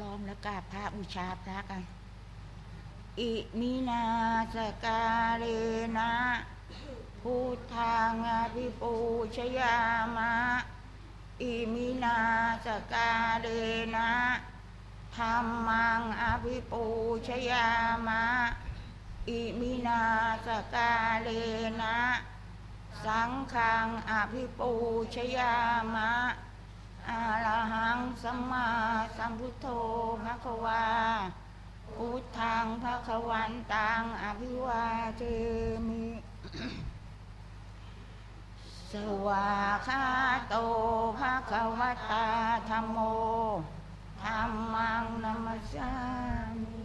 พร้อมแล้วกราบพระบูชาพระกัน อิมินาสักกาเรนะพุทธังอภิปูชะยามะ อิมินาสักกาเรนะธัมมังอภิปูชะยามะ อิมินาสักกาเรนะ สังฆังอภิปูชยามะ อาระหังสัมมาสัมพุทโธภะคะวาพุทธังภะคะวันตังอภิวาเทมิสวาคาโตภะคะวตาธรรมโมธรรมังนัมสสามิ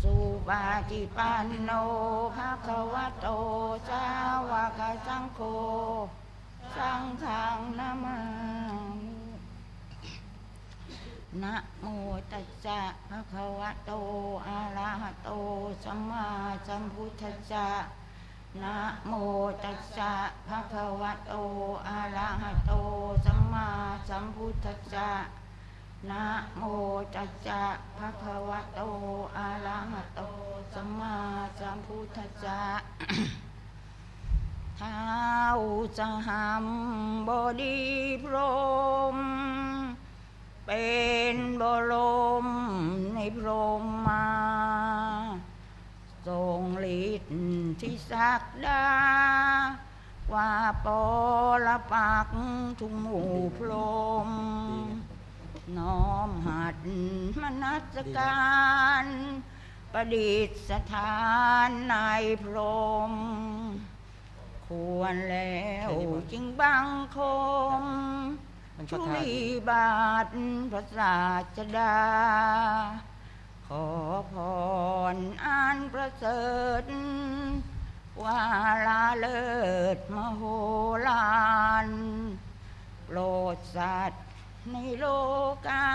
สุปาติปันโนภะคะวะโตสาวกสังโฆ สังฆังนามามินะโมตัสสะภะคะวะโต อะระหะโต สัมมาสัมพุทธัสสะนะโมตัสสะภะคะวะโต อะระหะโต สัมมาสัมพุทธัสสะนะโมตัสสะภะคะวะโต อะระหะโต สัมมาสัมพุทธัสสะ ท้าวสหัมบดีพรม เป็นบรมในพรมมาทรงฤทธิ์ที่สักดา ว่าปอละปักทุกหมู่พรม น้อมหัดมนัสการประดิษฐานในพรม ควรแล้วจึงบังคมมันก็ชุท่าลีดีบาทพระศาสดา ขอพรอันประเสริฐว่าลาเลิศมโหฬารโปรดสัตว์ในโลกา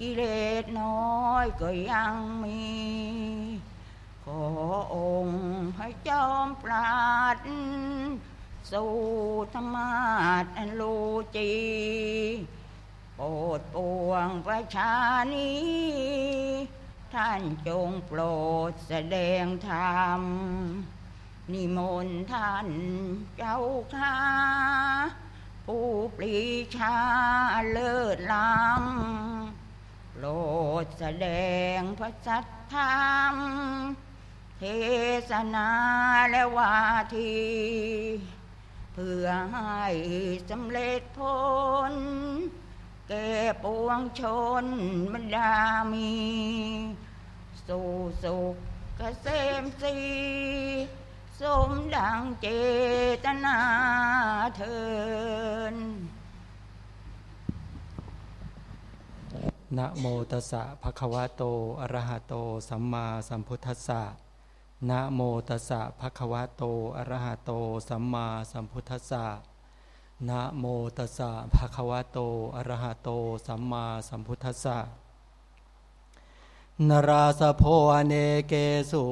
กิเลสน้อยก็ยังมี ขอองค์พระจอมปราดสู่ธรรมาสอันโลจีโปรดปวงประชานี้ ท่านจงโปรดแสดงธรรม นิมนต์ท่านเจ้าข้าผู้ปรีชาเลิศล้ำโปรดแสดงพระสัทธรรม เทศนาและวาที เพื่อให้สำเร็จผลแก่ปวงชนบรรดามี สู่สุขเกษมสีสมดังเจตนาเทินนะโมตัสสะภะคะวะโต อะระหะโต สัมมาสัมพุทธัสสะ นะโมตัสสะภะคะวะโต อะระหะโต สัมมาสัมพุทธัสสะนะโมตัสสะภะคะวะโต อะระหะโต สัมมาสัมพุทธัสสะนราสะโพอเนเกสุ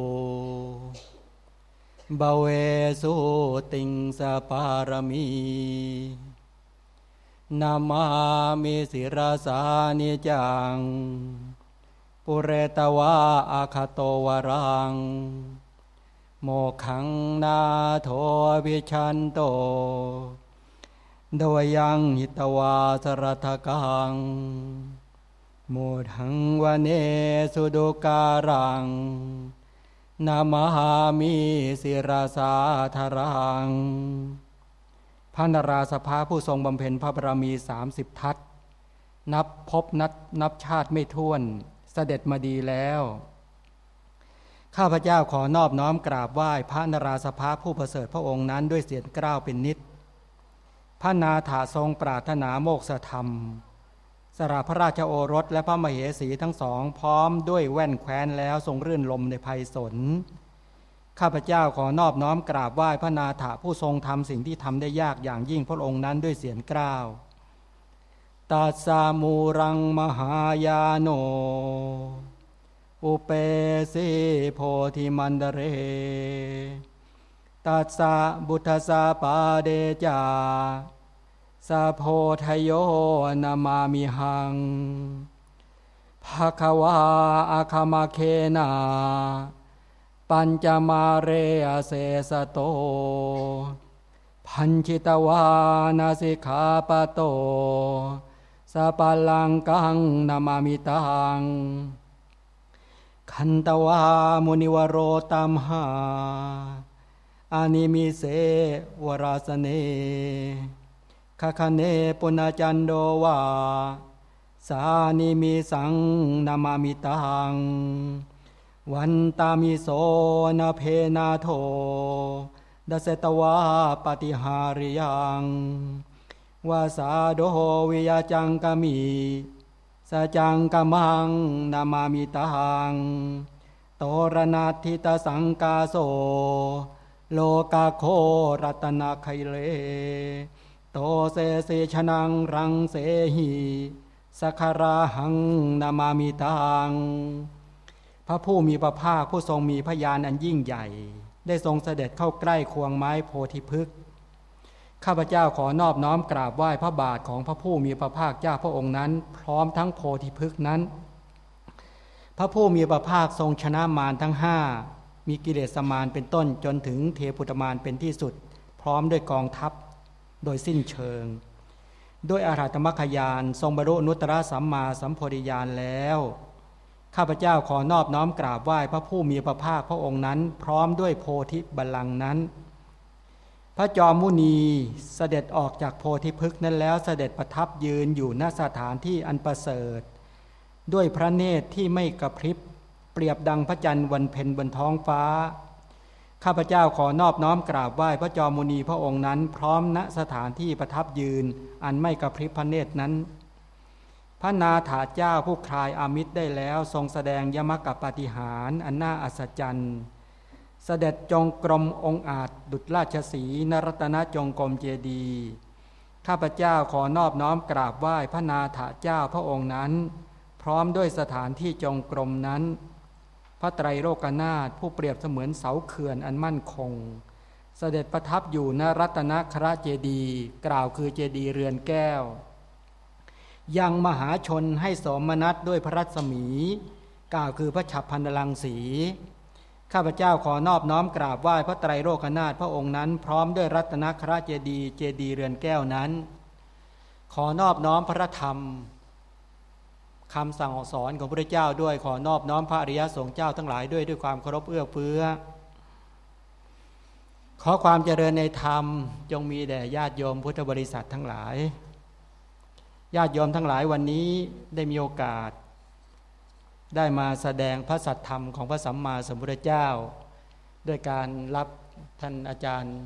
บาเวสุติงสปารมีนามามิสิราสานิจัง ปุเรตวาอาคาโตวรัง โมขังนาโทวิชันโตโดยยังหิตวาสรทกังโมทังวเนสุดุการัง นามามิสิราสาธารัง พระนราสภาผู้ทรงบำเพ็ญพระบารมีสามสิบทัศนับพบนับนับชาติไม่ท้วน เสด็จมาดีแล้ว ข้าพเจ้าขอนอบน้อมกราบไหว้พระนราสภาผู้ประเสริฐพระองค์นั้นด้วยเสียงกล้าวเป็นนิด พระนาถาทรงปรารถนาโมกษธรรม สราพระราชโอรสและพระมเหสีทั้งสองพร้อมด้วยแว่นแคว้นแล้วทรงรื่นลมในภัยสน ข้าพเจ้าขอนอบน้อมกราบไหว้พระนาถาผู้ทรงทำสิ่งที่ทำได้ยากอย่างยิ่งพระองค์นั้นด้วยเสียงกล้าว ตาสามูรังมหายาโน อุเปสิโพธิมันเดเร ตัสสะบุทธสาปาเดจาสะโพทโยนามามิหังภาควาอาคามาเคนา ปัญจมาเรอเสสโต พันชิตวานาสิกขาปโต ปาลังกังนามามิตังคันตวามุนิวโรตัมหาอานิมิเสวราสเนคาคเนปุณจันโดวาสานิมิสังนามามิตังวันตามิโสนาเพนาโทดัสตวาปฏิหาริยัง วาสาโดโหวิยจังกามีสัจังกามังนามามิตังโตรณาทิตสังกาโส โลกาโครัตนาไคเล โตเสเสชนังรังเสหีสัคราหังนามามิตังพระผู้มีพระภาคผู้ทรงมีพยานอันยิ่งใหญ่ ได้ทรงเสด็จเข้าใกล้ควงไม้โพธิพฤกษ์ ข้าพเจ้าขอนอบน้อมกราบไหว้พระบาทของพระผู้มีพระภาคเจ้าพระองค์นั้น พร้อมทั้งโพธิพฤกษ์นั้น พระผู้มีพระภาคทรงชนะมารทั้งห้ามีกิเลสมารเป็นต้นจนถึงเทพุตมารเป็นที่สุด พร้อมด้วยกองทัพโดยสิ้นเชิง ด้วยอาราธมคยานทรงบรรลุนุตตรสัมมาสัมโพธิญาณแล้วข้าพเจ้าขอนอบน้อมกราบไหว้พระผู้มีพระภาคพระองค์นั้น พร้อมด้วยโพธิบัลลังก์นั้น พระจอมมุนีเสด็จออกจากโพธิพฤกษ์นั้นแล้วเสด็จประทับยืนอยู่ณสถานที่อันประเสริฐ ด้วยพระเนตรที่ไม่กระพริบ เปรียบดังพระจันทร์วันเพ็ญบนท้องฟ้า ข้าพเจ้าขอนอบน้อมกราบไหว้พระจอมมุนีพระองค์นั้น พร้อมณสถานที่ประทับยืน อันไม่กระพริบพระเนตรนั้น พระนาถาเจ้าผู้คลายอามิตรได้แล้วทรงแสดงยมกับปฏิหารอันน่าอัศจรรย์ เสด็จจงกรมองอาจดุจราชสีนรัตนจงกรมเจดี ข้าพเจ้าขอนอบน้อมกราบไหว้พระนาถาเจ้าพระองค์นั้น พร้อมด้วยสถานที่จงกรมนั้น พระไตรโลกนาถผู้เปรียบเสมือนเสาเขื่อนอันมั่นคง เสด็จประทับอยู่ณรัตนคราเจดี กล่าวคือเจดีเรือนแก้ว ยังมหาชนให้สมนัตด้วยพระรัศมี กล่าวคือพระฉับพันลังสี ข้าพเจ้าขอนอบน้อมกราบไหว้พระไตรโลกนาถพระองค์นั้น พร้อมด้วยรัตนคราเจดีเจดีเรือนแก้วนั้น ขอนอบน้อมพระธรรมคำสั่งสอนของพระเจ้าด้วยขอนอบน้อมพระอริยสงฆ์เจ้าทั้งหลายด้วยด้วยความเคารพเอื้อเฟื้อ ขอความเจริญในธรรมจงมีแด่ญาติโยมพุทธบริษัททั้งหลาย ญาติโยมทั้งหลายวันนี้ได้มีโอกาส ได้มาแสดงพระสัทธรรมของพระสัมมาสัมพุทธเจ้า ด้วยการรับท่านอาจารย์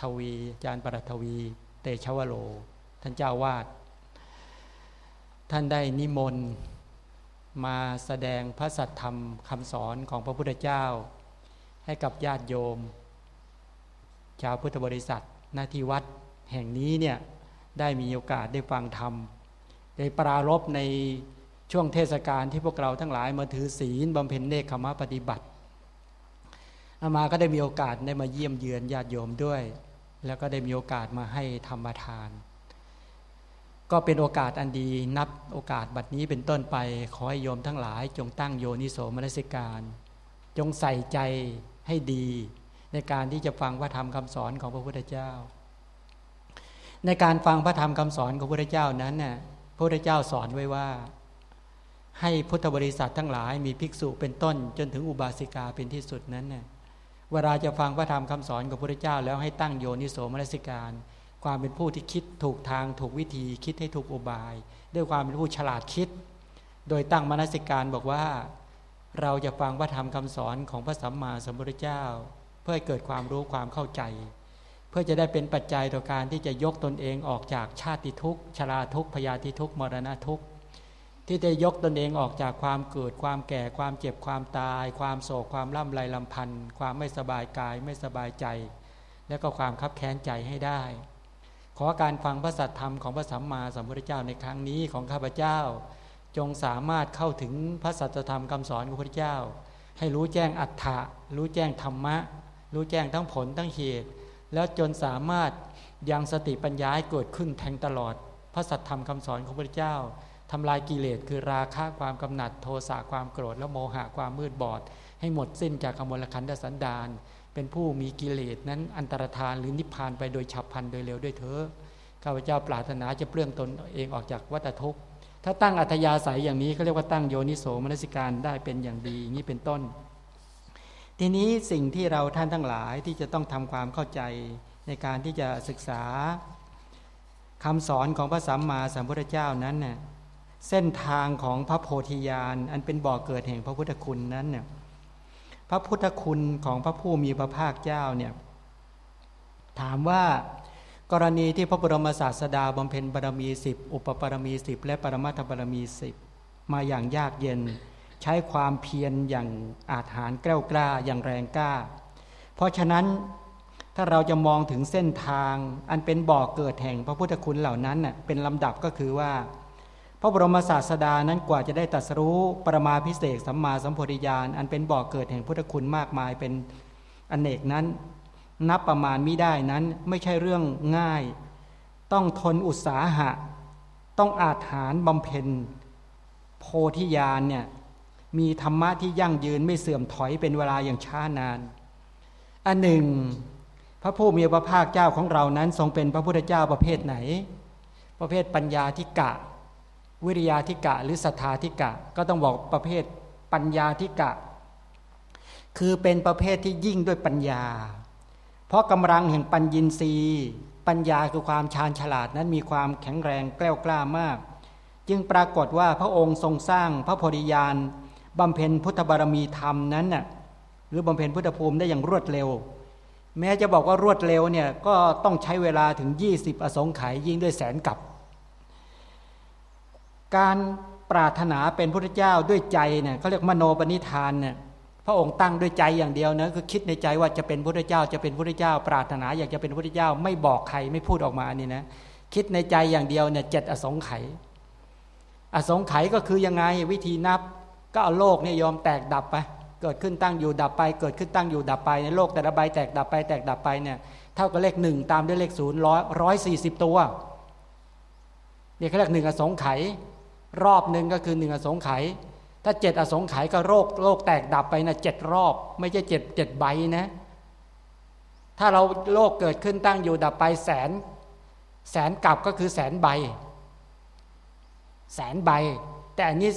ทวี อาจารย์ปรัทวี เตชวโร ท่านเจ้าวาด ท่านได้นิมนต์มาแสดงพระสัทธรรมคำสอนของพระพุทธเจ้า ให้กับญาติโยม ชาวพุทธบริษัทหน้าที่วัดแห่งนี้เนี่ยได้มีโอกาสได้ฟังธรรม ได้ปรารบใน ช่วงเทศกาลที่พวกเราทั้งหลายมาถือศีลบำเพ็ญเนคขมะปฏิบัติอามาก็ได้มีโอกาสได้มาเยี่ยมเยือนญาติโยมด้วย แล้วก็ได้มีโอกาสมาให้ธรรมทาน ก็เป็นโอกาสอันดีนับโอกาสบัดนี้เป็นต้นไป ขอให้โยมทั้งหลาย จงตั้งโยนิโสมนสิการ จงใส่ใจให้ดี ในการที่จะฟังพระธรรมคำสอนของพระพุทธเจ้า ในการฟังพระธรรมคำสอนของพระพุทธเจ้านั้นน่ะพระพุทธเจ้าสอนไว้ว่า ให้พุทธบริษัททั้งหลายมีภิกษุเป็นต้น จนถึงอุบาสิกาเป็นที่สุดนั้นเน่ะเวลาจะฟังพระธรรมคำสอนของพระเจ้า แล้วให้ตั้งโยนิโสมนสิการ ความเป็นผู้ที่คิดถูกทางถูกวิธีคิดให้ถูกอุบาย ด้วยความเป็นผู้ฉลาดคิด โดยตั้งมนสิการบอกว่า เราจะฟังพระธรรมคำสอนของพระสัมมาสัมพุทธเจ้า เพื่อให้เกิดความรู้ความเข้าใจ เพื่อจะได้เป็นปัจจัยต่อการที่จะยกตนเองออกจากชาติทุกข์ชราทุกข์พยาธิทุกข์มรณะทุกข์ ที่จะยกตนเองออกจากความเกิด ความแก่ความเจ็บความตาย ความโศกความล่ำไรลำพันธ์ความไม่สบายกายไม่สบายใจ และก็ความคับแค้นใจให้ได้ ขอการฟังพระสัทธรรมของพระสัมมาสัมพุทธเจ้าในครั้งนี้ของข้าพเจ้า จงสามารถเข้าถึงพระสัจธรรมคำสอนของพระเจ้า ให้รู้แจ้งอัฏฐะรู้แจ้งธรรมะ รู้แจ้งทั้งผลทั้งเหตุ แล้วจนสามารถยังสติปัญญาให้เกิดขึ้นแทงตลอด พระสัทธรรมคำสอนของพระเจ้า ทำลายกิเลสคือราคะความกำหนัดโทสะความโกรธและโมหะความมืดบอด ให้หมดสิ้นจากกมลขันธสันดาน เป็นผู้มีกิเลสนั้นอันตรธานหรือนิพพานไปโดยฉับพลันโดยเร็วด้วยเถอข้าพเจ้าปรารถนาจะเปลื้องตนเองออกจากวัฏทุกข์ถ้าตั้งอัธยาศัยอย่างนี้เขาเรียกว่าตั้งโยนิโสมนสิการได้เป็นอย่างดีอย่างนี้เป็นต้น ทีนี้สิ่งที่เราท่านทั้งหลายที่จะต้องทำความเข้าใจในการที่จะศึกษาคำสอนของพระสัมมาสัมพุทธเจ้านั้นเน่ย เส้นทางของพระโพธิญาณ อันเป็นบ่อกเกิดแห่งพระพุทธคุณนั้นเนี่ยพระพุทธคุณของพระผู้มีพระภาคเจ้าเนี่ยถามว่ากรณีที่พระบรมศาสดาบำเพ็ญบารมีสิบอุปปารมีสิบและปรมัตถบารมีสิบมาอย่างยากเย็น ใช้ความเพียรอย่างอาถรรพ์แกล้วกล้าอย่างแรงกล้า เพราะฉะนั้นถ้าเราจะมองถึงเส้นทางอันเป็นบ่อกเกิดแห่งพระพุทธคุณเหล่านั้นเน่เป็นลำดับก็คือว่า พระบรมศาสดานั้นกว่าจะได้ตัดสู้ปรมาพิเศษสัมมาสัมโพธิญาณอันเป็นบ่อกเกิดแห่งพุทธคุณมากมายเป็นอนเนกนั้น นับประมาณไม่ได้นั้นไม่ใช่เรื่องง่าย ต้องทนอุตสาหะ ต้องอาถานบำเพ็ญ โพธิญาณเนี่ยมีธรรมะที่ยั่งยืนไม่เสื่อมถอยเป็นเวลาอย่างช้านาน อันหนึ่ง พระผู้มีพระภาคเจ้าของเรานั้นทรงเป็นพระพุทธเจ้าประเภทไหน ประเภทปัญญาธิกะ วิริยาธิกะหรือศรัทธาธิกะ ก็ต้องบอกประเภทปัญญาธิกะ คือเป็นประเภทที่ยิ่งด้วยปัญญา เพราะกำลังแห่งปัญญินรีปัญญาคือความชาญฉลาดนั้นมีความแข็งแรงแกล้วกล้ามาก จึงปรากฏว่าพระองค์ทรงสร้างพระโพธิญาณบำเพ็ญพุทธบารมีธรรมนั้นน่ะหรือบำเพ็ญพุทธภูมิได้อย่างรวดเร็ว แม้จะบอกว่ารวดเร็วเนี่ยก็ต้องใช้เวลาถึง 20 อสงไขยยิ่งด้วยแสนกับ การปรารถนาเป็นพุทธเจ้าด้วยใจเนี่ยเขาเรียกมโนปณิธานเนี่ยพระองค์ตั้งด้วยใจอย่างเดียวนะคือคิดในใจว่าจะเป็นพระเจ้าจะเป็นพระเจ้า ปรารถนาอยากจะเป็นพระเจ้า ไม่บอกใครไม่พูดออกมานี่นะคิดในใจอย่างเดียวเนี่ยเจ็ดอสงไขยอสงไขยก็คือยังไงวิธีนับก็เอาโลกเนี่ยยอมแตกดับไป เกิดขึ้นตั้งอยู่ดับไป เกิดขึ้นตั้งอยู่ดับไปในโลกแต่ละใบแตกดับไปแตกดับไปเนี่ยเท่ากับเลขหนึ่งตามด้วยเลขศูนย์ร้อยร้อยสี่สิบตัวเนี่ยเขาเรียกหนึ่งอสงไขย รอบหนึ่งก็คือหนึ่งอสงไขยถ้าเจ็ดอสงไขยก็โรคโรคแตกดับไปนะเจ็ดรอบ ไม่ใช่เจ็ดเจ็ดใบนะ ถ้าเราโรคเกิดขึ้นตั้งอยู่ดับไปแสน แสนกลับก็คือแสนใบ แสนใบ แต่อันนี้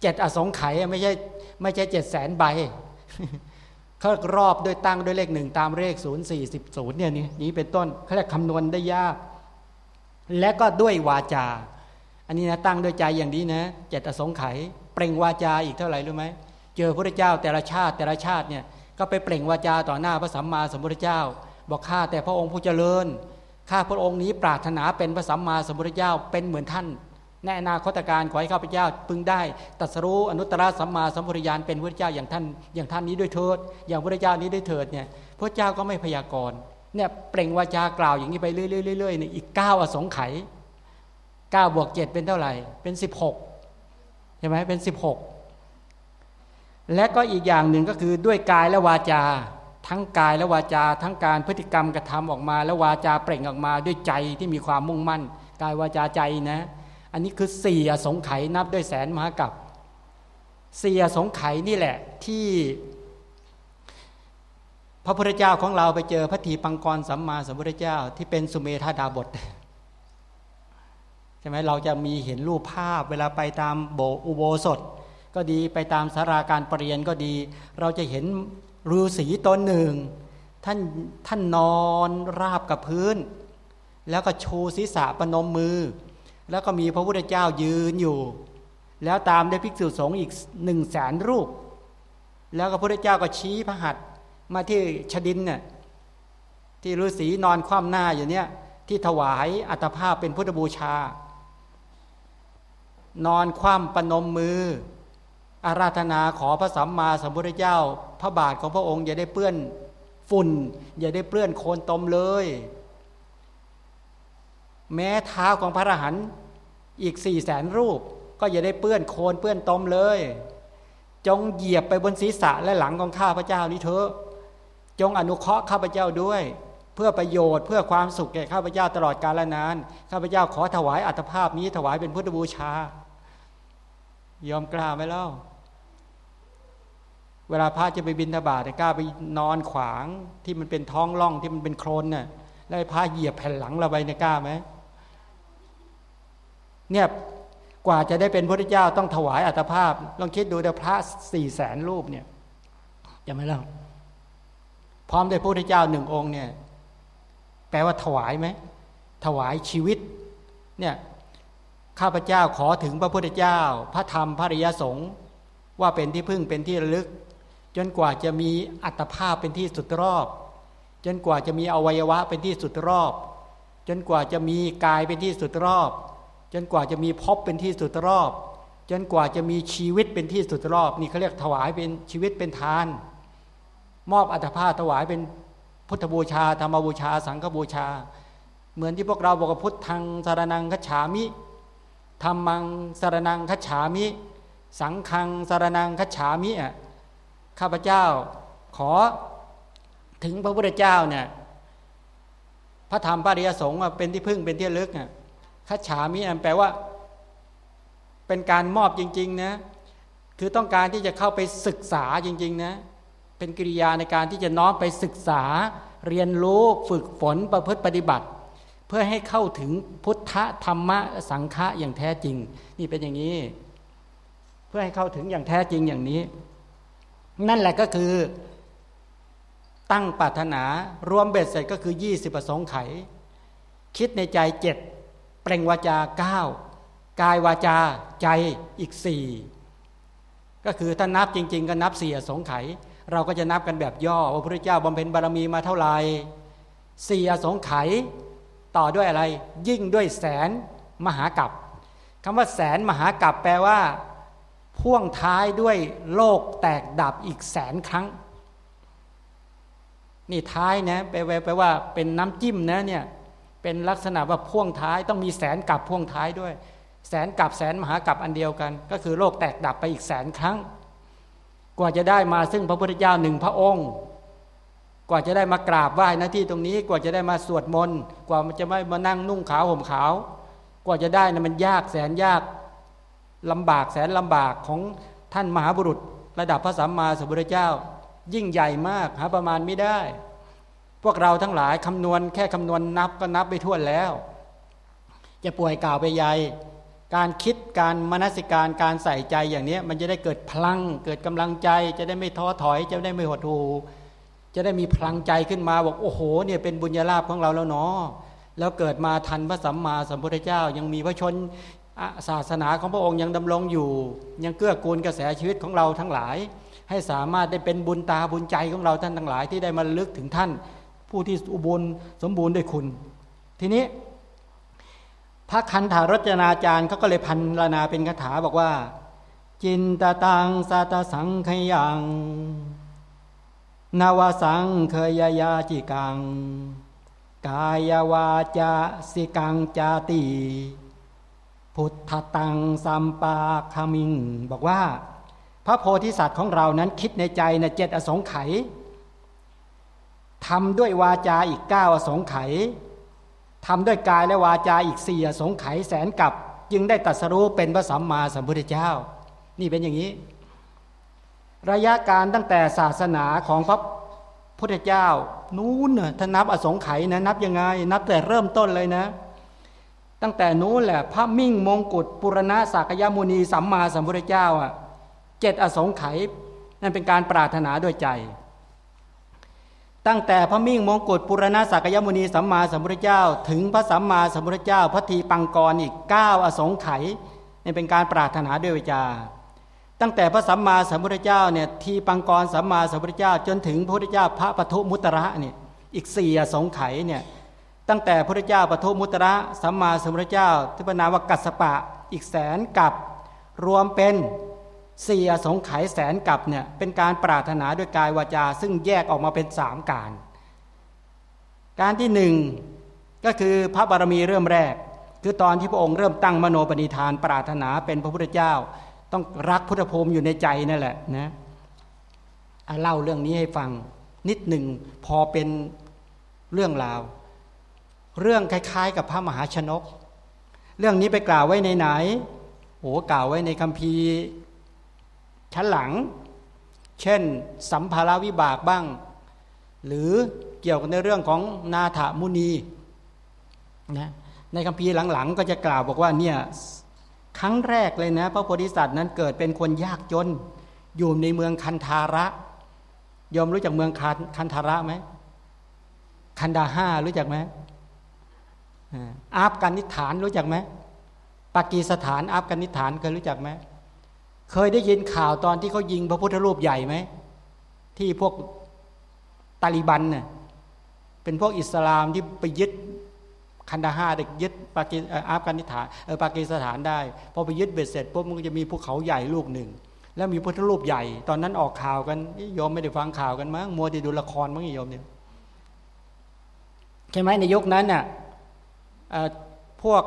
เจ็ดอสงไขยไม่ใช่ไม่ใช่เจ็ดแสนใบเขารอบด้วยตั้งด้วยเลขหนึ่งตามเลขศูนย์สี่สิบศูนย์เนี่ยนี่นี้เป็นต้นเขาเรียกคำนวณได้ยาก และก็ด้วยวาจา อันนี้นะตั้งด้วยใจอย่างนี้นะเจ็ดอสงไขยเปล่งวาจาอีกเท่าไหร่รู้ไหมเจอพระเจ้าแต่ละชาติแต่ละชาติเนี่ยก็ไปเปล่งวาจาต่อหน้าพระสัมมาสัมพุทธเจ้า บอกข้าแต่พระองค์ผู้เจริญข้าพระองค์นี้ปรารถนาเป็นพระสัมมาสัมพุทธเจ้าเป็นเหมือนท่านในอนาคตการขอให้ข้าพเจ้าพึงได้ตัสรู้อนุตตรสัมมาสัมพุทธญาณเป็นพระเจ้าอย่างท่านอย่างท่านนี้ด้วยเถิด อย่างพระเจ้านี้ด้วยเถิดเนี่ยพระเจ้าก็ไม่พยากรณ์เนี่ยเปล่งวาจากล่าวอย่างนี้ไปเรื่อยๆเนี่ยอีกเก้าอสงไขย เก้าบวกเจ็ดเป็นเท่าไหร่ เป็นสิบหกใช่ไหมเป็นสิบหกและก็อีกอย่างหนึ่งก็คือด้วยกายและวาจา ทั้งกายและวาจา ทั้งการพฤติกรรมกระทำออกมา และวาจาเปล่งออกมาด้วยใจที่มีความมุ่งมั่น กายวาจาใจนะ อันนี้คือสี่อสงไขยนับด้วยแสนมหากับสี่อสงไขยนี่แหละที่พระพุทธเจ้าของเราไปเจอพระทีปังกรสัมมาสัมพุทธเจ้าที่เป็นสุเมธาดาบท ใช่ไหมเราจะมีเห็นรูปภาพ เวลาไปตามโบอุโบสถ ก็ดีไปตามสาราการปรริยนก็ดี เราจะเห็นฤาษีตนหนึ่ง ท่านท่านนอนราบกับพื้น แล้วก็ชูศีรษะประนมมือ แล้วก็มีพระพุทธเจ้ายืนอยู่ แล้วตามด้วยภิกษุสงฆ์อีกหนึ่งแสนรูป แล้วก็พระพุทธเจ้าก็ชี้พระหัตถ์มาที่ชดินเนี่ยที่ฤาษีนอนคว่ำหน้าอยู่เนี่ยที่ถวายอัตภาพเป็นพุทธบูชา นอนคว่ำปนมมือ อาราธนาขอพระสัมมาสัมพุทธเจ้า พระบาทของพระองค์อย่าได้เปื้อนฝุ่น อย่าได้เปื้อนโคลนตมเลย แม้เท้าของพระอรหันต์อีกสี่แสนรูป ก็อย่าได้เปื้อนโคลนเปื้อนตมเลย จงเหยียบไปบนศีรษะและหลังของข้าพระเจ้านี้เถอะจงอนุเคราะห์ข้าพเจ้าด้วย เพื่อประโยชน์เพื่อความสุขแก่ข้าพเจ้าตลอดกาลนานข้าพเจ้าขอถวายอัตภาพนี้ถวายเป็นพุทธบูชา ยอมกล้าไหมเล่า เวลาพระจะไปบินทบาทกล้าไปนอนขวางที่มันเป็นท้องร่องที่มันเป็นโคลนน่ะแล้วพระเหยียบแผ่นหลังเราไปเนี่ยกล้าไหมเนี่ยกว่าจะได้เป็นพระเจ้าต้องถวายอัตภาพ ลองคิดดูเดี๋ยวพระสี่แสนรูปเนี่ยจะไม่เล่าพร้อมด้วยพระพุทธเจ้าหนึ่งองค์เนี่ย แปลว่าถวายไหมถวายชีวิตเนี่ยข้าพเจ้าขอถึงพระพุทธเจ้า พระธรรมพระริยสงฆ์ว่าเป็นที่พึ่งเป็นที่ระลึก จนกว่าจะมีอัตภาพเป็นที่สุดรอบ จนกว่าจะมีอวัยวะเป็นที่สุดรอบ จนกว่าจะมีกายเป็นที่สุดรอบ จนกว่าจะมีภพเป็นที่สุดรอบ จนกว่าจะมีชีวิตเป็นที่สุดรอบ นี่เขาเรียกถวายเป็นชีวิตเป็นทาน มอบอัตภาพถวายเป็น พุทธบูชาธรรมบูชา สังฆบูชา เหมือนที่พวกเราบอกว่าพุทธังสารนังคัจฉามิธรรมังสารนังคัจฉามิ สังฆังสารนังคัจฉามิอะข้าพเจ้าขอถึงพระพุทธเจ้าเนี่ยพระธรรมปริยสงฆ์เป็นที่พึ่งเป็นที่ลึกอะคัจฉามิแปลว่า เป็นการมอบจริง ๆ นะ คือต้องการที่จะเข้าไปศึกษาจริง ๆ นะ เป็นกิริยาในการที่จะน้อมไปศึกษาเรียนรู้ฝึกฝนประพฤติปฏิบัติ เพื่อให้เข้าถึงพุทธธรรมะสังฆะอย่างแท้จริง นี่เป็นอย่างนี้ เพื่อให้เข้าถึงอย่างแท้จริงอย่างนี้ นั่นแหละก็คือ ตั้งปรารถนารวมเบ็ดเสร็จก็คือยี่สิบประสงค์ไข คิดในใจเจ็ดเปล่งวาจาเก้ากายวาจาใจอีกสี่ก็คือถ้านับจริง ๆ ก็นับสี่สงไข เราก็จะนับกันแบบย่อว่าพระเจ้าบำเพ็ญบารมีมาเท่าไหร่สี่อสงไขยต่อด้วยอะไร ยิ่งด้วยแสนมหากัปคำว่าแสนมหากัปแปลว่า พ่วงท้ายด้วยโลกแตกดับอีกแสนครั้ง นี่ท้ายนะแปลแปลว่าเป็นน้ำจิ้มนะเนี่ยเป็นลักษณะว่าพ่วงท้ายต้องมีแสนกับพ่วงท้ายด้วย แสนกับแสนมหากับอันเดียวกัน ก็คือโลกแตกดับไปอีกแสนครั้ง กว่าจะได้มาซึ่งพระพุทธเจ้าหนึ่งพระองค์ กว่าจะได้มากราบไหว้หน้าที่ตรงนี้กว่าจะได้มาสวดมนต์กว่าจะไม่มานั่งนุ่งขาวห่มขาว กว่าจะได้นะมันยากแสนยากลำบากแสนลำบากของท่านมหาบุรุษ ระดับพระสัมมาสัมพุทธเจ้า ยิ่งใหญ่มากหาประมาณไม่ได้ พวกเราทั้งหลายคำนวณแค่คำนวณนับก็นับไปทั่วแล้ว จะป่วยกล่าวไปใหญ่ การคิดการมนสิการการใส่ใจอย่างนี้มันจะได้เกิดพลัง เกิดกำลังใจ จะได้ไม่ท้อถอย จะได้ไม่หดหู่จะได้มีพลังใจขึ้นมาบอกโอ้โหเนี่ยเป็นบุญญาลาภของเราแล้วเนาะแล้วเกิดมาทันพระสัมมาสัมพุทธเจ้า ยังมีพระชนศาสนาของพระองค์ยังดำรงอยู่ ยังเกื้อกูลกระแสชีวิตของเราทั้งหลาย ให้สามารถได้เป็นบุญตาบุญใจของเราท่านทั้งหลาย ที่ได้มาลึกถึงท่าน ผู้ที่อุบลสมบูรณ์ด้วยคุณ ทีนี้ พระคันธารจนาจารย์เขาก็เลยพันลนาเป็นคาถาบอกว่า จินตตังสาตสังขยังนาวสังเคยยาจิกัง กายวาจาสิกังจาตีพุทธตังสัมปาคามิง บอกว่า พระโพธิสัตว์ของเรานั้นคิดในใจในเจ็ดอสงไขยทำด้วยวาจาอีกเก้าอสงไขย ทำด้วยกายและวาจาอีกสี่สงไขแสนกับ จึงได้ตัดสรู้เป็นพระสัมมาสัมพุทธเจ้า นี่เป็นอย่างนี้ ระยะการตั้งแต่ศาสนาของพระพุทธเจ้า นู้นถ้านับอสงไขยนะนับยังไง นับแต่เริ่มต้นเลยนะ ตั้งแต่นู้นแหละพระมิ่งมงกุฎปุรณะสักยมุนีสัมมาสัมพุทธเจ้าอะเจ็ดอสงไขยนั่นเป็นการปรารถนาด้วยใจ ตั้งแต่พระมิ่งมงกุฎปุรณะสักยมุนีสัมมาสัมพุทธเจ้า ถึงพระสัมมาสัมพุทธเจ้า พระทีปังกรอีกเก้าอสงไขยนี่เป็นการปรารถนาด้วยวิจาตั้งแต่พระสัมมาสัมพุทธเจ้าเนี่ยทีปังกรสัมมาสัมพุทธเจ้า จนถึงพระพุทธเจ้าพระปทุมุตระเนี่ยอีกสี่อสงไขยเนี่ยตั้งแต่พระพุทธเจ้าปทุมุตระสัมมาสัมพุทธเจ้าที่พระนามว่ากัสปะอีกแสนกับรวมเป็น สี่อสงไขยแสนกับเนี่ยเป็นการปรารถนาด้วยกายวาจา ซึ่งแยกออกมาเป็นสามการ การที่หนึ่งก็คือพระบารมีเริ่มแรก คือตอนที่พระองค์เริ่มตั้งมโนปณิธาน ปรารถนาเป็นพระพุทธเจ้า ต้องรักพุทธภูมิอยู่ในใจนั่นแหละนะเล่าเรื่องนี้ให้ฟังนิดหนึ่งพอเป็นเรื่องราว เรื่องคล้าย ๆ กับพระมหาชนก เรื่องนี้ไปกล่าวไว้ในไหนโอ้กล่าวไว้ในคัมภีร์ ชั้นหลัง เช่น สัมภาระวิบากบ้าง หรือเกี่ยวกับในเรื่องของนาถมุนีนะในคัมภีร์หลังๆ ก็จะกล่าวบอกว่าเนี่ยครั้งแรกเลยนะ พระโพธิสัตว์นั้นเกิดเป็นคนยากจน อยู่ในเมืองคันธาระยอมรู้จักเมืองคันคันธาระไหมคันดาห้ารู้จักไหมอาฟกานิฐานรู้จักไหมปากีสถานอัฟกานิฐานเคยรู้จักไหม เคยได้ยินข่าวตอนที่เขายิงพระพุทธรูปใหญ่ไหม ที่พวกตาลิบันเนี่ยเป็นพวกอิสลามที่ไปยึดคันดาฮาเด็กยึดปากีอัฟกานิฐานเออปากีสถานได้ พอไปยึดเบ็ดเสร็จปุ๊บมันก็จะมีภูเขาใหญ่ลูกหนึ่ง แล้วมีพุทธรูปใหญ่ ตอนนั้นออกข่าวกันยอมไม่ได้ฟังข่าวกันมั้งมัวแต่ดูละครมั้งยอมเนี่ยใช่ไหมในยุคนั้นน่ะพวก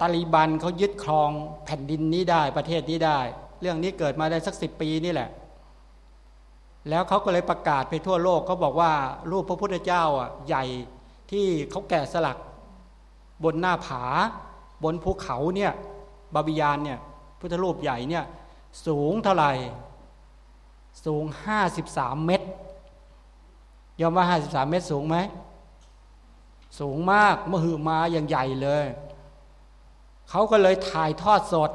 ตาลีบันเขายึดครองแผ่นดินนี้ได้ประเทศนี้ได้ เรื่องนี้เกิดมาได้สักสิบปีนี่แหละ แล้วเขาก็เลยประกาศไปทั่วโลกเขาบอกว่ารูปพระพุทธเจ้าอะใหญ่ที่เขาแกะสลักบนหน้าผา บนภูเขาเนี่ยบาบิยานเนี่ยพุทธรูปใหญ่เนี่ยสูงเท่าไหร่สูงห้าสิบสามเมตร ยอมว่าห้าสิบสามเมตรสูงไหม สูงมากมหือมาอย่างใหญ่เลย เขาก็เลยถ่ายทอดสด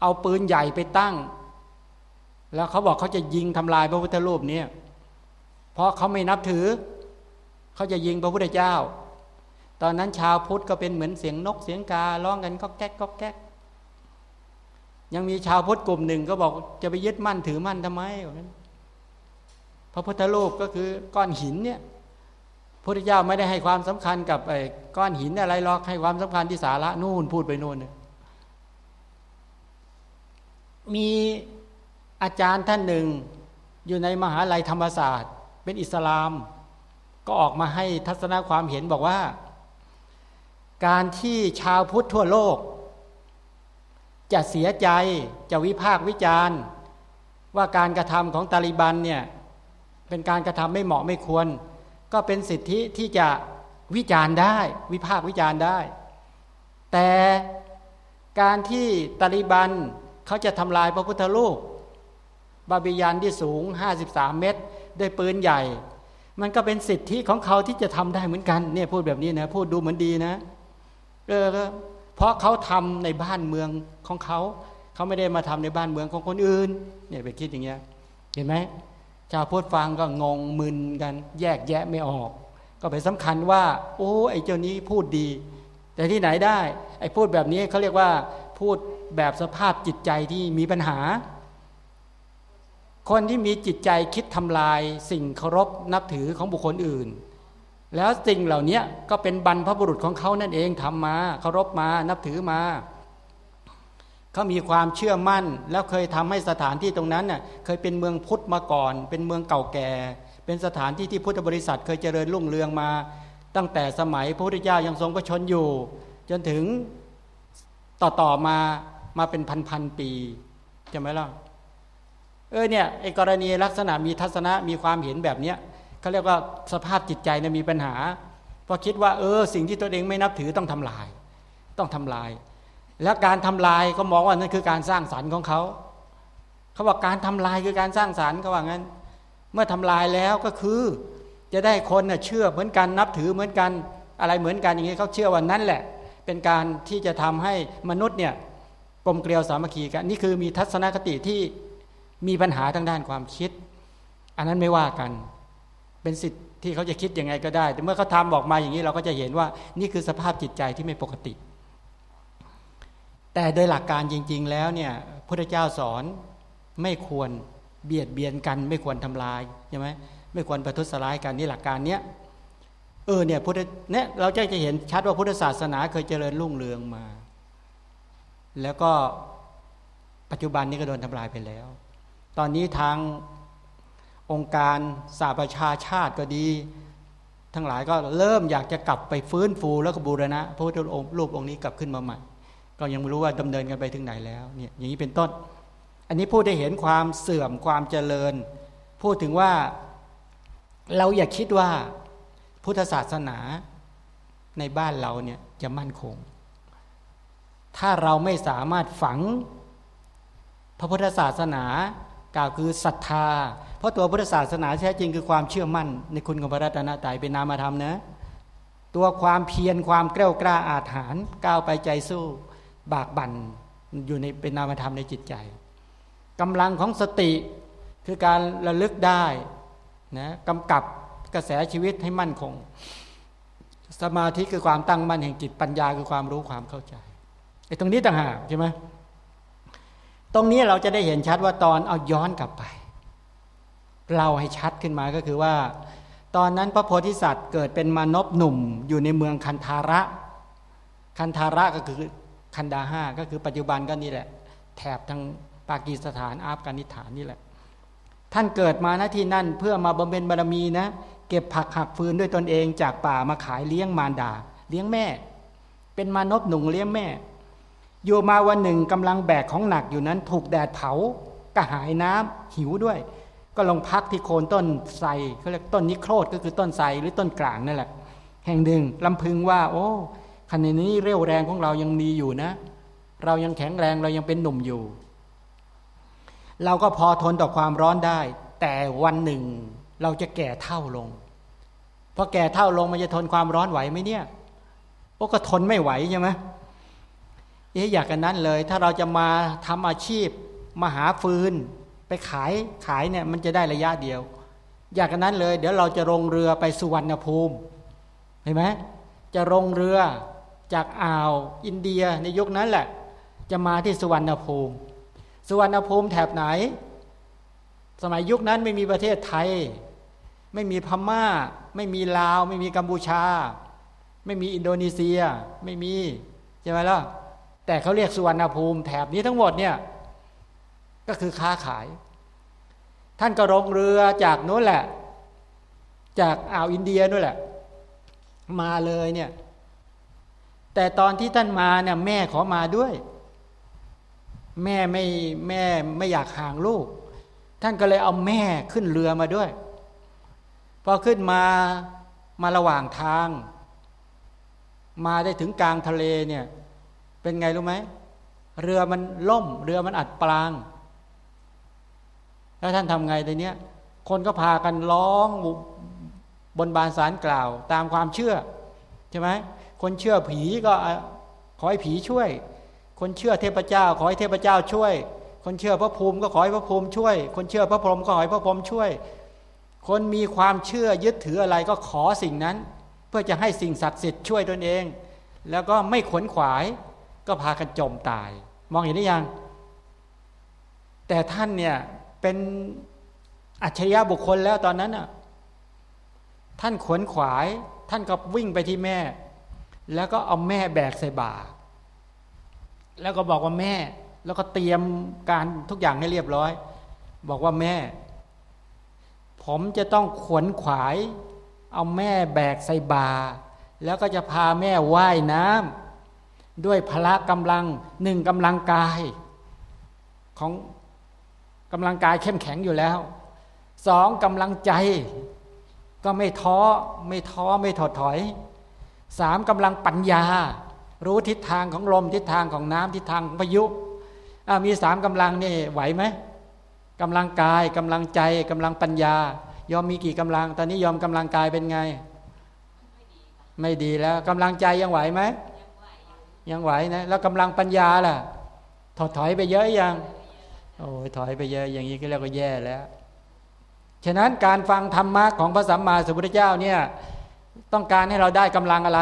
เอาปืนใหญ่ไปตั้ง แล้วเขาบอกเขาจะยิงทำลายพระพุทธรูปนี้เพราะเขาไม่นับถือ เขาจะยิงพระพุทธเจ้า ตอนนั้นชาวพุทธก็เป็นเหมือนเสียงนกเสียงการ้องกันก็แก๊กก็แก๊กยังมีชาวพุทธกลุ่มหนึ่งก็บอกจะไปยึดมั่นถือมั่นทำไมพระพุทธรูปก็คือก้อนหินเนี่ยพุทธเจ้าไม่ได้ให้ความสำคัญกับไอ้ก้อนหินอะไรหรอกให้ความสำคัญที่สาระนู่นพูดไปนู่น มีอาจารย์ท่านหนึ่ง อยู่ในมหาลัยธรรมศาสตร์ เป็นอิสลาม ก็ออกมาให้ทัศนความเห็นบอกว่า การที่ชาวพุทธทั่วโลก จะเสียใจจะวิพากษ์วิจารณ์ ว่าการกระทำของตาลิบันเนี่ยเป็นการกระทำไม่เหมาะไม่ควร ก็เป็นสิทธิที่จะวิจารณ์ได้วิพากษ์วิจารณ์ได้ แต่การที่ตาลิบัน เขาจะทำลายพระพุทธรูปบาบิยานที่สูง 53 เมตร ด้วยปืนใหญ่ มันก็เป็นสิทธิของเขาที่จะทำได้เหมือนกันเนี่ยพูดแบบนี้นะพูดดูเหมือนดีนะเออเพราะเขาทำในบ้านเมืองของเขา เขาไม่ได้มาทำในบ้านเมืองของคนอื่นเนี่ยไปคิดอย่างเงี้ยเห็นไหมชาวพุทธฟังก็งงมึนกัน แยกแยะไม่ออก ก็ไปสำคัญว่า โอ้ไอ้เจ้านี้พูดดี แต่ที่ไหนได้ ไอ้พูดแบบนี้เขาเรียกว่า พูดแบบสภาพจิตใจที่มีปัญหา คนที่มีจิตใจคิดทำลายสิ่งเคารพนับถือของบุคคลอื่น แล้วสิ่งเหล่านี้ก็เป็นบรรพบุรุษของเขานั่นเองทำมาเคารพมานับถือมาเขามีความเชื่อมั่น แล้วเคยทำให้สถานที่ตรงนั้นเน่ยเคยเป็นเมืองพุทธมาก่อน เป็นเมืองเก่าแก่ เป็นสถานที่ที่พุทธบริษัทเคยเจริญรุ่งเรืองมา ตั้งแต่สมัยพระพุทธเจ้ายังทรงพระชนอยู่ จนถึง ต่อต่อมามาเป็นพันพันปีใช่ไหมล่ะเออเนี่ยไอ้กรณีลักษณะมีทัศนะมีความเห็นแบบเนี้ยเขาเรียกว่าสภาพจิตใจเนี่ยมีปัญหาพราะคิดว่าเออสิ่งที่ตัวเองไม่นับถือต้องทำลาย ต้องทำลาย แล้วการทำลายก็มองว่านั่นคือการสร้างสรรค์ของเขาเขาบอกการทำลายคือการสร้างสรรค์เขาว่างั้น เมื่อทำลายแล้วก็คือ จะได้คนเน่ยเชื่อเหมือนกันนับถือเหมือนกันอะไรเหมือนกันอย่างนี้เขาเชื่อว่านั่นแหละ เป็นการที่จะทำให้มนุษย์เนี่ยกลมเกลียวสามัคคีกันนี่คือมีทัศนคติที่มีปัญหาทางด้านความคิด อันนั้นไม่ว่ากันเป็นสิทธิ์ที่เขาจะคิดยังไงก็ได้ แต่เมื่อเขาทำบอกมาอย่างนี้เราก็จะเห็นว่านี่คือสภาพจิตใจที่ไม่ปกติ แต่โดยหลักการจริง ๆ แล้วเนี่ยพระเจ้าสอนไม่ควรเบียดเบียนกัน ไม่ควรทำลายใช่ไหมไม่ควรประทุษร้ายกันนี่หลักการเนี้ย เออเนี่ยพุทธเนี่ยเราจะจะเห็นชัดว่าพุทธศาสนาเคยเจริญรุ่งเรืองมา แล้วก็ปัจจุบันนี้ก็โดนทำลายไปแล้ว ตอนนี้ทางองค์การสหประชาชาติก็ดี ทั้งหลายก็เริ่มอยากจะกลับไปฟื้นฟูแล้วก็บูรณะพระพุทธองค์รูปองค์นี้กลับขึ้นมาใหม่ ก็ยังไม่รู้ว่าดำเนินกันไปถึงไหนแล้วเนี่ยอย่างนี้เป็นต้น อันนี้พูดได้เห็นความเสื่อมความเจริญ พูดถึงว่าเราอย่าคิดว่า พุทธศาสนาในบ้านเราเนี่ยจะมั่นคง ถ้าเราไม่สามารถฝังพระพุทธศาสนากล่าวคือศรัทธา เพราะตัวพุทธศาสนาแท้จริงคือความเชื่อมั่น ในคุณของพระรัตนตรัยเป็นนามธรรมนะตัวความเพียรความกล้ากล้าอาถรรพ์ก้าวไปใจสู้ บากบั่นอยู่ในเป็นนามธรรมในจิตใจกำลังของสติคือการระลึกได้นะกำกับ กระแสชีวิตให้มั่นคง สมาธิคือความตั้งมั่นแห่งจิตปัญญาคือความรู้ความเข้าใจไอ้ตรงนี้ต่างหากใช่ไหมตรงนี้เราจะได้เห็นชัดว่าตอนเอาย้อนกลับไป เราให้ชัดขึ้นมาก็คือว่า ตอนนั้นพระโพธิสัตว์เกิดเป็นมานพหนุ่ม อยู่ในเมืองคันธาระ คันธาระก็คือคันดาห้าก็คือปัจจุบันก็นี่แหละ แถบทางปากีสถานอาฟกานิสถานนี่แหละ ท่านเกิดมาณที่นั่นเพื่อมาบำเพ็ญบารมีนะ เก็บผักหักฟืนด้วยตนเองจากป่ามาขายเลี้ยงมารดา เลี้ยงแม่ เป็นมานพหนุ่มเลี้ยงแม่ อยู่มาวันหนึ่งกำลังแบกของหนักอยู่นั้น ถูกแดดเผากระหายน้ำหิวด้วย ก็ลงพักที่โคนต้นไทรเขาเรียกต้นนิโครธก็คือต้นไทรหรือต้นกลางนั่นแหละ แห่งหนึ่งลำพึงว่า โอ้ขณะนี้เรี่ยวแรงของเรายังมีอยู่นะ เรายังแข็งแรงเรายังเป็นหนุ่มอยู่ เราก็พอทนต่อความร้อนได้ แต่วันหนึ่ง เราจะแก่เท่าลงพอแก่เท่าลงมันจะทนความร้อนไหวไหมเนี่ยโอ้ก็ทนไม่ไหวใช่ไหมเอ๊ะอยากกันนั้นเลย ถ้าเราจะมาทำอาชีพมาหาฟืน ไปขายขายเนี่ยมันจะได้ระยะเดียว อยากกันนั้นเลย เดี๋ยวเราจะลงเรือไปสุวรรณภูมิเห็นไหมจะลงเรือจากอ่าวอินเดียในยุคนั้นแหละ จะมาที่สุวรรณภูมิ สุวรรณภูมิแถบไหน สมัยยุคนั้นไม่มีประเทศไทย ไม่มีพม่า ไม่มีลาว ไม่มีกัมพูชา ไม่มีอินโดนีเซีย ไม่มีใช่ไหมล่ะแต่เขาเรียกสุวรรณภูมิแถบนี้ทั้งหมดเนี่ยก็คือค้าขาย ท่านก็ลงเรือจากนู้นแหละ จากอ่าวอินเดียนู่นแหละ มาเลยเนี่ย แต่ตอนที่ท่านมาเนี่ยแม่ขอมาด้วย แม่ไม่แม่ไม่อยากห่างลูก ท่านก็เลยเอาแม่ขึ้นเรือมาด้วย พอขึ้นมามาระหว่างทาง มาได้ถึงกลางทะเลเนี่ย เป็นไงรู้ไหมเรือมันล่ม เรือมันอัดปลาง แล้วท่านทำไงในเนี้ย คนก็พากันร้องบนบานสารกล่าว ตามความเชื่อใช่ไหมคนเชื่อผีก็ขอให้ผีช่วย คนเชื่อเทพเจ้า ขอให้เทพเจ้าช่วย คนเชื่อพระภูมิก็ขอให้พระภูมิช่วย คนเชื่อพระพรหมก็ขอให้พระพรหมช่วย คนมีความเชื่อยึดถืออะไรก็ขอสิ่งนั้น เพื่อจะให้สิ่งศักดิ์สิทธิ์ช่วยตนเอง แล้วก็ไม่ขวนขวายก็พากันจมตาย มองเห็นหรือยัง แต่ท่านเนี่ยเป็นอัจฉริยะบุคคลแล้วตอนนั้นอะท่านขวนขวาย ท่านก็วิ่งไปที่แม่ แล้วก็เอาแม่แบกใส่บ่า แล้วก็บอกว่าแม่ แล้วก็เตรียมการทุกอย่างให้เรียบร้อย บอกว่าแม่ ผมจะต้องขวนขวาย เอาแม่แบกใส่บา แล้วก็จะพาแม่ว่ายน้ำด้วยพละกำลังหนึ่งกำลังกาย ของกำลังกายเข้มแข็งอยู่แล้วสองกำลังใจ ก็ไม่ท้อไม่ท้อไม่ถดถอยสามกำลังปัญญา รู้ทิศทางของลมทิศทางของน้ำทิศทางของพายุมีสามกำลังนี่ไหวไหม กำลังกายกำลังใจกำลังปัญญายอมมีกี่กำลัง ตอนนี้ยอมกำลังกายเป็นไง ไม่ดีแล้วกำลังใจยังไหวไหมยังไหวนะแล้วกำลังปัญญาล่ะ ถอดถอยไปเยอะยังโอ้ยถอยไปเยอะอย่างนี้ก็เรียกว่าแย่แล้ว ฉะนั้นการฟังธรรมะของพระสัมมาสัมพุทธเจ้าเนี่ยต้องการให้เราได้กำลังอะไร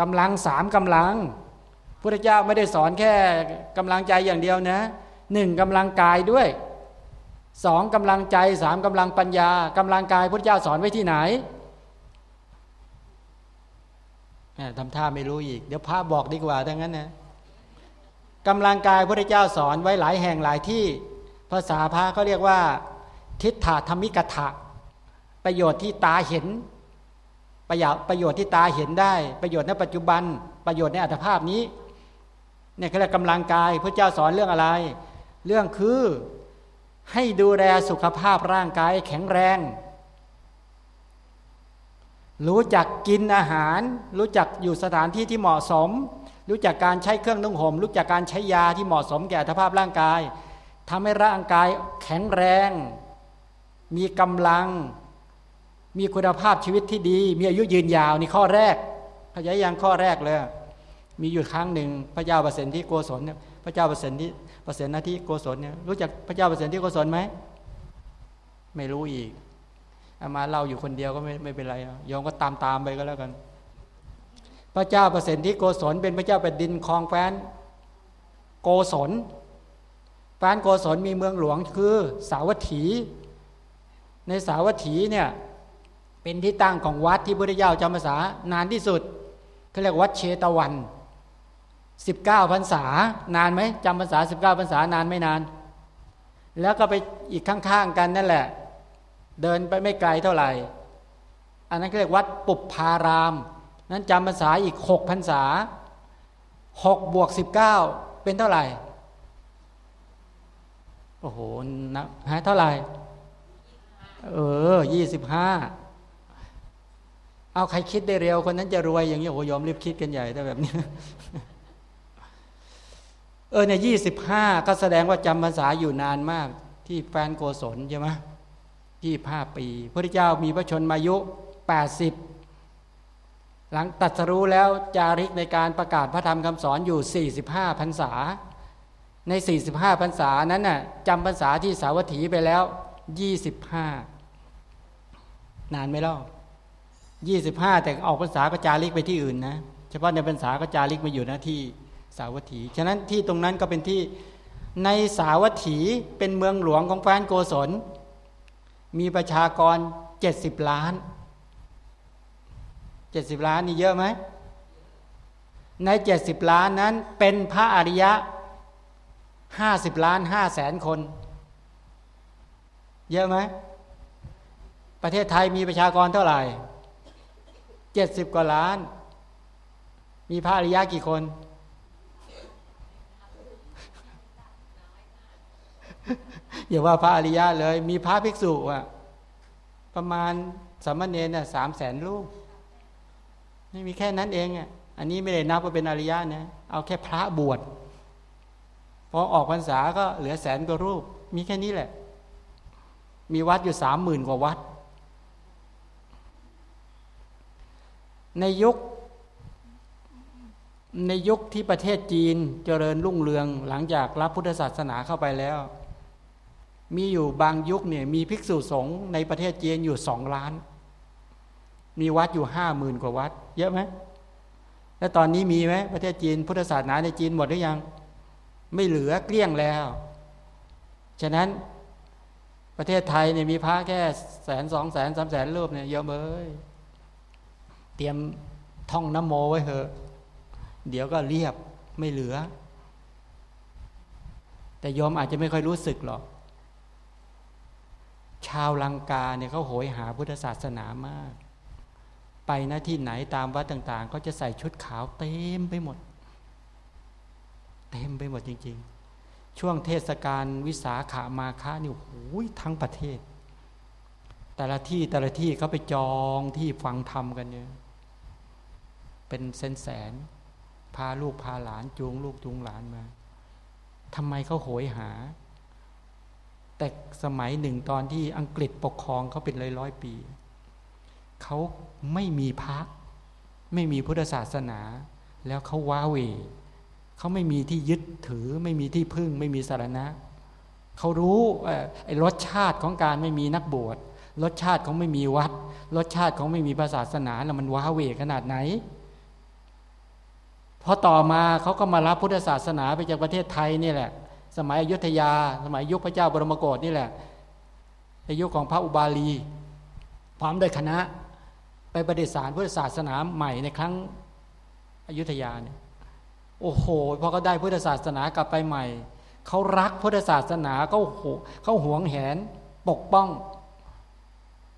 กำลังสามกำลังพุทธเจ้าไม่ได้สอนแค่กำลังใจอย่างเดียวนะ หนึ่งกำลังกายด้วยสองกำลังใจสามกำลังปัญญากำลังกายพุทธเจ้าสอนไว้ที่ไหนทำท่าไม่รู้อีก เดี๋ยวพระบอกดีกว่าดังนั้นนะกำลังกายพระเจ้าสอนไว้หลายแห่งหลายที่ ภาษาพระเขาเรียกว่า ทิฏฐาธรรมิกถะประโยชน์ที่ตาเห็น ประโยชน์ประโยชน์ที่ตาเห็นได้ ประโยชน์ในปัจจุบัน ประโยชน์ในอัตภาพนี้เนี่ยเขาเรียกกำลังกายพระเจ้าสอนเรื่องอะไร เรื่องคือให้ดูแลสุขภาพร่างกายแข็งแรง รู้จักกินอาหาร รู้จักอยู่สถานที่ที่เหมาะสม รู้จักการใช้เครื่องนุ่งห่มรู้จักการใช้ยาที่เหมาะสมแก่สภาพร่างกายทำให้ร่างกายแข็งแรง มีกำลัง มีคุณภาพชีวิตที่ดี มีอายุยืนยาวนี่ข้อแรกขยายยังข้อแรกเลย มีอยู่ครั้งหนึ่งพระเจ้าเปรตที่โกศลเนี่ยพระเจ้าเปรตที่ พระเปรตนาที่โกศลเนี่ยรู้จักพระเจ้าเปรตที่โกศลไหมไม่รู้อีกอามาเล่าอยู่คนเดียวก็ไม่ไม่เป็นไรยอมก็ตามตามไปก็แล้วกัน พระเจ้าเปรตที่โกศลเป็นพระเจ้าแผ่นดินคลองแฟนโกศลแฟนโกศลมีเมืองหลวงคือสาวัตถี ในสาวัตถีเนี่ยเป็นที่ตั้งของวัดที่พระเจ้าจำพรรษานานที่สุดเขาเรียกวัดเชตวัน สิบเก้าพรรษานานไหมจำพรรษาสิบเก้าพรรษานานไม่นาน แล้วก็ไปอีกข้างๆกันนั่นแหละ เดินไปไม่ไกลเท่าไหร่ อันนั้นเรียกวัดปุบพาราม นั้นจำพรรษาอีกหกพรรษาหกบวกสิบเก้าเป็นเท่าไหร่โอ้โหนะฮะเท่าไหร่ เออยี่สิบห้าเอาใครคิดได้เร็วคนนั้นจะรวยอย่างนี้โอ้ยอมรีบคิดกันใหญ่แต่แบบนี้ เออเนี่ยยี่สิบห้าก็แสดงว่าจำภาษาอยู่นานมาก ที่แฟนโกศลใช่ไหมยี่ห้าปีพระเจ้ามีพระชนมายุแปดสิบหลังตัดสรู้แล้วจาริกในการประกาศพระธรรมคำสอนอยู่ 45พรรษา ใน 45พรรษานั้นน่ะจำพรรษาที่สาวัตถีไปแล้ว 25 นานไหมล่ะ25 แต่ออกพรรษาก็จาริกไปที่อื่นนะ เฉพาะในพรรษาก็จาริกมาอยู่นะที่ สาวัตถี ฉะนั้นที่ตรงนั้นก็เป็นที่ในสาวัตถีเป็นเมืองหลวงของแฟนโกศล มีประชากร70ล้าน70ล้านนี่เยอะไหม ใน70ล้านนั้นเป็นพระอริยะ50ล้าน5แสนคน เยอะไหม ประเทศไทยมีประชากรเท่าไหร่70กว่าล้าน มีพระอริยะกี่คน อย่าว่าพระอริยะเลย มีพระภิกษุอะประมาณสามเณรน่ะสามแสนลูกไม่มีแค่นั้นเองอะอันนี้ไม่ได้นับว่าเป็นอริยะนะเอาแค่พระบวชพอออกพรรษาก็เหลือแสนกว่ารูป มีแค่นี้แหละ มีวัดอยู่สามหมื่นกว่าวัด ในยุค ในยุคที่ประเทศจีนเจริญรุ่งเรืองหลังจากรับพุทธศาสนาเข้าไปแล้ว มีอยู่บางยุคเนี่ยมีภิกษุสงฆ์ในประเทศจีนอยู่สองล้าน มีวัดอยู่ห้าหมื่นกว่าวัด เยอะไหมแล้วตอนนี้มีไหมประเทศจีน พุทธศาสนาในจีนหมดหรือยัง ไม่เหลือเกลี้ยงแล้ว ฉะนั้นประเทศไทยเนี่ยมีพระแค่แสนสองแสนสามแสนรูปเนี่ยเยอะเลยเตรียมท่องน้ำโมไว้เถอะ เดี๋ยวก็เรียบไม่เหลือ แต่ยอมอาจจะไม่ค่อยรู้สึกหรอก ชาวลังกาเนี่ยเขาโหยหาพุทธศาสนามาก ไปหน้าที่ไหนตามวัดต่างๆเขาจะใส่ชุดขาวเต็มไปหมด เต็มไปหมดจริง ๆ ช่วงเทศกาลวิสาขามาคะนี่โอ้ยทั้งประเทศ แต่ละที่แต่ละที่เขาไปจองที่ฟังธรรมกันเนี่ยเป็นเซนแสนพาลูกพาหลานจูงลูกจูงหลานมาทำไมเขาโหยหา แต่สมัยหนึ่งตอนที่อังกฤษปกครองเขาเป็นร้อยร้อยปี เขาไม่มีพักไม่มีพุทธศาสนา แล้วเขาว้าเวเขาไม่มีที่ยึดถือ ไม่มีที่พึ่ง ไม่มีสารณะเขารู้ไอ้รสชาติของการไม่มีนักบวชรสชาติของไม่มีวัด รสชาติของไม่มีศาสนาแล้วมันว้าเวขนาดไหนพอต่อมาเขาก็มารับพุทธศาสนาไปจากประเทศไทยนี่แหละ สมัยอยุธยา สมัยยุคพระเจ้าบรมโกศนี่แหละในยุคของพระอุบาลีพร้อมด้วยคณะไปประดิษฐานพุทธศาสนาใหม่ในครั้งอยุธยาเนี่ยโอ้โหพอเขาได้พุทธศาสนากลับไปใหม่เขารักพุทธศาสนาเขาโหเขาหวงแหนปกป้อง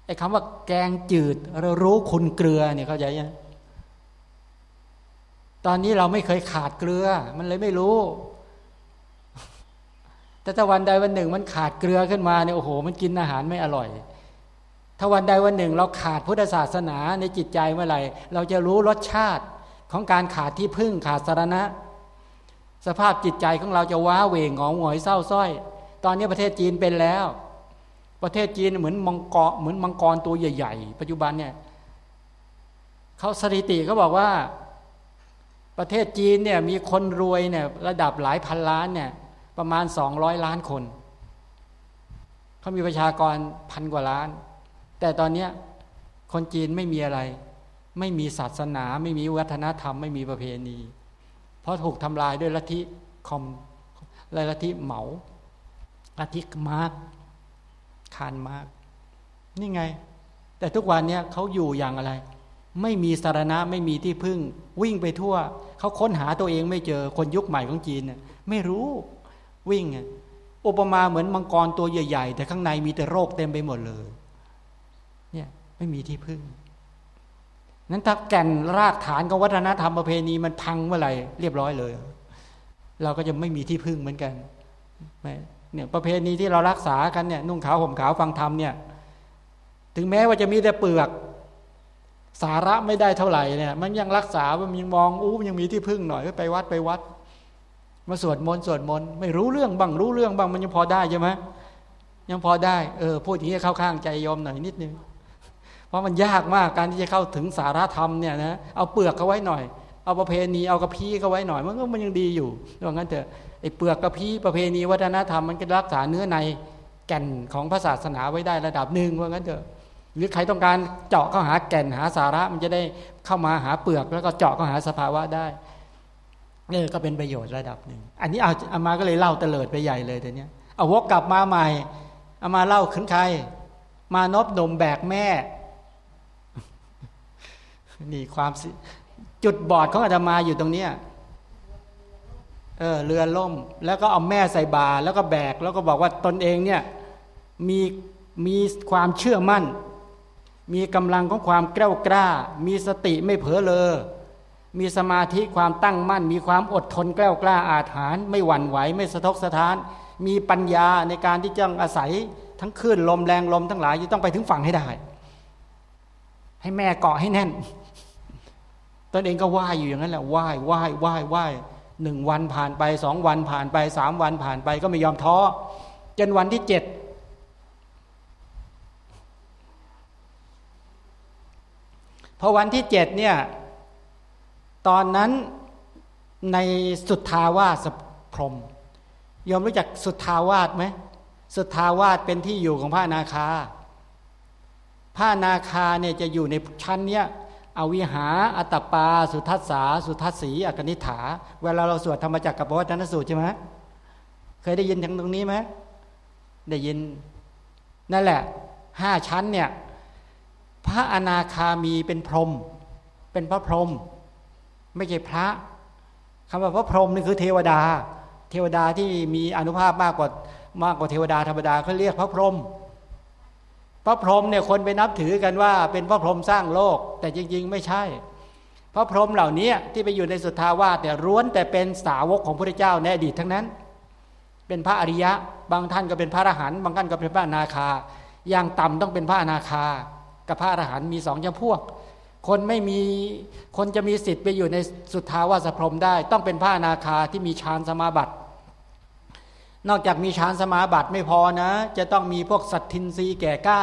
ไอ้คำว่าแกงจืดเรารู้คุณเกลือเนี่ยเข้าใจยังตอนนี้เราไม่เคยขาดเกลือ มันเลยไม่รู้ แต่ถ้าวันใดวันหนึ่งมันขาดเกลือขึ้นมาเนี่ยโอ้โห มันกินอาหารไม่อร่อย ถ้าวันใดวันหนึ่ง เราขาดพุทธศาสนาในจิตใจเมื่อไหร่ เราจะรู้รสชาติของการขาดที่พึ่งขาดสารณะ สภาพจิตใจของเราจะว้าเหวงหงอหงอยเศร้าส้อย ตอนนี้ประเทศจีนเป็นแล้ว ประเทศจีนเหมือนมังกรเหมือนมังกรตัวใหญ่ ๆ ปัจจุบันเนี่ยเขาสถิติเขาบอกว่า ประเทศจีนเนี่ยมีคนรวยเนี่ยระดับหลายพันล้านเนี่ย ประมาณสองร้อยล้านคน เขามีประชากรพันกว่าล้าน แต่ตอนนี้คนจีนไม่มีอะไร ไม่มีศาสนา ไม่มีวัฒนธรรม ไม่มีประเพณี เพราะถูกทำลายด้วยลัทธิคอมลัทธิเหมาลัทธิมาร์กคานมาร์กนี่ไง แต่ทุกวันนี้เขาอยู่อย่างอะไร ไม่มีสารณะไม่มีที่พึ่ง วิ่งไปทั่ว เขาค้นหาตัวเองไม่เจอคนยุคใหม่ของจีนเนี่ยไม่รู้ วิ่งอุปมาเหมือนมังกรตัวใหญ่ ๆ แต่ข้างในมีแต่โรคเต็มไปหมดเลย เนี่ยไม่มีที่พึ่ง นั้นถ้าแก่นรากฐานของวัฒนธรรมประเพณีมันพังเมื่อไหร่เรียบร้อยเลย เราก็จะไม่มีที่พึ่งเหมือนกันเนี่ยประเพณีที่เรารักษากันเนี่ยนุ่งขาวห่มขาวฟังธรรมเนี่ยถึงแม้ว่าจะมีแต่เปลือก สาระไม่ได้เท่าไหร่เนี่ย มันยังรักษา มันยังมองอู้มันยังมีที่พึ่งหน่อยไปวัดไปวัด มาสวดมนต์สวดมนต์ไม่รู้เรื่องบ้างรู้เรื่องบ้างมันยังพอได้ใช่ไหมยังพอได้เออพูดอย่างนี้เข้าข้างใจยอมหน่อยนิดนึงเพราะมันยากมากการที่จะเข้าถึงสาระธรรมเนี่ยนะเอาเปลือกเขาไว้หน่อย เอาประเพณีเอากระพี้เขาไว้หน่อยมันก็มันยังดีอยู่ดังนั้นเถอะไอ้เปลือกกระพี้ประเพณีวัฒนธรรมมันก็รักษาเนื้อในแก่นของพระศาสนาไว้ได้ระดับหนึ่งว่างั้นเถอะหรือใครต้องการเจาะเข้าหาแก่นหาสาระมันจะได้เข้ามาหาเปลือกแล้วก็เจาะเข้าหาสภาวะได้ เออก็เป็นประโยชน์ระดับหนึ่ง อันนี้เอาอามาก็เลยเล่าเตลิดไปใหญ่เลยแต่เนี้ยเอาวกกลับมาใหม่เอามาเล่าขึ้นใคร มานบนมแบกแม่ นี่ความจุดบอดของอาตมาอยู่ตรงเนี้ยเออเรือล่ม แล้วก็เอาแม่ใส่บาแล้วก็แบก แล้วก็บอกว่าตนเองเนี่ยมีมีความเชื่อมั่น มีกำลังของความกล้วกล้า มีสติไม่เผลอเลอ มีสมาธิความตั้งมั่น มีความอดทนแกล้วกล้าอาถรรพ์ไม่หวั่นไหวไม่สะทกสะท้าน มีปัญญาในการที่จะอาศัยทั้งคลื่นลมแรงลมทั้งหลายจะต้องไปถึงฝั่งให้ได้ ให้แม่เกาะให้แน่นตนเองก็ว่ายอยู่อย่างนั้นแหละว่ายว่ายว่ายว่ายหนึ่งวันผ่านไปสองวันผ่านไปสามวันผ่านไปก็ไม่ยอมท้อจนวันที่เจ็ดพอวันที่เจ็ดเนี่ย ตอนนั้นในสุทธาวาสพรมยอมรู้จักสุทธาวาสไหมสุทธาวาสเป็นที่อยู่ของพระนาคา พระนาคาเนี่ยจะอยู่ในชั้นเนี้ยอวิหา อัตปา สุทัสสา สุทัสสีอกนิฐา เวลาเราสวดธรรมจักรกับวัฒนสูตรใช่ไหมเคยได้ยินทางตรงนี้ไหมได้ยิน นั่นแหละห้าชั้นเนี่ย พระอนาคามีเป็นพรหมเป็นพระพรหม ไม่ใช่พระคำว่าพระพรหมนี่คือเทวดา เทวดาที่มีอนุภาพมากกว่ามากกว่าเทวดาธรรมดาเขาเรียกพระพรหมพระพรหมเนี่ยคนไปนับถือกันว่าเป็นพระพรหมสร้างโลก แต่จริง ๆ ไม่ใช่ พระพรหมเหล่านี้ที่ไปอยู่ในสุทธาวาสเนี่ยร้วนแต่เป็นสาวกของพระเจ้าในอดีตทั้งนั้น เป็นพระอริยะ บางท่านก็เป็นพระอรหันต์บางท่านก็เป็นพระอนาคา อย่างต่ำต้องเป็นพระอนาคา กับพระอรหันต์มีสองจำพวก คนไม่มีคนจะมีสิทธิ์ไปอยู่ในสุทธาวาสพรมได้ ต้องเป็นพระอนาคาที่มีฌานสมาบัติ นอกจากมีฌานสมาบัติไม่พอนะ จะต้องมีพวกสัตทินรีแก่กล้า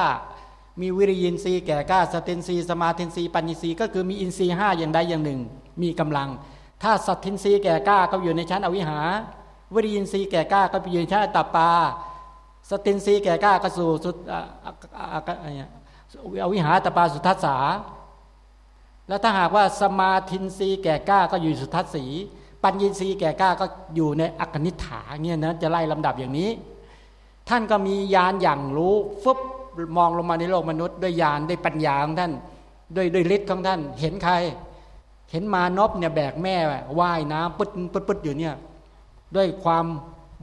มีวิริยินทรีย์แก่กล้าสตินทรีย์สมาธินทรีย์ปัญญินทรีย์ก็คือมีอินทรีย์ห้าอย่างใดอย่างหนึ่ง มีกำลัง ถ้าสัทธินทรีย์แก่กล้าก็อยู่ในชั้นอวิหา วิริยินทรีย์แก่กล้าก็ไปอยู่ในชั้นอตัปปา สตินทรีย์แก่กล้าก็สู่สุดอะไรอวิหาอตัปปาสุทัสสา แล้วถ้าหากว่าสมาธินทรีย์แก่กล้าก็อยู่สุทัสสีปัญญินทรีย์แก่กล้าก็อยู่ในอกนิฏฐาเนี่ยนะจะไล่ลำดับอย่างนี้ ท่านก็มียานอย่างรู้ฟึบมองลงมาในโลกมนุษย์ ด้วยยานด้วยปัญญาของท่านด้วยด้วยฤทธิ์ของท่าน เห็นใคร เห็นมานพเนี่ยแบกแม่ว่ายน้ำปึ๊ดปึ๊ดปึ๊ดอยู่เนี่ยด้วยความ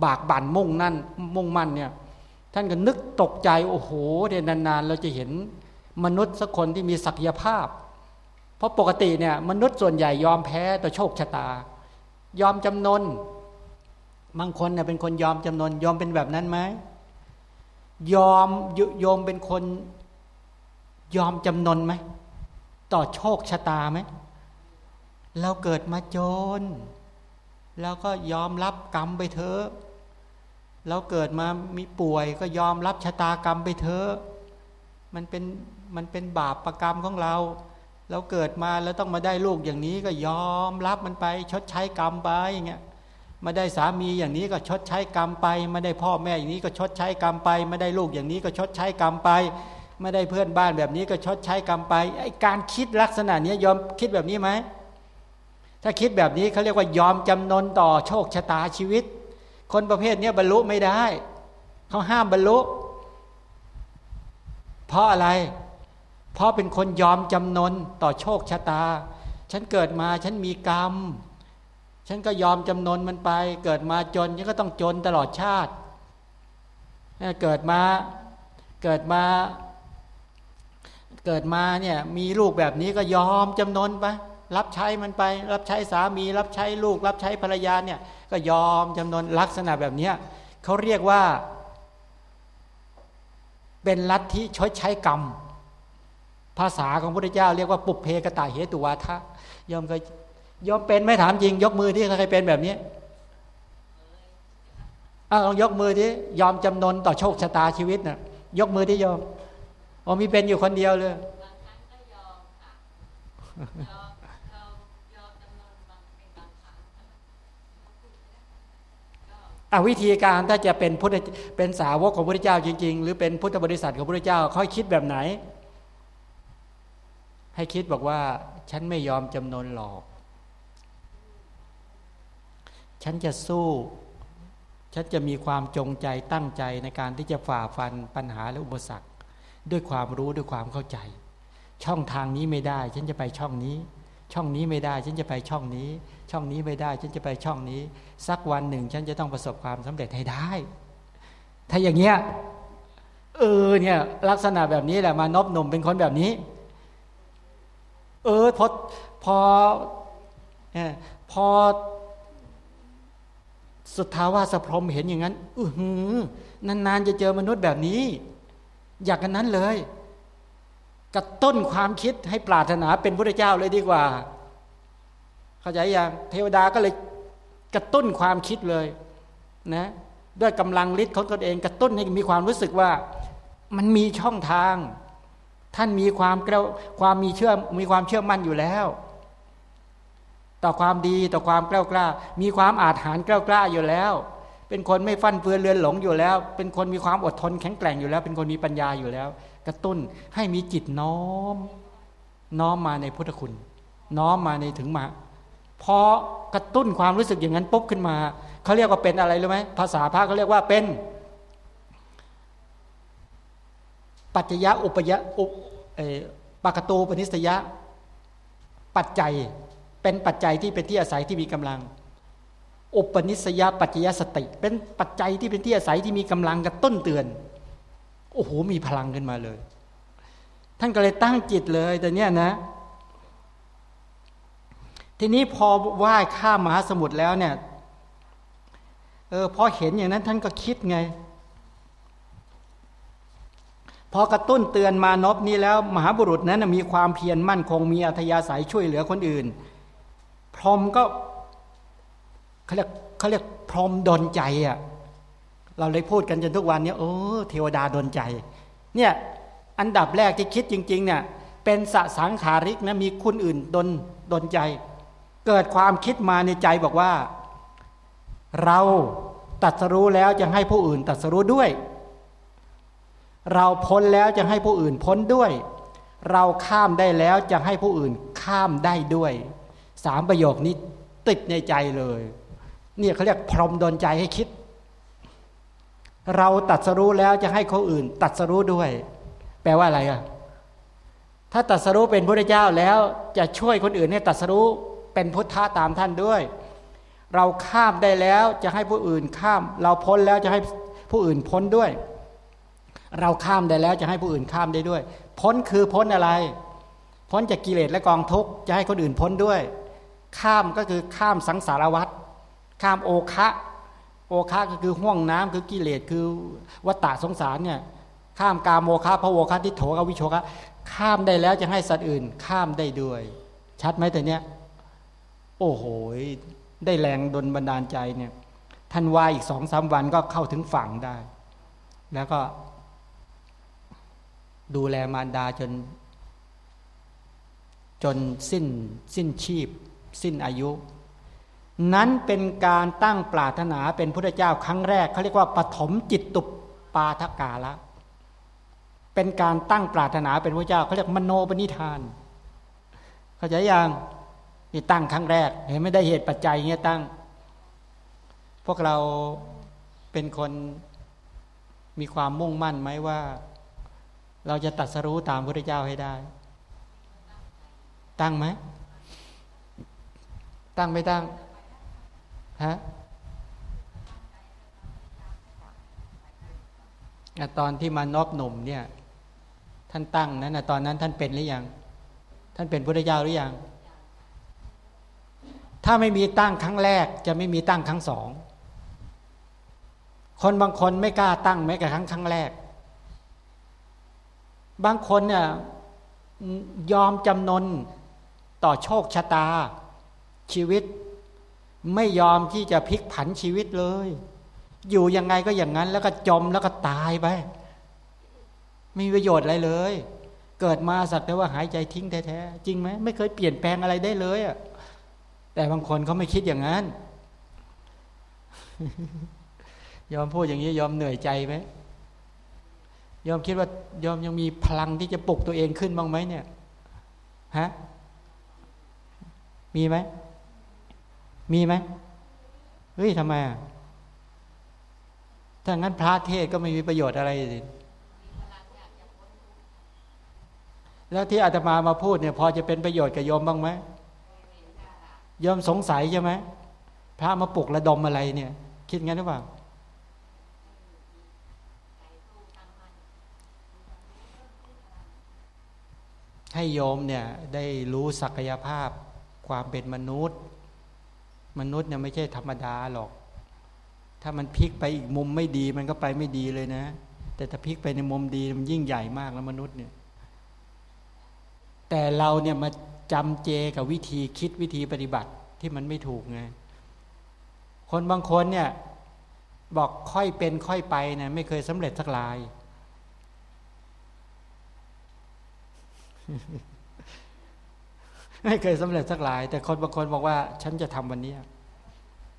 บากบั่นมุ่งนั่นมุ่งมั่นเนี่ยท่านก็นึกตกใจโอ้โหเดี๋ยนานๆเราจะเห็นมนุษย์สักคนที่มีศักยภาพ เพราะปกติเนี่ยมนุษย์ส่วนใหญ่ยอมแพ้ต่อโชคชะตา ยอมจำนนบางคนเนี่ยเป็นคนยอมจำนนยอมเป็นแบบนั้นไหมยอมยอมเป็นคนยอมจำนนไหมต่อโชคชะตาไหมเราเกิดมาจนแล้วก็ยอมรับกรรมไปเถอะเราเกิดมามีป่วยก็ยอมรับชะตากรรมไปเถอะมันเป็นมันเป็นบาปประกรรมของเรา เราเกิดมาแล้วต้องมาได้ลูกอย่างนี้ก็ยอมรับมันไป ชดใช้กรรมไปอย่างเงี้ยมาได้สามีอย่างนี้ก็ชดใช้กรรมไปมาได้พ่อแม่อย่างนี้ก็ชดใช้กรรมไปมาได้ลูกอย่างนี้ก็ชดใช้กรรมไปไม่ได้เพื่อนบ้านแบบนี้ก็ชดใช้กรรมไปไอ้การคิดลักษณะนี้ยอมคิดแบบนี้ไหมถ้าคิดแบบนี้เขาเรียกว่ายอมจำนนต่อโชคชะตาชีวิต คนประเภทนี้บรรลุไม่ได้เขาห้ามบรรลุ เพราะอะไร เพราะเป็นคนยอมจำนนต่อโชคชะตา ฉันเกิดมาฉันมีกรรม ฉันก็ยอมจำนนมันไป เกิดมาจนฉันก็ต้องจนตลอดชาติ เกิดมาเกิดมาเกิดมาเนี่ยมีลูกแบบนี้ก็ยอมจำนนไปรับใช้มันไป รับใช้สามี รับใช้ลูก รับใช้ภรรยาเนี่ยก็ยอมจำนนลักษณะแบบนี้เขาเรียกว่า เป็นลัทธิชดใช้กรรม ภาษาของพระพุทธเจ้าเรียกว่าปุเพกตาเหตุวาทะยอมเคยยอมเป็นไม่ถามจริง ยกมือที่ใครเป็นแบบนี้อาลองยกมือที่ยอมจำนนต่อโชคชะตาชีวิตนะ่ะ ยกมือที่ยอมอ๋อมีเป็นอยู่คนเดียวเลยอาวิธีการถ้าจะเป็นพุทธเป็นสาวกของพระพุทธเจ้าจริง ๆ หรือเป็นพุทธบริษัทของพระพุทธเจ้าเขาคิดแบบไหน ให้คิดบอกว่า ฉันไม่ยอมจำนนหลอก ฉันจะสู้ ฉันจะมีความจงใจตั้งใจในการที่จะฝ่าฟันปัญหาและอุปสรรค ด้วยความรู้ด้วยความเข้าใจ ช่องทางนี้ไม่ได้ ฉันจะไปช่องนี้ ช่องนี้ไม่ได้ ฉันจะไปช่องนี้ ช่องนี้ไม่ได้ ฉันจะไปช่องนี้ สักวันหนึ่ง ฉันจะต้องประสบความสำเร็จให้ได้ ถ้าอย่างเงี้ยเออเนี่ยลักษณะแบบนี้แหละมานบหนุ่มเป็นคนแบบนี้ เออพอพอพอสุทธาวาสพรมเห็นอย่างนั้นอือหือนานๆจะเจอมนุษย์แบบนี้ อยากกันนั้นเลย กระต้นความคิดให้ปรารถนาเป็นพระเจ้าเลยดีกว่า เข้าใจยังเทวดาก็เลยกระตุ้นความคิดเลยนะด้วยกำลังฤทธิ์ของตนเองกระตุ้นให้มีความรู้สึกว่า มันมีช่องทาง ท่านมีความเกล้าความมีเชื่อมีความเชื่อมั่นอยู่แล้ว ต่อความดีต่อความกล้ากล้า มีความอาถรรกล้ากล้าอยู่แล้ว เป็นคนไม่ฟั่นเฟือนเลือนหลงอยู่แล้ว เป็นคนมีความอดทนแข็งแกร่งอยู่แล้ว เป็นคนมีปัญญาอยู่แล้ว กระตุ้นให้มีจิตน้อม น้อมมาในพุทธคุณ น้อมมาในถึงมาพอกระตุ้นความรู้สึกอย่างนั้นปุ๊บขึ้นมาเขาเรียกว่าเป็นอะไรรู้ไหมภาษาพระเขาเรียกว่าเป็น ปัจจยะอุปยะอุปากตูปนิสยะ ปัจจัยเป็นปัจจัยที่เป็นที่อาศัยที่มีกำลัง อุปนิสยปัจจยสติ เป็นปัจจัยที่เป็นที่อาศัยที่มีกำลังกระต้นเตือน โอ้โหมีพลังขึ้นมาเลย ท่านก็เลยตั้งจิตเลยแต่เนี้ยนะ ทีนี้พอว่ายข้ามมหาสมุทรแล้วเนี่ยเออพอเห็นอย่างนั้นท่านก็คิดไง พอกระตุ้นเตือนมานพนี้แล้ว มหาบุรุษนั้นมีความเพียรมั่นคงมีอัธยาศัยช่วยเหลือคนอื่น พรหมก็เขาเรียกเขาเรียกพรหมดนใจอะเราเลยพูดกันจนทุกวันนี้โอ้เทวดาดนใจ เนี่ยอันดับแรกที่คิดจริง ๆ เนี่ย เป็นสสังขาริกนะมีคุณอื่นดนดนใจ เกิดความคิดมาในใจบอกว่า เราตัดสรู้แล้วจะให้ผู้อื่นตัดสรู้ด้วย เราพ้นแล้วจะให้ผู้อื่นพ้นด้วย เราข้ามได้แล้วจะให้ผู้อื่นข้ามได้ด้วยสามประโยคนี้ติดในใจเลย เนี่ยเขาเรียกพรหมดนใจให้คิด เราตัดสรู้แล้วจะให้คนอื่น ตัดสรู้ด้วย แปลว่าอะไรอะถ้าตัดสรู้เป็นพระเจ้าแล้วจะช่วยคนอื่นให้ตัดสรู้เป็นพุทธะตามท่านด้วย เราข้ามได้แล้วจะให้ผู้อื่นข้าม เราพ้นแล้วจะให้ผู้อื่นพ้นด้วย เราข้ามได้แล้วจะให้ผู้อื่นข้ามได้ด้วย พ้นคือพ้นอะไร พ้นจากกิเลสและกองทุกข์จะให้คนอื่นพ้นด้วย ข้ามก็คือข้ามสังสารวัฏข้ามโอคะโอคะก็คือห่วงน้ำคือกิเลสคือวัตตะสงสารเนี่ยข้ามกามโมคะพระโวคะทิโถกวิโชคะข้ามได้แล้วจะให้สัตว์อื่น ข้ามได้ด้วย ชัดไหมแต่เนี้ยโอ้โหได้แรงดนบันดาลใจเนี่ยท่านว่าอีกสองสามวันก็เข้าถึงฝั่งได้ แล้วก็ ดูแลมารดาจน จนสิ้นสิ้นชีพ สิ้นอายุ นั้นเป็นการตั้งปรารถนาเป็นพุทธเจ้าครั้งแรกเขาเรียกว่าปฐมจิตตุปปาทกาละเป็นการตั้งปรารถนาเป็นพระเจ้าเขาเรียกมโนปณิธาน เข้าใจยังนี่ตั้งครั้งแรก เห็นไม่ได้เหตุปัจจัยเงี้ยตั้ง พวกเราเป็นคนมีความมุ่งมั่นไหมว่า เราจะตัดสรู้ตามพระเจ้าให้ได้ ตั้งไหม ตั้งไม่ตั้ง ฮะตอนที่มานอบหนุ่มเนี่ย ท่านตั้งนั้นนะตอนนั้นท่านเป็นหรือยัง ท่านเป็นพุทธเจ้าหรือยัง ถ้าไม่มีตั้งครั้งแรก จะไม่มีตั้งครั้งสอง คนบางคนไม่กล้าตั้งแม้กระทั่งครั้งแรก บางคนเนี่ยยอมจำนนต่อโชคชะตาชีวิต ไม่ยอมที่จะพลิกผันชีวิตเลย อยู่ยังไงก็อย่างนั้น แล้วก็จมแล้วก็ตายไปไม่มีประโยชน์อะไรเลย เกิดมาสักแต่ว่าหายใจทิ้งแท้ๆจริงไหมไม่เคยเปลี่ยนแปลงอะไรได้เลยอะแต่บางคนเขาไม่คิดอย่างนั้น ยอมพูดอย่างนี้ยอมเหนื่อยใจไหม ยอมคิดว่ายอมยังมีพลังที่จะปลุกตัวเองขึ้นบ้างไหมเนี่ยฮะมีไหมมีไหมเฮ้ยทำไมถ้างั้นพระเทศก็ไม่มีประโยชน์อะไรสิแล้วที่อาตมามาพูดเนี่ย พอจะเป็นประโยชน์กับโยมบ้างไหมโยมสงสัยใช่ไหมพระมาปลุกระดมอะไรเนี่ย คิดงั้นหรือเปล่า ให้โยมเนี่ยได้รู้ศักยภาพความเป็นมนุษย์ มนุษย์เนี่ยไม่ใช่ธรรมดาหรอก ถ้ามันพลิกไปอีกมุมไม่ดีมันก็ไปไม่ดีเลยนะ แต่ถ้าพลิกไปในมุมดีมันยิ่งใหญ่มากแล้วมนุษย์เนี่ย แต่เราเนี่ยมาจำเจกับวิธีคิดวิธีปฏิบัติที่มันไม่ถูกไง คนบางคนเนี่ย บอกค่อยเป็นค่อยไปนะไม่เคยสำเร็จสักลาย ไม่เคยสำเร็จสักหลาย แต่คนบางคนบอกว่า ฉันจะทำวันนี้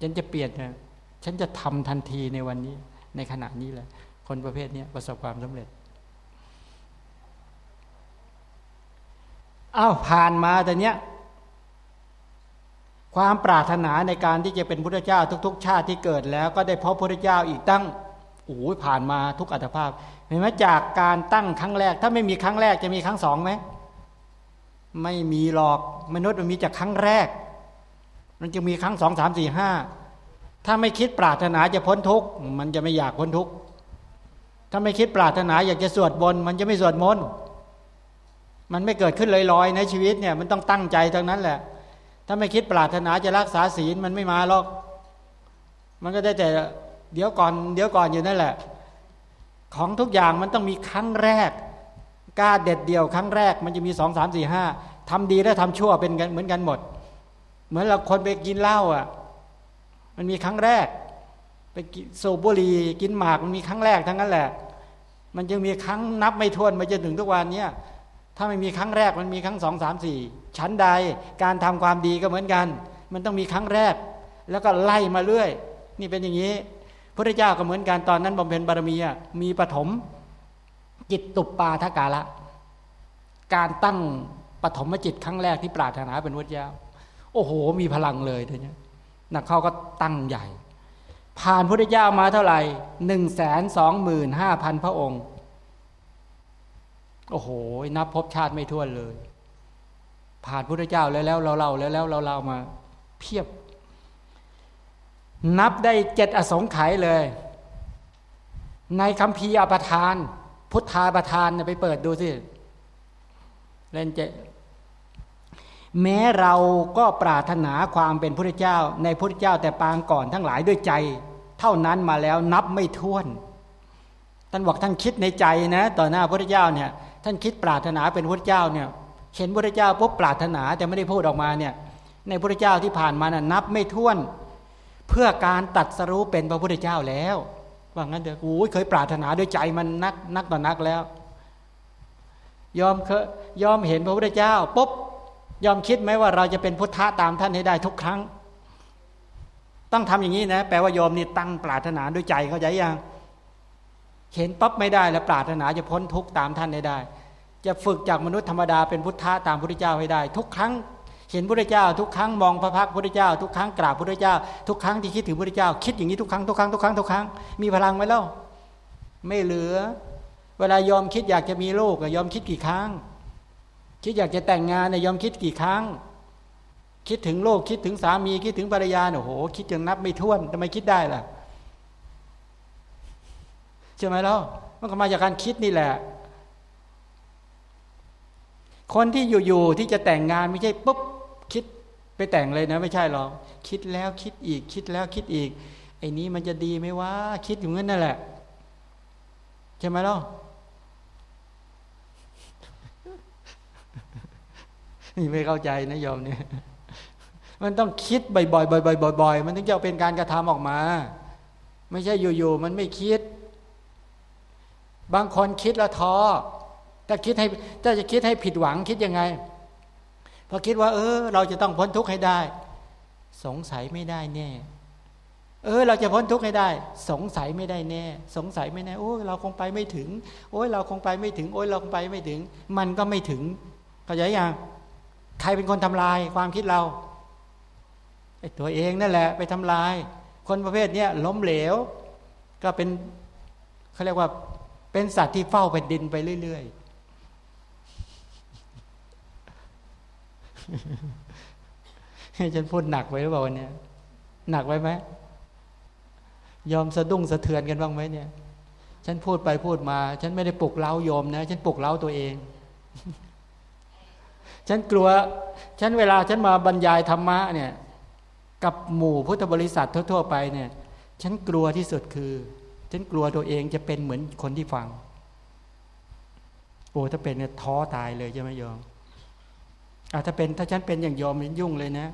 ฉันจะเปลี่ยนนะฉันจะทำทันทีในวันนี้ ในขณะนี้แหละ คนประเภทนี้ประสบความสำเร็จอ้าวผ่านมาแต่เนี้ย ความปรารถนาในการที่จะเป็นพุทธเจ้า ทุก ๆ ชาติที่เกิดแล้ว ก็ได้พบพุทธเจ้าอีกตั้งโอ้ยผ่านมาทุกอัตภาพเห็นไหมจากการตั้งครั้งแรก ถ้าไม่มีครั้งแรกจะมีครั้งสองไหม ไม่มีหรอกมนุษย์มันมีจากครั้งแรก มันจะมีครั้งสองสามสี่ห้าถ้าไม่คิดปรารถนาจะพ้นทุกข์มันจะไม่อยากพ้นทุกข์ถ้าไม่คิดปรารถนาอยากจะสวดบน มันจะไม่สวดมนต์มันไม่เกิดขึ้นลอยๆในชีวิตเนี่ย มันต้องตั้งใจทั้งนั้นแหละ ถ้าไม่คิดปรารถนาจะรักษาศีลมันไม่มาหรอก มันก็ได้แต่เดี๋ยวก่อน เดี๋ยวก่อนอยู่นั่นแหละ ของทุกอย่างมันต้องมีครั้งแรก กล้าเด็ดเดี่ยวครั้งแรกมันจะมีสองสามสี่ห้าทำดีและทำชั่วเป็นกันเหมือนกันหมด เหมือนเราคนไปกินเหล้าอะ มันมีครั้งแรก ไปสูบบุหรี่กินหมากมันมีครั้งแรกทั้งนั้นแหละ มันจึงมีครั้งนับไม่ถ้วนมาจนถึงทุกวันเนี้ยถ้าไม่มีครั้งแรกมันมีครั้งสองสามสี่ชั้นใดการทำความดีก็เหมือนกัน มันต้องมีครั้งแรก แล้วก็ไล่มาเรื่อย นี่เป็นอย่างนี้พระเจ้าก็เหมือนกันตอนนั้นบำเพ็ญบารมีมีปฐม จิตตุปปาทกาละ การตั้งปฐมจิตครั้งแรกที่ปรารถนาเป็นพระเจ้าโอ้โห มีพลังเลยทีนี้นักเขาก็ตั้งใหญ่ ผ่านพระเจ้ามาเท่าไหร่หนึ่งแสนสองหมื่นห้าพันพระองค์ โอ้โห นับพบชาติไม่ท้วนเลย ผ่านพุทธเจ้าแล้วแล้วเราเราแล้วแล้วเราเรามาเพียบ นับได้เจ็ดอสงไขยเลย ในคำพีอปทาน พุทธาประทานไปเปิดดูสิเล่นเจแม้เราก็ปรารถนาความเป็นพระเจ้า ในพระเจ้าแต่ปางก่อนทั้งหลายด้วยใจ เท่านั้นมาแล้วนับไม่ถ้วน ท่านบอกท่านคิดในใจนะ ต่อหน้าพระเจ้าเนี่ย ท่านคิดปรารถนาเป็นพระเจ้าเนี่ย เห็นพระเจ้าปุ๊บปรารถนาแต่ไม่ได้พูดออกมาเนี่ย ในพระเจ้าที่ผ่านมาน่ะนับไม่ถ้วน เพื่อการตัดสรู้เป็นพระพุทธเจ้าแล้ว ว่างั้นเถอะโอ้ยเคยปรารถนาด้วยใจมันนักนักต่อนักแล้ว ยอมเคยยอมเห็นพระพุทธเจ้าปุ๊บยอมคิดไหมว่าเราจะเป็นพุทธะตามท่านให้ได้ทุกครั้ง ต้องทำอย่างนี้นะ แปลว่ายอมนี่ตั้งปรารถนาด้วยใจเข้าใจยังเห็นปั๊บไม่ได้แล้วปรารถนาจะพ้นทุกตามท่านให้ได้ จะฝึกจากมนุษย์ธรรมดาเป็นพุทธะตามพุทธเจ้าให้ได้ ทุกครั้ง เห็นพุทธเจ้าทุกครั้งมองพระพักพุทธเจ้า ทุกครั้งกราบพุทธเจ้า ทุกครั้งที่คิดถึงพุทธเจ้า คิดอย่างนี้ทุกครั้งทุกครั้งทุกครั้งทุกครั้งมีพลังไหมเล่าไม่เหลือ เวลายอมคิดอยากจะมีลูกยอมคิดกี่ครั้ง คิดอยากจะแต่งงานเนี่ยยอมคิดกี่ครั้ง คิดถึงโลกคิดถึงสามีคิดถึงภรรยาโอ้โหคิดจนนับไม่ถ้วนทำไมคิดได้ล่ะใช่ไหมล่ะมันก็มาจากการคิดนี่แหละคนที่อยู่ๆที่จะแต่งงานไม่ใช่ปุ๊บ ไปแต่งเลยนะ ไม่ใช่หรอกคิดแล้วคิดอีก คิดแล้วคิดอีก ไอ้นี้มันจะดีไหมวะคิดอยู่งั้นนั่นแหละ ใช่ไหมล่ะนี่ไม่เข้าใจนะยอมเนี่ยมันต้องคิดบ่อยๆบ่อยๆๆๆมันถึงจะเป็นการกระทำออกมา ไม่ใช่อยู่ๆมันไม่คิด บางคนคิดแล้วท้อถ้าคิดให้ถ้าจะคิดให้ผิดหวังคิดยังไง พอคิดว่า เออ เราจะต้องพ้นทุกข์ให้ได้ สงสัยไม่ได้แน่ เออ เราจะพ้นทุกข์ให้ได้ สงสัยไม่ได้แน่ สงสัยไม่แน่โอ้เราคงไปไม่ถึง โอ้ยเราคงไปไม่ถึง โอ้ยเราคงไปไม่ถึง มันก็ไม่ถึงเข้าใจยังใครเป็นคนทำลายความคิดเราไอ้ตัวเองนั่นแหละ ไปทำลาย คนประเภทนี้ล้มเหลว ก็เป็นเขาเรียกว่าเป็นสัตว์ที่เฝ้าแผ่นดินไปเรื่อยๆให้ ฉันพูดหนักไว้หรือเปล่าวันนี้หนักไว้ไหมยอมสะดุ้งสะเทือนกันบ้างไหมเนี่ย ฉันพูดไปพูดมา ฉันไม่ได้ปลุกเล้าโยมนะ ฉันปลุกเล้าตัวเอง ฉันกลัว ฉันเวลาฉันมาบรรยายธรรมะเนี่ย กับหมู่พุทธบริษัททั่วๆไปเนี่ย ฉันกลัวที่สุดคือ ฉันกลัวตัวเองจะเป็นเหมือนคนที่ฟังโอ้ถ้าเป็นเนี่ยท้อตายเลยใช่ไหมโยม อาถ้าเป็นถ้าฉันเป็นอย่างยอมมันยุ่งเลยนะ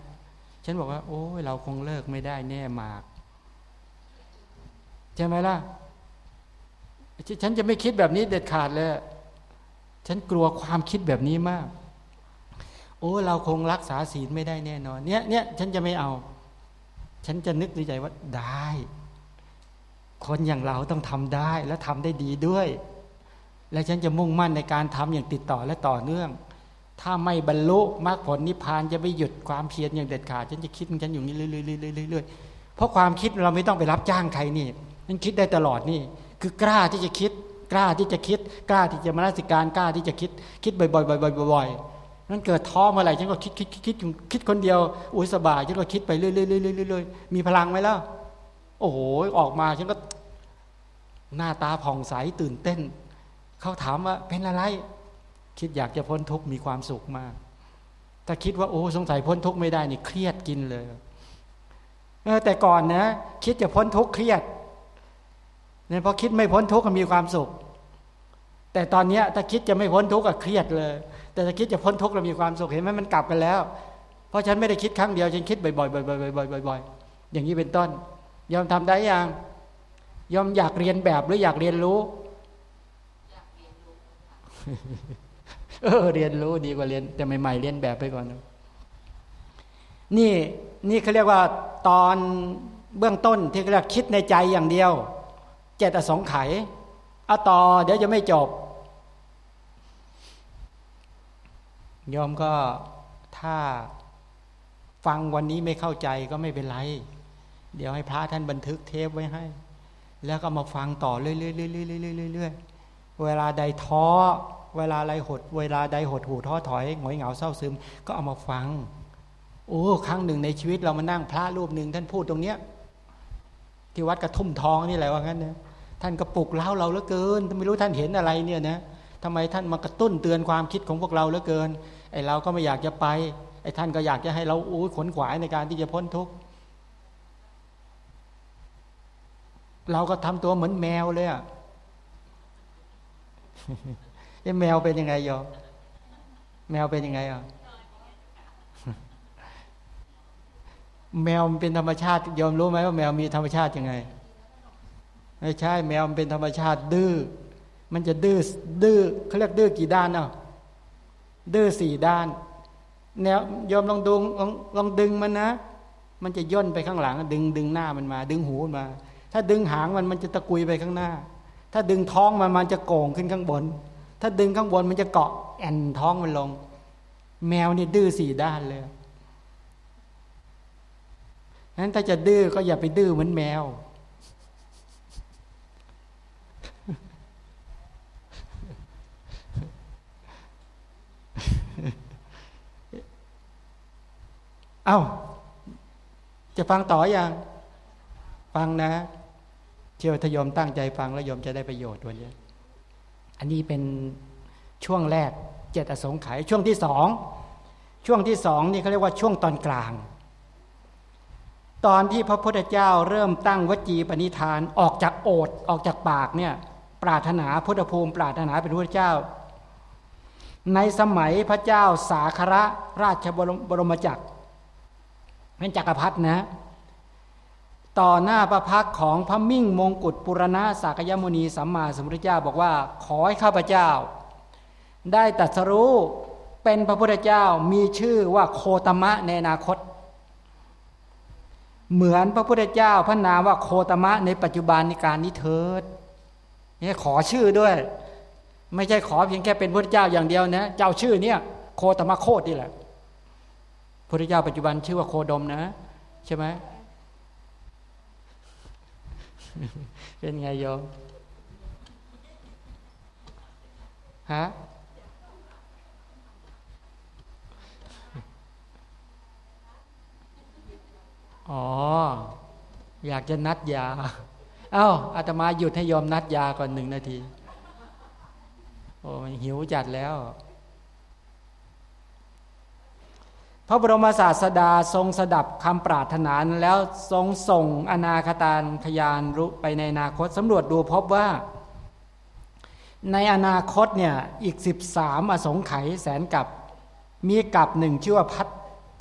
ฉันบอกว่า โอ้ยเราคงเลิกไม่ได้แน่มากใช่ไหมล่ะ ฉันจะไม่คิดแบบนี้เด็ดขาดเลย ฉันกลัวความคิดแบบนี้มาก โอ้ เราคงรักษาศีลไม่ได้แน่นอน เนี้ยเนี้ยฉันจะไม่เอา ฉันจะนึกในใจว่าได้ คนอย่างเราต้องทำได้และทำได้ดีด้วย และฉันจะมุ่งมั่นในการทำอย่างติดต่อและต่อเนื่อง ถ้าไม่บรรลุมรรคผลนิพพานจะไม่หยุดความเพียรอย่างเด็ดขาดฉันจะคิดฉันอยู่นี้เรื่อยๆเพราะความคิดเราไม่ต้องไปรับจ้างใครนี่ฉันคิดได้ตลอดนี่ คือกล้าที่จะคิด กล้าที่จะคิด กล้าที่จะมาราชการกล้าที่จะคิด คิดบ่อยๆบ่อยๆบ่อยๆนั่นเกิดท้อเมื่อไหร่ฉันก็คิดคิดคิดคิดคนเดียว อุ้ยสบายฉันก็คิดไปเรื่อยๆๆๆมีพลังไหมล่ะโอ้โหออกมาฉันก็หน้าตาผ่องใสตื่นเต้น เขาถามว่าเป็นอะไร คิดอยากจะพ้นทุกข์มีความสุขมาก ถ้าคิดว่าโอ้สงสัยพ้นทุกข์ไม่ได้นี่เครียดกินเลยเออแต่ก่อนนะ คิดจะพ้นทุกข์เครียดเนี่ยพอคิดไม่พ้นทุกข์ก็มีความสุข แต่ตอนนี้ถ้าคิดจะไม่พ้นทุกข์ก็เครียดเลย แต่ถ้าคิดจะพ้นทุกข์เรามีความสุขเห็นไหมมันกลับกันแล้ว เพราะฉันไม่ได้คิดครั้งเดียวฉันคิดบ่อยๆบ่อยๆบ่อยๆอย่างนี้เป็นต้น ยอมทำได้ยังยอมอยากเรียนแบบหรืออยากเรียนรู้ เออเรียนรู้ดีกว่าเรียน แต่ใหม่ๆเรียนแบบไปก่อนนี่นี่เขาเรียกว่าตอนเบื้องต้นที่เรียกคิดในใจอย่างเดียว เจตสองไขเอาต่อเดี๋ยวจะไม่จบยอมก็ถ้าฟังวันนี้ไม่เข้าใจก็ไม่เป็นไร เดี๋ยวให้พระท่านบันทึกเทปไว้ให้ แล้วก็มาฟังต่อเรื่อยๆๆๆเวลาใดท้อ เวลาอะไรหด เวลาใดหดหูท้อถอยหงอยเหงาเศร้าซึม ก็เอามาฟัง โอ้ครั้งหนึ่งในชีวิตเรามานั่งพระรูปหนึ่งท่านพูดตรงเนี้ยที่วัดกระทุ่มทองนี่แหละว่างั้นนะท่านก็ปลุกเล้าเราเหลือเกินไม่รู้ท่านเห็นอะไรเนี่ยนะทำไมท่านมากระตุ้นเตือนความคิดของพวกเราเหลือเกินไอเราก็ไม่อยากจะไปไอท่านก็อยากจะให้เราอู้ขนขวายในการที่จะพ้นทุกข์เราก็ทำตัวเหมือนแมวเลยอะ ไอ้แมวเป็นยังไงยอมแมวเป็นยังไงอะแมวมันเป็นธรรมชาติยอมรู้ไหมว่าแมวมีธรรมชาติยังไงไม่ใช่แมวมันเป็นธรรมชาติดื้อมันจะดื้อดื้อเขาเรียกดื้อกี่ด้านเนาะดื้อสี่ด้านแนวยอมลองดูลองลองดึงมันนะมันจะย่นไปข้างหลัง ดึงดึงหน้ามันมา ดึงหูมา ถ้าดึงหางมันมันจะตะกุยไปข้างหน้า ถ้าดึงท้องมันมันจะโก่งขึ้นข้างบน ถ้าดึงข้างบนมันจะเกาะแอนท้องมันลง แมวนี่ดื้อสี่ด้านเลยนั้นถ้าจะดื้อก็อย่าไปดื้อเหมือนแมว เอา้า จะฟังต่ออยัง ฟังนะ เชื่อทยมตั้งใจฟังแล้วยมจะได้ประโยชน์วันนี้ อันนี้เป็นช่วงแรกเจ็ดอสงไขยช่วงที่สองช่วงที่สองนี่เขาเรียกว่าช่วงตอนกลาง ตอนที่พระพุทธเจ้าเริ่มตั้งวจีปณิธานออกจากโอดออกจากปากเนี่ยปรารถนาพุทธภูมิ ปรารถนาเป็นพระเจ้า ในสมัยพระเจ้าสาคระราชบรมจักรเป็นจักรพรรดินะ ต่อหน้าพระพักของพระมิ่งมงกุฎปุรณะสากยมุนีสัมมาสัมพุทธเจ้าบอกว่า ขอให้ข้าพเจ้า ได้ตัดสรู้เป็นพระพุทธเจ้ามีชื่อว่าโคตมะในอนาคต เหมือนพระพุทธเจ้าพระนามว่าโคตมะในปัจจุบันในการนี้เถิดนี่ขอชื่อด้วย ไม่ใช่ขอเพียงแค่เป็นพระเจ้าอย่างเดียวนะ เจ้าชื่อเนี่ยโคตมะโคตนี่แหละพระเจ้าปัจจุบันชื่อว่าโคดมนะ ใช่ไหม เป็นไงโยมฮะอ๋อ อยากจะนัดยา เอา้าอาตมาหยุดให้ยอมนัดยาก่อนหนึ่งนาที โอ้มันหิวจัดแล้ว พระบรมศาสดาทรงสดับคำปรารถนาแล้วทรงส่งอนาคตานขยานรุไปในอนาคตสำรวจดูพบว่า ในอนาคตเนี่ยอีกสิบสามอสงไขยแสนกับ มีกับหนึ่งชื่อว่าพัท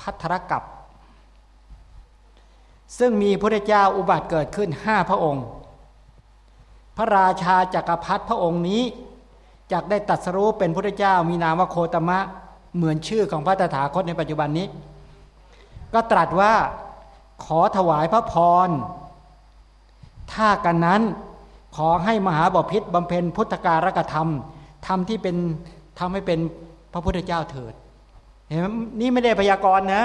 พัทรกับ ซึ่งมีพระเจ้าอุบัติเกิดขึ้นห้าพระองค์ พระราชาจักรพรรดิพระองค์นี้จักได้ตัดสรู้เป็นพระเจ้ามีนามว่าโคตมะ เหมือนชื่อของพระตถาคตในปัจจุบันนี้ ก็ตรัสว่าขอถวายพระพร ถ้ากันนั้นขอให้มหาบพิษบำเพ็ญพุทธการกธรรมทำที่เป็นทำให้เป็นพระพุทธเจ้าเถิด เห็นไหมนี่ไม่ได้พยากรณ์นะ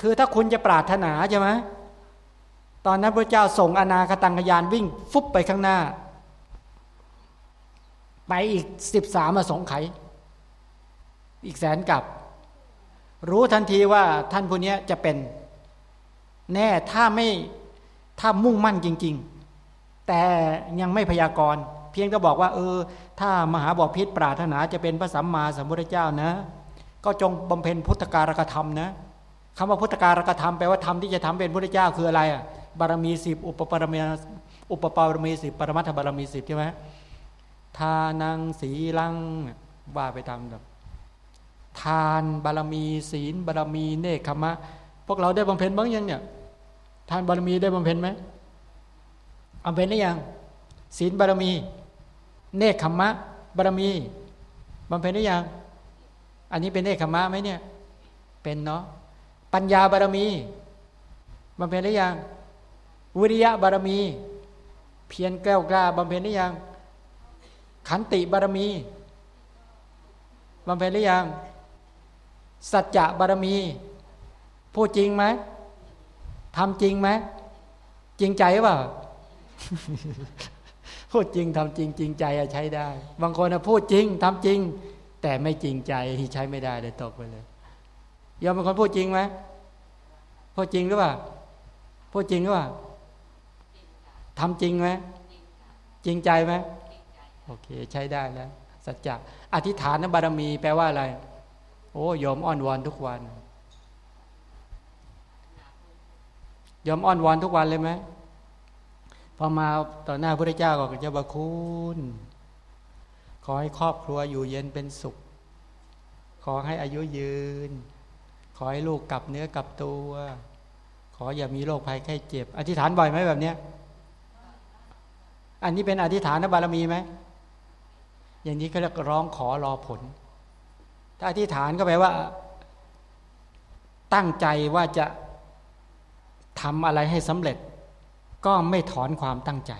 คือถ้าคุณจะปรารถนาใช่ไหมตอนนั้นพระเจ้าส่งอนาคตังขยานวิ่งฟุบไปข้างหน้า ไปอีกสิบสามมาสงไข อีกแสนกับ รู้ทันทีว่าท่านผู้นี้จะเป็น แน่ถ้าไม่ถ้ามุ่งมั่นจริง ๆ แต่ยังไม่พยากรณ์เพียงแต่บอกว่า เออ ถ้ามหาบอพิษปรารถนาจะเป็นพระสัมมาสัมพุทธเจ้านะ ก็จงบำเพ็ญพุทธการกธรรมนะคำว่าพุทธการกธรรมแปลว่าธรรมที่จะทำเป็นพระเจ้าคืออะไรอะบารมีสิบอุปปารมีอุปปารมีสิบปรมัตถบารมีสิบใช่ไหมทานังสีลังว่าไปตามแบบ ทานบารมี ศีลบารมี เนคขมะ พวกเราได้บำเพ็ญบ้างยังเนี่ย ทานบารมีได้บำเพ็ญไหมบำเพ็ญหรือยัง ศีลบารมี เนคขมะ บารมีบำเพ็ญหรือยัง อันนี้เป็นเนคขมะไหมเนี่ย เป็นเนาะ ปัญญาบารมีบำเพ็ญหรือยัง วิริยะบารมี เพียรแก้วกล้าบำเพ็ญหรือยัง ขันติบารมีบำเพ็ญหรือยัง สัจจะบารมี พูดจริงไหมทำจริงไหมจริงใจเปล่าพูดจริงทำจริงจริงใจใช้ได้ บางคนพูดจริงทำจริง แต่ไม่จริงใจที่ใช้ไม่ได้เลยตกไปเลยยอมเป็นคนพูดจริงไหมพูดจริงหรือเปล่าพูดจริงหรือเปล่าทำจริงไหมจริงใจไหมโอเค ใช้ได้แล้วสัจจะอธิษฐานบารมีแปลว่าอะไร โอ้ยอมอ้อนวอนทุกวัน ยอมอ้อนวอนทุกวันเลยไหมพอมาต่อหน้าพระเจ้าก็จะบาคุณขอให้ครอบครัวอยู่เย็นเป็นสุข ขอให้อายุยืน ขอให้ลูกกลับเนื้อกลับตัว ขออย่ามีโรคภัยไข้เจ็บ อธิษฐานบ่อยไหมแบบเนี้ย อันนี้เป็นอธิษฐานบารมีไหม อย่างนี้ก็เรียกร้องขอรอผล ถ้าอธิษฐานก็แปลว่า ตั้งใจว่าจะทำอะไรให้สำเร็จ ก็ไม่ถอนความตั้งใจ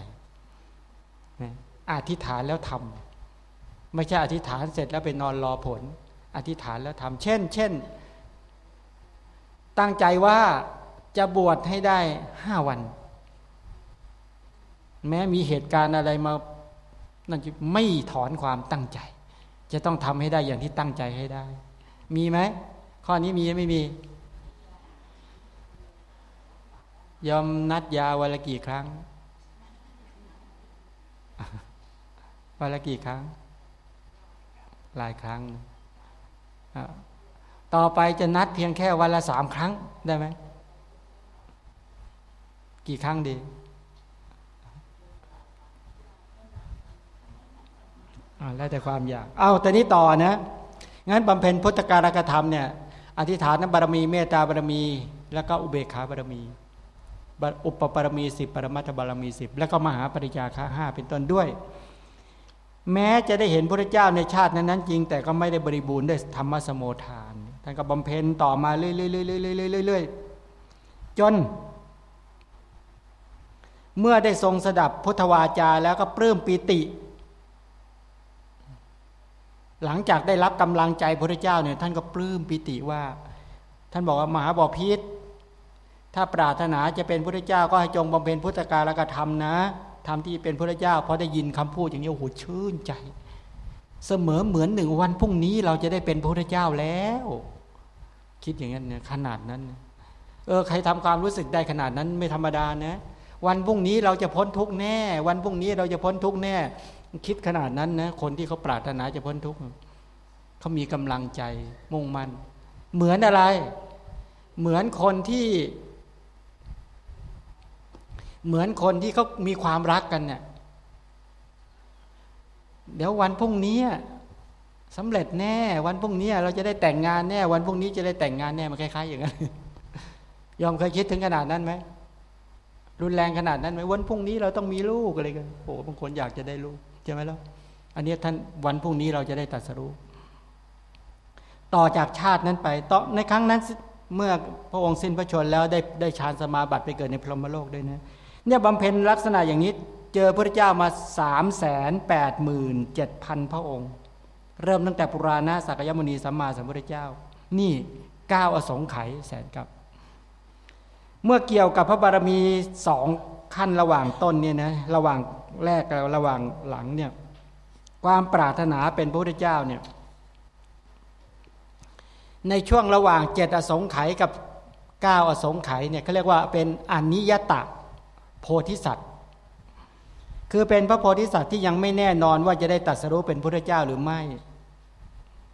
อธิษฐานแล้วทำไม่ใช่อธิษฐานเสร็จแล้วไปนอนรอผล อธิษฐานแล้วทำเช่น เช่น ตั้งใจว่าจะบวชให้ได้ห้าวัน แม้มีเหตุการณ์อะไรมานั่นจะไม่ถอนความตั้งใจ จะต้องทำให้ได้อย่างที่ตั้งใจให้ได้ มีไหม ข้อนี้มีไม่มี ยอมนัดยาวันละกี่ครั้ง วันละกี่ครั้ง หลายครั้ง ต่อไปจะนัดเพียงแค่วันละสามครั้งได้ไหม กี่ครั้งดี แล้วแต่ความอยาก เอาแต่นี้ต่อนะ งั้นบำเพ็ญพุทธการกธรรมเนี่ย อธิษฐานบารมี เมตตาบารมี แล้วก็อุเบกขาบารมี อุปปารมีสิบปรมัตถบารมีสิบแล้วก็มหาปริยาคาห้าเป็นต้นด้วย แม้จะได้เห็นพระเจ้าในชาตินั้นๆจริง แต่ก็ไม่ได้บริบูรณ์ด้วยธรรมสมโมทาน ท่านก็บำเพ็ญต่อมาเรื่อยๆๆๆๆจนเมื่อได้ทรงสดับพุทธวาจาแล้วก็ปลื้มปีติ หลังจากได้รับกำลังใจพระเจ้าเนี่ยท่านก็ปลื้มปิติว่า ท่านบอกว่ามหาบอพิษถ้าปรารถนาจะเป็นพระเจ้าก็ให้จงบำเพ็ญพุทธการแล้วก็ทำนะทำที่เป็นพระเจ้าพอได้ยินคำพูดอย่างนี้โอ้โหชื่นใจ เสมอเหมือนหนึ่งวันพรุ่งนี้เราจะได้เป็นพระเจ้าแล้ว คิดอย่างนั้นเนี่ยขนาดนั้น เออใครทำความรู้สึกได้ขนาดนั้นไม่ธรรมดานะ วันพรุ่งนี้เราจะพ้นทุกแน่ วันพรุ่งนี้เราจะพ้นทุกแน่ คิดขนาดนั้นนะคนที่เขาปรารถนาจะพ้นทุกข์เขามีกำลังใจมุ่งมัน่นเหมือนอะไร เหมือนคนที่ เหมือนคนที่เขามีความรักกันเนี่ยเดี๋ยววันพรุ่งนี้สำเร็จแน่ วันพรุ่งนี้เราจะได้แต่งงานแน่ วันพรุ่งนี้จะได้แต่งงานแน่มันคล้ายๆอย่างนั้นยอมเคยคิดถึงขนาดนั้นไหมรุนแรงขนาดนั้นไหมวันพรุ่งนี้เราต้องมีลูกอะไรกันโอ้บางคนอยากจะได้ลูก ใช่ไหมล่ะอันนี้ท่านวันพรุ่งนี้เราจะได้ตัดสรู้ ต่อจากชาตินั้นไปต่อในครั้งนั้นเมื่อพระองค์สิ้นพระชนแล้วได้ได้ฌานสมาบัติไปเกิดในพรหมโลกด้วยนะเนี่ยบำเพ็ญลักษณะอย่างนี้เจอพระเจ้ามาสามแสนแปดหมื่นเจ็ดพันพระองค์ เริ่มตั้งแต่ปุราณะสักยมุนีสัมมาสัมพุทธเจ้า นี่เก้าอสงไขยแสนกับ เมื่อเกี่ยวกับพระบารมีสอง ขั้นระหว่างต้นเนี่ยนะระหว่างแรกกับระหว่างหลังเนี่ยความปรารถนาเป็นพระพุทธเจ้าเนี่ยในช่วงระหว่างเจ็ดอสงไขยกับเก้าอสงไขยเนี่ยเขาเรียกว่าเป็นอนิยตะโพธิสัตว์ คือเป็นพระโพธิสัตว์ที่ยังไม่แน่นอนว่าจะได้ตัดสรู้เป็นพระพุทธเจ้าหรือไม่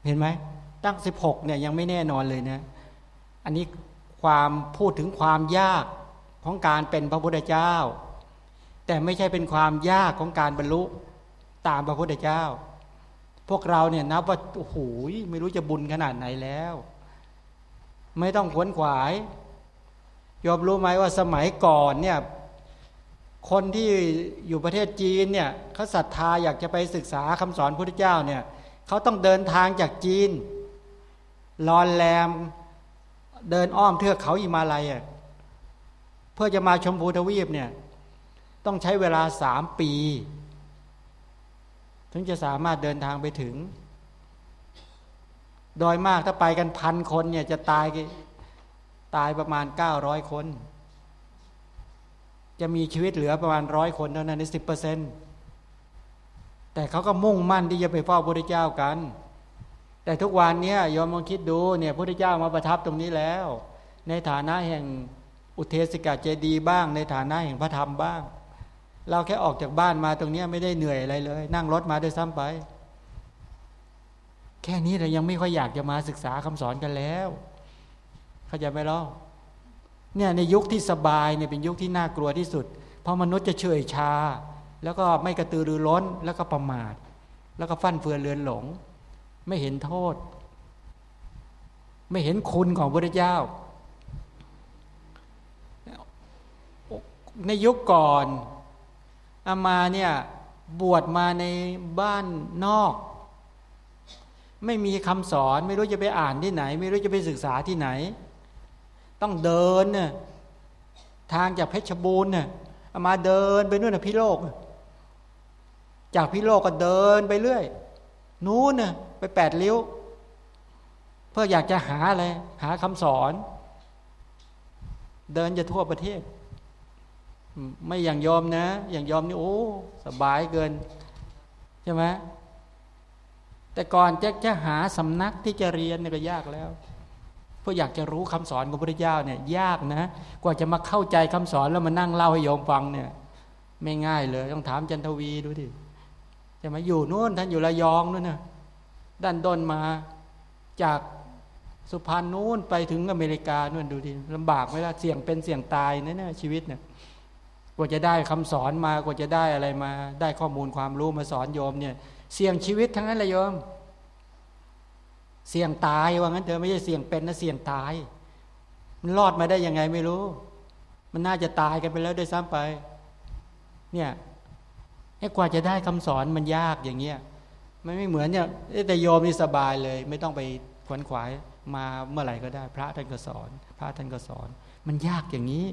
เห็นไหมตั้งสิบหกเนี่ยยังไม่แน่นอนเลยนะ อันนี้ความพูดถึงความยาก ของการเป็นพระพุทธเจ้า แต่ไม่ใช่เป็นความยากของการบรรลุตามพระพุทธเจ้า พวกเราเนี่ยนับว่าโอ้โหไม่รู้จะบุญขนาดไหนแล้ว ไม่ต้องขวนขวายยอมรู้ไหมว่าสมัยก่อนเนี่ยคนที่อยู่ประเทศจีนเนี่ยเขาศรัทธาอยากจะไปศึกษาคำสอนพระพุทธเจ้าเนี่ยเขาต้องเดินทางจากจีนลอนแรมเดินอ้อมเทือกเขาอิมาลัยเพื่อจะมาชมพูทวีปเนี่ยต้องใช้เวลาสามปี ถึงจะสามารถเดินทางไปถึง โดยมากถ้าไปกันพันคนเนี่ยจะตายตายประมาณเก้าร้อยคน จะมีชีวิตเหลือประมาณร้อยคนเท่านั้นในสิบเปอร์เซ็นต์แต่เขาก็มุ่งมั่นที่จะไปเฝ้าพระเจ้ากัน แต่ทุกวันนี้ยอมมองคิดดูเนี่ยพระเจ้ามาประทับตรงนี้แล้ว ในฐานะแห่ง อุเทศกาเจดีบ้างในฐานะแห่งพระธรรมบ้าง เราแค่ออกจากบ้านมาตรงนี้ไม่ได้เหนื่อยอะไรเลย นั่งรถมาด้วยซ้ำไป แค่นี้เรายังไม่ค่อยอยากจะมาศึกษาคำสอนกันแล้ว เข้าใจไหมล่ะเนี่ยในยุคที่สบายเนี่ยเป็นยุคที่น่ากลัวที่สุด เพราะมนุษย์จะเฉยชา แล้วก็ไม่กระตือรือร้นแล้วก็ประมาท แล้วก็ฟั่นเฟือนเลือนหลง ไม่เห็นโทษ ไม่เห็นคุณของพระเจ้า ในยุคก่อนอามาเนี่ยบวชมาในบ้านนอก ไม่มีคำสอนไม่รู้จะไปอ่านที่ไหน ไม่รู้จะไปศึกษาที่ไหน ต้องเดินน่ยทางจากเพชรบูรณ์น่ยอามาเดินไปนู่นนะพี่โลก จากพี่โลกก็เดินไปเรื่อย นู้นน่ะไปแปดลิ้ว เพื่ออยากจะหาอะไรหาคำสอน เดินจะทั่วประเทศ ไม่อย่างยอมนะ อย่างยอมนี่โอ้สบายเกินใช่ไหมแต่ก่อนจะจะหาสำนักที่จะเรียนเนี่ยก็ยากแล้วเพราะอยากจะรู้คำสอนของพระเจ้าเนี่ย ยากนะ กว่าจะมาเข้าใจคำสอนแล้วมานั่งเล่าให้โยมฟังเนี่ย ไม่ง่ายเลย ต้องถามจันทวีดูดิใช่ไหมอยู่นู่นท่านอยู่ระยองนู่นนะด้านด้นมาจากสุพรรณนู้นไปถึงอเมริกานู่นดูดิลำบากไหมล่ะเสี่ยงเป็นเสี่ยงตายนะเนี่ยชีวิตเนี่ย กว่าจะได้คำสอนมากว่าจะได้อะไรมา ได้ข้อมูลความรู้มาสอนโยมเนี่ย เสี่ยงชีวิตทั้งนั้นเลยโยม เสี่ยงตายว่างั้นเธอไม่ใช่เสี่ยงเป็นนะเสี่ยงตาย มันรอดมาได้ยังไงไม่รู้ มันน่าจะตายกันไปแล้วด้วยซ้ำไป เนี่ยไอ้กว่าจะได้คำสอนมันยากอย่างเงี้ยมันไม่เหมือนเนี่ยแต่โยมนี่สบายเลย ไม่ต้องไปขวนขวายมาเมื่อไหร่ก็ได้ พระท่านก็สอน พระท่านก็สอน มันยากอย่างนี้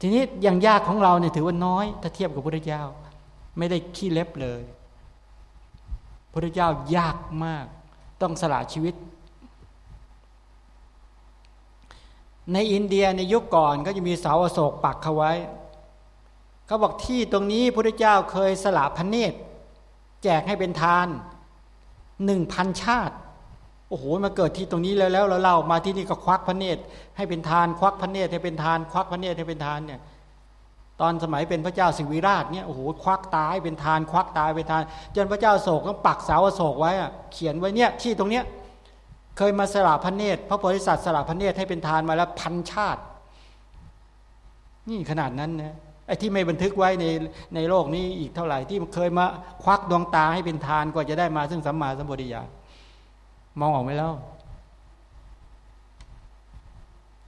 ทีนี้อย่างยากของเราเนี่ยถือว่าน้อย ถ้าเทียบกับพระเจ้า ไม่ได้ขี้เล็บเลยพระเจ้ายากมาก ต้องสละชีวิต ในอินเดียในยุคก่อนก็จะมีเสาอโศกปักเขาไว้เขาบอกที่ตรงนี้พระเจ้าเคยสละพระเนตร แจกให้เป็นทานหนึ่งพันชาติ โอ้โหมาเกิดที่ตรงนี้แล้วแล้วเราเล่ามาที่นี่ก็ควักพระเนตรให้เป็นทานควักพระเนตรให้เป็นทาน ควักพระเนตรให้เป็นทานเนี่ยตอนสมัยเป็นพระเจ้าสิวิราชเนี่ยโอ้โหควักตายเป็นทาน ควักตายเป็นทาน จนพระเจ้าโศกต้องปักเสาโศกไว้อะเขียนไว้เนี่ยที่ตรงเนี้ยเคยมาสละพระเนตรพระโพธิสัตว์สละพระเนตรให้เป็นทานมาแล้วพันชาติ นี่ขนาดนั้นนะไอ้ที่ไม่บันทึกไว้ในในโลกนี้อีกเท่าไหร่ที่เคยมาควักดวงตาให้เป็นทานกว่าจะได้มาซึ่งสัมมาสัมปวิยา มองออกไหมแล้ว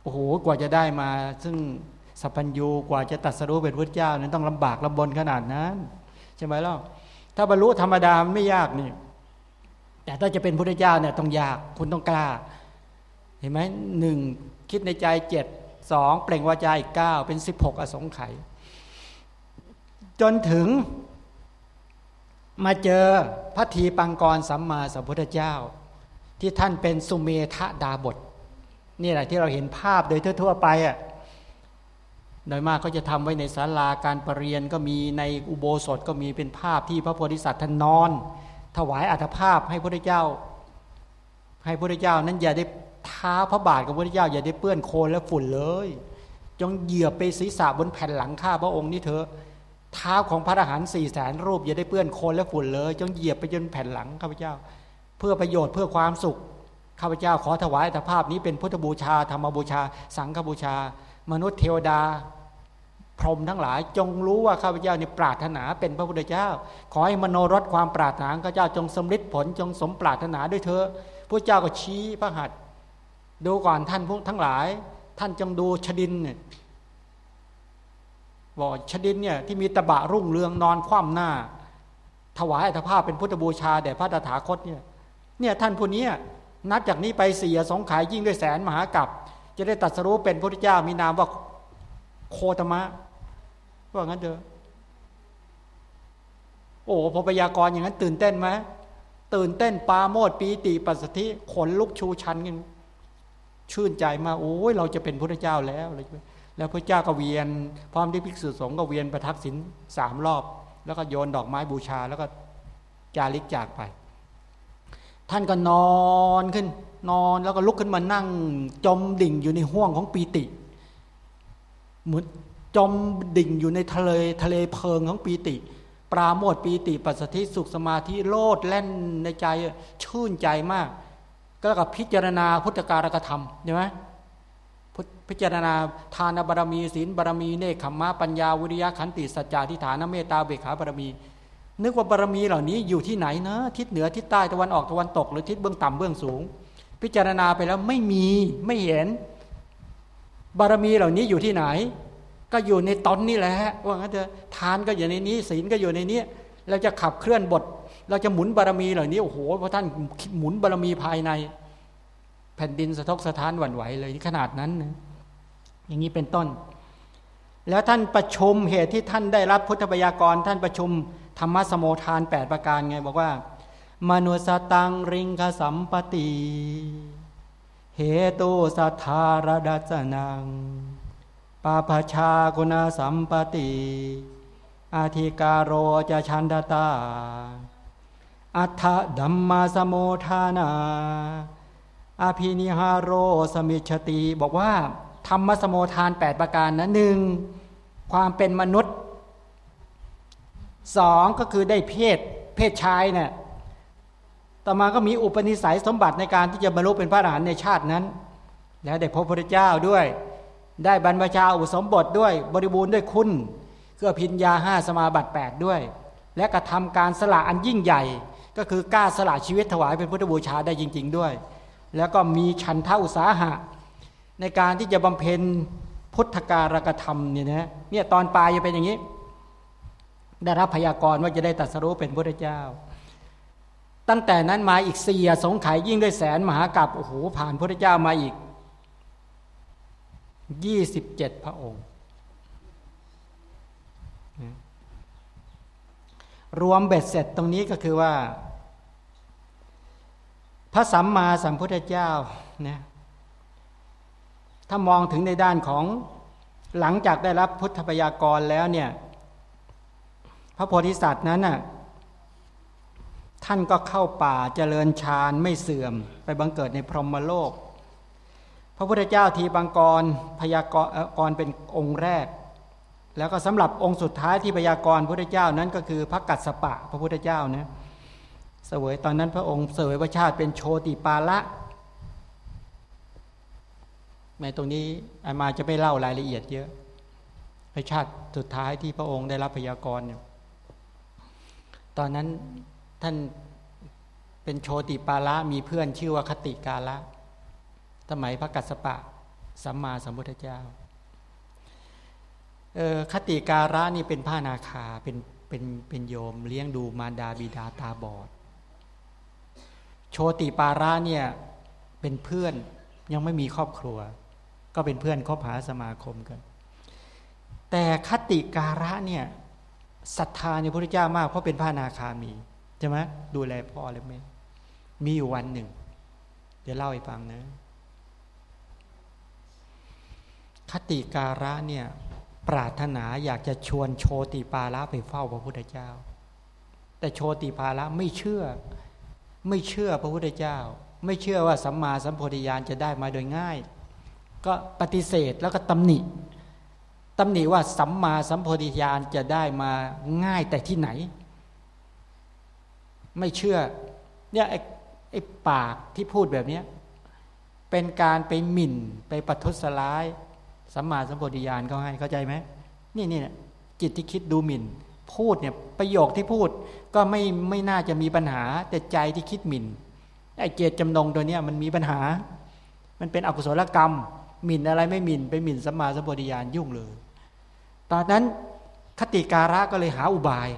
โอ้โห กว่าจะได้มา ซึ่งสัพพัญญูกว่าจะตัดสรู้เป็นพระเจ้านั้นต้องลำบากลำบนขนาดนั้นใช่ไหมล่ะถ้าบรรลุธรรมดาไม่ยากนี่ แต่ถ้าจะเป็นพระเจ้าเนี่ยต้องยากคุณต้องกล้า เห็นไหมหนึ่งคิดในใจเจ็ดสองเปล่งวาจาอีกเก้าเป็นสิบหกอสงไขยจนถึงมาเจอพระทีปังกรสัมมาสัมพุทธเจ้า ที่ท่านเป็นสุเมธดาบทนี่แหละที่เราเห็นภาพโดยทั่ว ๆ ไปอะโดยมากก็จะทำไว้ในศาลาการประเรียนก็มีในอุโบสถก็มีเป็นภาพที่พระโพธิสัตว์ท่านนอน ถวายอัฐภาพให้พระเจ้า ให้พระเจ้านั้นอย่าได้ท้าพระบาทกับพระเจ้า อย่าได้เปื้อนโคลนและฝุ่นเลยจงเหยียบไปศีรษะบนแผ่นหลังข้าพระองค์นี่เถอะเท้าของพระอรหันต์สี่แสนรูปอย่าได้เปื้อนโคลนและฝุ่นเลย จงเหยียบไปจนแผ่นหลังข้าพเจ้า เพื่อประโยชน์เพื่อความสุขข้าพเจ้าขอถวายอัตภาพนี้เป็นพุทธบูชาธรรมบูชา สังฆบูชา มนุษย์เทวดา พรหมทั้งหลาย จงรู้ว่าข้าพเจ้านี่ปรารถนาเป็นพระพุทธเจ้า ขอให้มโนรสความปรารถนาข้าพเจ้าจงสมฤทธิ์ผลจงสมปรารถนาด้วยเธอพระเจ้าก็ชี้พระหัตถ์ดูก่อนท่านพวกทั้งหลาย ท่านจงดูชดินเนี่ยบอกชดินเนี่ยที่มีตะบะรุ่งเรืองนอนคว่ำหน้า ถวายอัตภาพเป็นพุทธบูชาแด่พระตถาคตเนี่ย เนี่ยท่านผู้นี้นับจากนี้ไปเสียสงขายยิ่งด้วยแสนมหากัปจะได้ตัดสรู้เป็นพระพุทธเจ้ามีนามว่าโคตมะว่างั้นเถอะโอ้พอพยากรณ์อย่างนั้นตื่นเต้นไหมตื่นเต้นปาโมดปีติปัสสธิขนลุกชูชันกันชื่นใจมาโอ้ยเราจะเป็นพระเจ้าแล้วอะไรแล้วพระเจ้าก็เวียน พร้อมที่ภิกษุสงฆ์ก็เวียนประทักษิณสามรอบ แล้วก็โยนดอกไม้บูชาแล้วก็จาริกจากไป ท่านก็นอนขึ้น นอนแล้วก็ลุกขึ้นมานั่ง จมดิ่งอยู่ในห้วงของปีติ เหมือนจมดิ่งอยู่ในทะเลทะเลเพลิงของปีติ ปราโมทปีติปัสสติสุขสมาธิโลดแล่นในใจชื่นใจมาก ก็กับพิจารณาพุทธการกธรรมใช่ไหมพิจารณาทานบารมีศีลบารมีเนคขมมะปัญญาวิริยะขันติสัจจะทิฏฐานเมตตาเบขาบารมี นึกว่าบารมีเหล่านี้อยู่ที่ไหนนะทิศเหนือทิศใต้ตะวันออกตะวันตกหรือทิศเบื้องต่ำเบื้องสูง พิจารณาไปแล้วไม่มีไม่เห็น บารมีเหล่านี้อยู่ที่ไหน ก็อยู่ในตนนี่แหละว่างั้นเถอะทานก็อยู่ในนี้ศีลก็อยู่ในนี้เราจะขับเคลื่อนบท เราจะหมุนบารมีเหล่านี้โอ้โหพระท่านหมุนบารมีภายใน แผ่นดินสะทกสะท้านหวั่นไหวเลยขนาดนั้นนะอย่างนี้เป็นต้น แล้วท่านประชุมเหตุที่ท่านได้รับพุทธบัญญัติท่านประชุม ธรรมสมโมทาน 8 ประการไงบอกว่า มนุสตังริงคสัมปติเหตุสัทธารดัจนังปาพชากุณสัมปติอาธิการโรจะชันดตา อัฏฐดัมมาสโมทานาอาภินิหารโรสมิชติ บอกว่า ธรรมสโมทาน 8 ประการนะหนึ่งความเป็นมนุษย์ สองก็คือได้เพศเพศชายเนะี่ยต่อมาก็มีอุปนิสัยสมบัติในการที่จะบรรลุเป็นพระอรหันต์ในชาตินั้น แล้วได้พบพระเจ้าด้วย ได้บรรพชาอุสมบทด้วยบริบูรณ์ด้วยคุณเพื่อพิญญาห้าสมาบัติ8ด้วย และกระทำการสละอันยิ่งใหญ่ ก็คือกล้าสละชีวิตถวายเป็นพุทธบูชาได้จริง ๆด้วย แล้วก็มีชันท่าอุตสาหะ ในการที่จะบำเพ็ญพุทธการกธรรมเนี่ยนะเนี่ยตอนปลายจะเป็นอย่างนี้ ได้รับพยากรณ์ว่าจะได้ตัดสรู้เป็นพระเจ้า ตั้งแต่นั้นมาอีกเสียสงไขยยิ่งด้วยแสนมหากรัปโอ้โหผ่านพระเจ้ามาอีกยี่สิบเจ็ดพระองค์ รวมเบ็ดเสร็จตรงนี้ก็คือว่า พระสัมมาสัมพุทธเจ้านะถ้ามองถึงในด้านของหลังจากได้รับพุทธพยากรแล้วเนี่ย พระโพธิสัตว์นั้นน่ะท่านก็เข้าป่าเจริญฌานไม่เสื่อม ไปบังเกิดในพรหมโลก พระพุทธเจ้าทีบังกรพยากรเป็นองค์แรก แล้วก็สำหรับองค์สุดท้ายที่พยากรพระพุทธเจ้านั้นก็คือพระกัสสปะพระพุทธเจ้านะเสวยตอนนั้นพระองค์เสวยพระชาติเป็นโชติปาละในตรงนี้อามาจะไม่เล่ารายละเอียดเยอะพระชาติสุดท้ายที่พระองค์ได้รับพยากรเนี่ย ตอนนั้นท่านเป็นโชติปาละมีเพื่อนชื่อว่าคติกาละ สมัยพระกัสสปะ สัมมาสัมพุทธเจ้าออคติการะนี่เป็นผ้านาคาเป็นเป็นเป็นโยมเลี้ยงดูมารดาบิดาตาบอด โชติปาระเนี่ยเป็นเพื่อนยังไม่มีครอบครัว ก็เป็นเพื่อนคบหาสมาคมกัน แต่คติการะเนี่ย ศรัทธาในพระพุทธเจ้ามากเพราะเป็นพระนาคามีใช่ไหมดูแลพ่อและแม่มีอยู่วันหนึ่ง เดี๋ยวเล่าให้ฟังนะคติการะเนี่ย ปรารถนาอยากจะชวนโชติปาระไปเฝ้าพระพุทธเจ้า แต่โชติปาระไม่เชื่อ ไม่เชื่อพระพุทธเจ้า ไม่เชื่อว่าสัมมาสัมโพธิญาณจะได้มาโดยง่าย ก็ปฏิเสธแล้วก็ตำหนิ ตำหนิว่าสัมมาสัมโพธิญาณจะได้มาง่ายแต่ที่ไหน ไม่เชื่อเนี่ยไอ้ไอ้ปากที่พูดแบบนี้เป็นการไปหมิ่นไปประทุษร้ายสัมมาสัมโพธิญาณเขาให้เข้าใจไหมนี่นี่จิตที่คิดดูหมิ่น พูดเนี่ยประโยคที่พูดก็ไม่ไม่น่าจะมีปัญหา แต่ใจที่คิดหมิ่นไอ้เจตจำนงตัวเนี้ยมันมีปัญหา มันเป็นอกุศลกรรมหมิ่นอะไรไม่หมิ่นไปหมิ่นสัมมาสัมโพธิญาณยุ่งเลย ตอนนั้นคติการะก็เลยหาอุบาย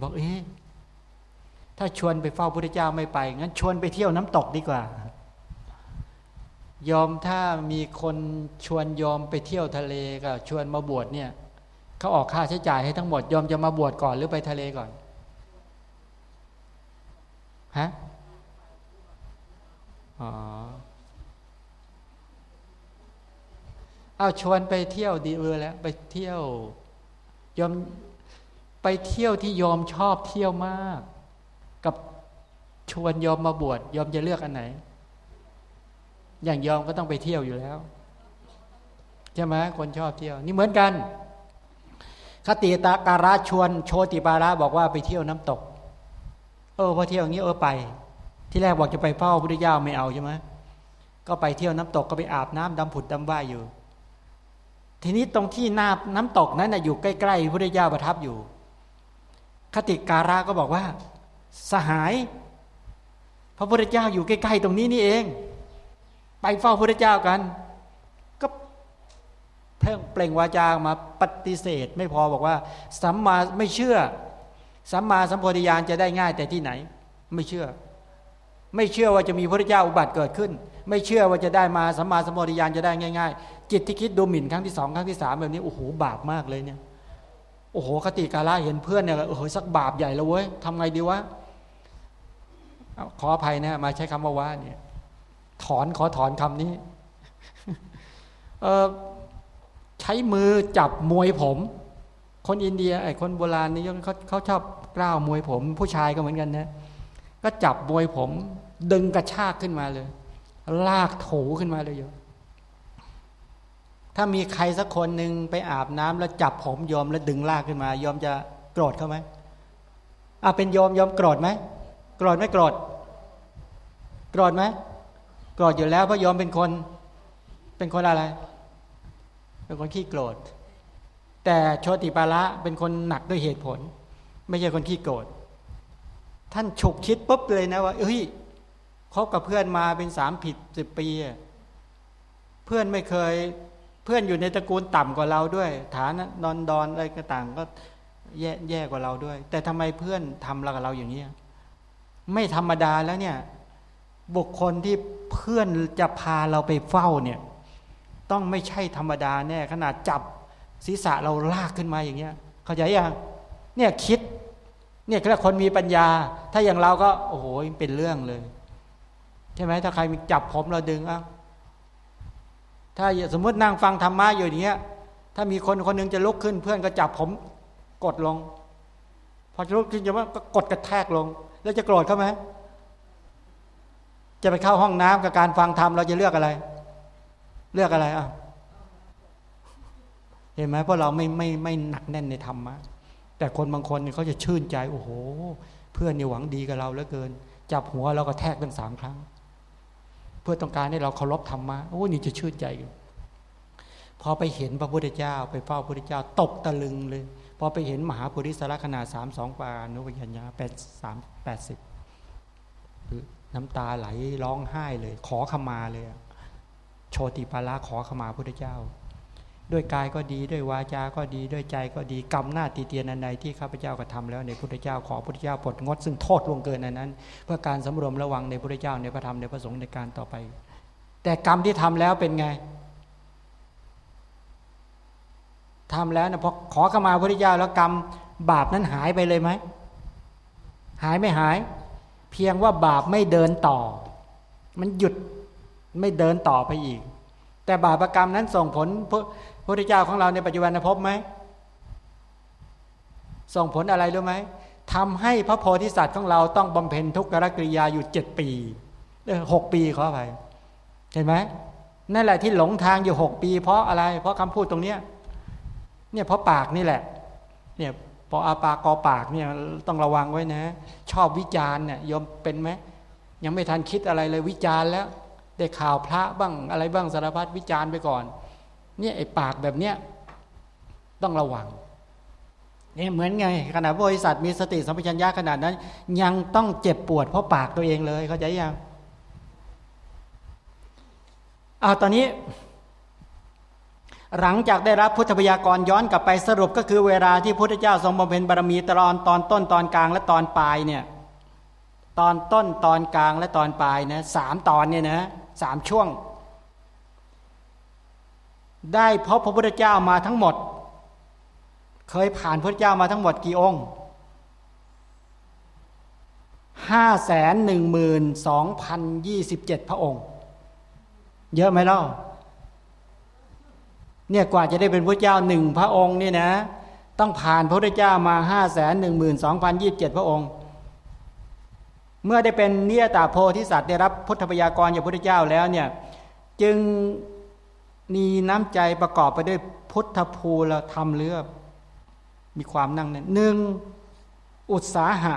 บอกเอ๊ะถ้าชวนไปเฝ้าพระเจ้าไม่ไป งั้นชวนไปเที่ยวน้ำตกดีกว่า ยอมถ้ามีคนชวนยอมไปเที่ยวทะเลก็ชวนมาบวชเนี่ยเขาออกค่าใช้จ่ายให้ทั้งหมด ยอมจะมาบวชก่อนหรือไปทะเลก่อนฮะอ๋อ เอาชวนไปเที่ยวดีเออแล้ว ไปเที่ยวยอมไปเที่ยวที่ยอมชอบเที่ยวมาก กับชวนยอมมาบวชยอมจะเลือกอันไหน อย่างยอมก็ต้องไปเที่ยวอยู่แล้วใช่ไหมคนชอบเที่ยว นี่เหมือนกัน คติตาการะชวนโชติปาระบอกว่าไปเที่ยวน้ำตก เออพอเที่ยวอย่างนี้เออไป ที่แรกบอกจะไปเฝ้าพระพุทธเจ้าไม่เอาใช่ไหมก็ไปเที่ยวน้ำตกก็ไปอาบน้ำดำผุดดำว่ายอยู่ ทีนี้ตรงที่น้าน้ำตกนั้นนะอยู่ใกล้ๆพระเจ้าประทับอยู่ คติการะก็บอกว่า สหาย พระพุทธเจ้าอยู่ใกล้ๆตรงนี้นี่เอง ไปเฝ้าพระพุทธเจ้ากัน ก็เพ่งเปล่งวาจามาปฏิเสธ ไม่พอบอกว่าสัมมาไม่เชื่อสัมมาสัมโพธิญาณจะได้ง่ายแต่ที่ไหน ไม่เชื่อ ไม่เชื่อว่าจะมีพระเจ้าอุบัติเกิดขึ้น ไม่เชื่อว่าจะได้มาสัมมาสัมโพธิญาณจะได้ง่าย จิตที่คิดดูหมิ่นครั้งที่สองครั้งที่สามแบบนี้โอ้โหบาปมากเลยเนี่ยโอ้โหคติกาละเห็นเพื่อนเนี่ยโอ้โหสักบาปใหญ่แล้วเว้ยทำไงดีวะขออภัยนะมาใช้คำว่าว่าเนี่ย ถอนขอถอนคำนี้เออใช้มือจับมวยผม คนอินเดียไอ้คนโบราณนี่เขาเขาชอบกล้าวมวยผม ผู้ชายก็เหมือนกันนะ ก็จับมวยผม ดึงกระชากขึ้นมาเลย ลากถูขึ้นมาเลยโย ถ้ามีใครสักคนหนึ่งไปอาบน้ำแล้วจับผมยอมแล้วดึงลากขึ้นมายอมจะโกรธเขาไหมอะเป็นยอมยอมโกรธไหมโกรธไม่โกรธโกรธไหมโกรธอยู่แล้วเพราะยอมเป็นคน เป็นคนอะไร เป็นคนขี้โกรธ แต่โชติปาระเป็นคนหนักด้วยเหตุผล ไม่ใช่คนขี้โกรธท่านฉุกคิดปุ๊บเลยนะว่าเฮ้ยคบกับเพื่อนมาเป็นสามผิดสิบปี เพื่อนไม่เคย เพื่อนอยู่ในตระกูลต่ำกว่าเราด้วย ฐานนอนดอนอะไรต่างก็แย่แย่กว่าเราด้วย แต่ทำไมเพื่อนทำเรากับเราอย่างนี้ไม่ธรรมดาแล้วเนี่ย บุคคลที่เพื่อนจะพาเราไปเฝ้าเนี่ย ต้องไม่ใช่ธรรมดาแน่ขนาดจับศีรษะเราลากขึ้นมาอย่างเงี้ย เข้าใจยังเนี่ยคิด เนี่ยคือคนมีปัญญา ถ้าอย่างเราก็ โอ้โหเป็นเรื่องเลย ใช่ไหมถ้าใครมีจับผมเราดึงอะ ถ้าสมมตินั่งฟังธรรมะอยู่อย่างเงี้ย ถ้ามีคนคนนึงจะลุกขึ้น เพื่อนก็จับผมกดลง พอจะลุกขึ้นจะว่าก็กดกระแทกลง แล้วจะโกรธเขาไหมจะไปเข้าห้องน้ำกับการฟังธรรมเราจะเลือกอะไร เลือกอะไรอะเห็นไหมเพราะเราไม่ไม่ไม่หนักแน่นในธรรมะแต่คนบางคนเขาจะชื่นใจ โอ้โห เพื่อนนี่หวังดีกับเราเหลือเกิน จับหัวเราก็แทกตั้งสามครั้ง เพื่อต้องการให้เราเคารพธรรมะโอ้นี่จะชื่นใจอยู่พอไปเห็นพระพุทธเจ้า ไปเฝ้าพระพุทธเจ้าตกตะลึงเลยพอไปเห็นมหาปุริสระขนาดสามสองปานุปัญญาแปดสามแปดสิบน้ำตาไหลร้องไห้เลย ขอขมาเลย โชติปาระขอขมาพระพุทธเจ้า ด้วยกายก็ดีด้วยวาจาก็ดีด้วยใจก็ดีกรรมหน้าตีเตียนอันใดที่ข้าพเจ้ากระทาแล้วในพุทธเจ้าขอพุทธเจ้าปลดงดซึ่งโทษลงเกินอันนั้น เพื่อการสำรวมระวังในพุทธเจ้าในพระธรรมในพระสงฆ์ในการต่อไป แต่กรรมที่ทำแล้วเป็นไงทำแล้วนะพอขอขมาพุทธเจ้าแล้วกรรมบาปนั้นหายไปเลยไหมหายไม่หาย เพียงว่าบาปไม่เดินต่อ มันหยุดไม่เดินต่อไปอีก แต่บาปรกรรมนั้นส่งผล พระเจ้าของเราในปัจจุบันพบไหมส่งผลอะไรรู้ไหมทำให้พระโพธิสัตว์ของเราต้องบำเพ็ญทุกขกริยาอยู่เจ็ดปีหกปีขอไปเห็นไหมนั่นแหละที่หลงทางอยู่หกปี เพราะอะไร เพราะคำพูดตรงเนี้ยเนี่ยเพราะปากนี่แหละ เนี่ยพออาปากอปากเนี่ยต้องระวังไว้นะ ชอบวิจารณ์เนี่ยยอมเป็นไหมยังไม่ทันคิดอะไรเลยวิจารณ์แล้ว ได้ข่าวพระบ้างอะไรบ้างสารพัดวิจารณ์ไปก่อน เนี่ยไอ้ปากแบบเนี้ยต้องระวังเนี่ยเหมือนไงขณะบริษัทมีสติสัมปชัญญะขนาดนั้น ยังต้องเจ็บปวดเพราะปากตัวเองเลยเข้าใจยังเอาตอนนี้ หลังจากได้รับพุทธพยากรย้อนกลับไปสรุปก็คือเวลาที่พุทธเจ้าทรงบำเพ็ญบารมีตอนตอนต้นตอนกลางและตอนปลายเนี่ยตอนต้นตอนกลางและตอนปลายนะสามตอนเนี่ยนะสามช่วง ได้พบพระพุทธเจ้ามาทั้งหมด เคยผ่านพระเจ้ามาทั้งหมดกี่องค์ห้าแสนหนึ่งหมื่นสองพันยี่สิบเจ็ดพระองค์ เยอะไหมล่ะเนี่ยกว่าจะได้เป็นพระเจ้าหนึ่งพระองค์เนี่ยนะ ต้องผ่านพระพุทธเจ้ามาห้าแสนหนึ่งหมื่นสองพันยี่สิบเจ็ดพระองค์ เมื่อได้เป็นเนียตาโพธิสัตว์ได้รับพุทธพยากรจากพระพุทธเจ้าแล้วเนี่ย จึง มีน้ำใจประกอบไปด้วยพุทธภูลธรรมเลือบมีความนั่งเนี่ยหนึ่งอุตสาหะ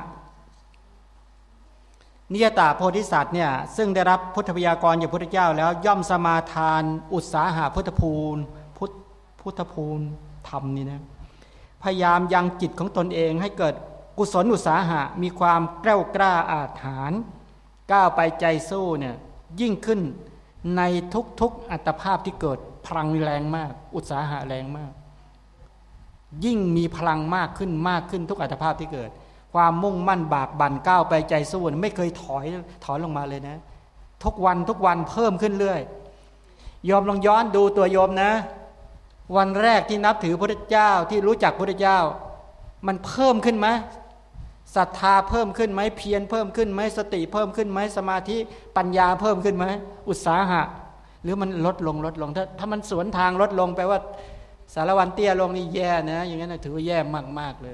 นิยตาโพธิสัตว์เนี่ยซึ่งได้รับพุทธพยากรจากพุทธเจ้า แล้วย่อมสมาทาน อุตสาหะพุทธภูลพุทธพุทธภูลธรรมนี่นะพยายามยังจิตของตนเองให้เกิดกุศลอุตสาหะมีความกล้ากล้าอาถรรพ์ก้าวไปใจสู้เนี่ยยิ่งขึ้น ในทุกๆอัตภาพที่เกิดพลังแรงมาก อุตสาหะแรงมาก ยิ่งมีพลังมากขึ้นมากขึ้นทุกอัตภาพที่เกิด ความมุ่งมั่นบากบั่นก้าวไปใจสู้ไม่เคยถอยถอยลงมาเลยนะ ทุกวันทุกวันเพิ่มขึ้นเรื่อยยอมลองย้อนดูตัวโยมนะ วันแรกที่นับถือพระเจ้าที่รู้จักพระเจ้า มันเพิ่มขึ้นไหม ศรัทธาเพิ่มขึ้นไหมเพียรเพิ่มขึ้นไหมสติเพิ่มขึ้นไหมสมาธิปัญญาเพิ่มขึ้นไหมอุตสาหะ หรือมันลดลงลดลงถ้าถ้ามันสวนทางลดลงแปลว่า สารวันเตี้ยลงนี่แย่นะอย่างนั้นถือว่าแย่มากมากเลย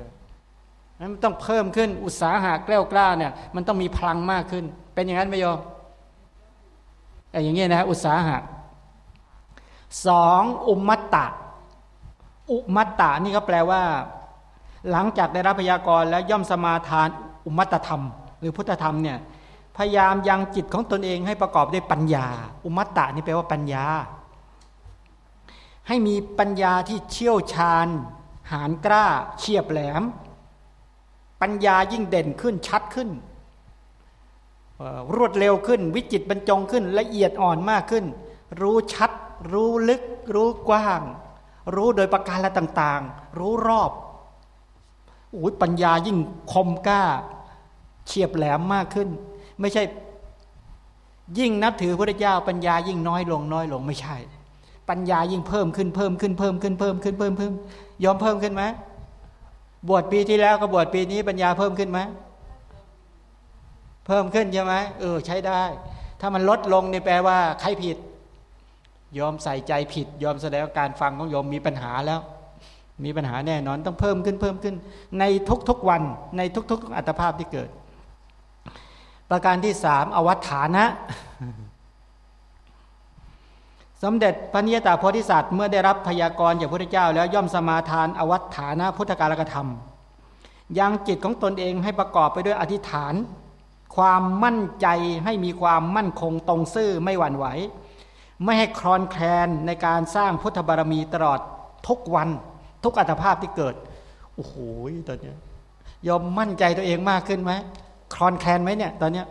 นั้นมันต้องเพิ่มขึ้นอุตสาหะแกล้วกล้าเนี่ยมันต้องมีพลังมากขึ้น เป็นอย่างนั้นไหมโยมไอ้อย่างเงี้นะ อุตสาหะสองอุมมัตตะ อุมัตตะนี่ก็แปลว่า หลังจากได้รับพยากรณ์แล้วย่อมสมาทานอุมัตธรรม หรือพุทธธรรมเนี่ยพยายามยังจิตของตนเองให้ประกอบด้วยปัญญา อุมัตตะนี่แปลว่าปัญญา ให้มีปัญญาที่เชี่ยวชาญ หานกล้า เฉียบแหลม ปัญญายิ่งเด่นขึ้นชัดขึ้น รวดเร็วขึ้น วิจิตบรรจงขึ้น ละเอียดอ่อนมากขึ้น รู้ชัด รู้ลึก รู้กว้าง รู้โดยประการละต่าง ๆ รู้รอบ อ้ยปัญญายิ่งคมกล้า เฉียบแหลมมากขึ้น ไม่ใช่ ยิ่งนับถือพระเจ้าปัญญายิ่งน้อยลงน้อยลงไม่ใช่ ปัญญายิ่งเพิ่มขึ้นเพิ่มขึ้นเพิ่มขึ้นเพิ่มขึ้นเพิ่มขึ้นยอมเพิ่มขึ้นไหมบวชปีที่แล้วกับบวชปีนี้ปัญญาเพิ่มขึ้นไหมเพิ่มขึ้นใช่ไหมเออใช้ได้ ถ้ามันลดลงนี่แปลว่าใครผิด ยอมใส่ใจผิด ยอมแสดงการฟังของยอมมีปัญหาแล้ว มีปัญหาแน่นอนต้องเพิ่มขึ้นเพิ่มขึ้น ในทุกๆวันในทุกๆอัตภาพที่เกิด ประการที่สามอวัฏฐานะ สมเด็จพระนิยตาโพธิสัตว์เมื่อได้รับพยากรณ์จากพระเจ้า แล้วย่อมสมาทานอวัฏฐานะพุทธการกธรรมยังจิตของตนเองให้ประกอบไปด้วยอธิษฐาน ความมั่นใจให้มีความมั่นคงตรงซื่อไม่หวั่นไหว ไม่ให้คลอนแคลนในการสร้างพุทธบารมีตลอดทุกวัน ทุกอัตภาพที่เกิดโอ้โหตอนนี้ยอมมั่นใจตัวเองมากขึ้นไหมคลอนแคลนไหมเนี่ย ตอนเนี้ย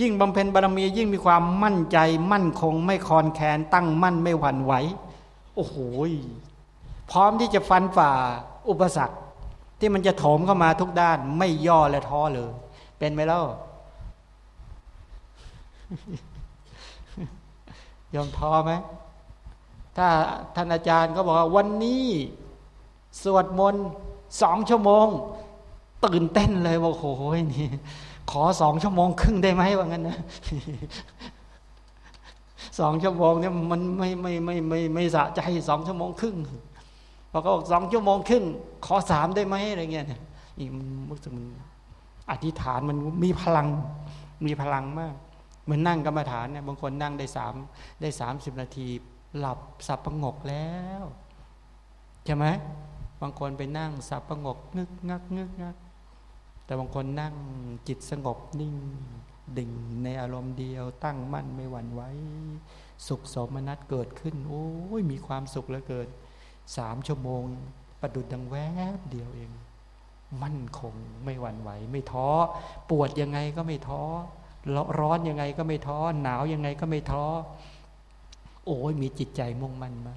ยิ่งบำเพ็ญบารมียิ่งมีความมั่นใจ มั่นคง ไม่คลอนแคลนตั้งมั่นไม่หวั่นไหวโอ้โหพร้อมที่จะฟันฝ่าอุปสรรค ที่มันจะโถมเข้ามาทุกด้าน ไม่ย่อและท้อเลย เป็นไหมล่ะยอมท้อไหมถ้าท่านอาจารย์ก็บอกว่าวันนี้ สวดมนต์สองชั่วโมง ตื่นเต้นเลยว่าโอ้โหนี่ขอสองชั่วโมงครึ่งได้ไหมว่างั้นนะสองชั่วโมงเนี่ยมันไม่ไม่ไม่ไม่ไม่สะใจสองชั่วโมงครึ่งพอเขาบอกสองชั่วโมงครึ่งขอสามได้ไหมอะไรเงี้ยเนี่ยอีกมันมันอธิษฐานมันมีพลัง มีพลังมากเหมือนนั่งกรรมฐานเนี่ยบางคนนั่งได้สามได้สามสิบนาที หลับสับประงกแล้ว ใช่ไหม บางคนไปนั่งสับประงกงึกงักงึกงักแต่บางคนนั่งจิตสงบนิ่ง ดิ่งในอารมณ์เดียว ตั้งมั่นไม่หวั่นไหวสุขสมนัตเกิดขึ้น โอ้ยมีความสุขเหลือเกินสามชั่วโมง ประดุดดังแวบเดียวเอง มั่นคงไม่หวั่นไหว ไม่ท้อ ปวดยังไงก็ไม่ท้อร้อนยังไงก็ไม่ท้อ หนาวยังไงก็ไม่ท้อ โอ้ยมีจิตใจมุ่งมั่นมา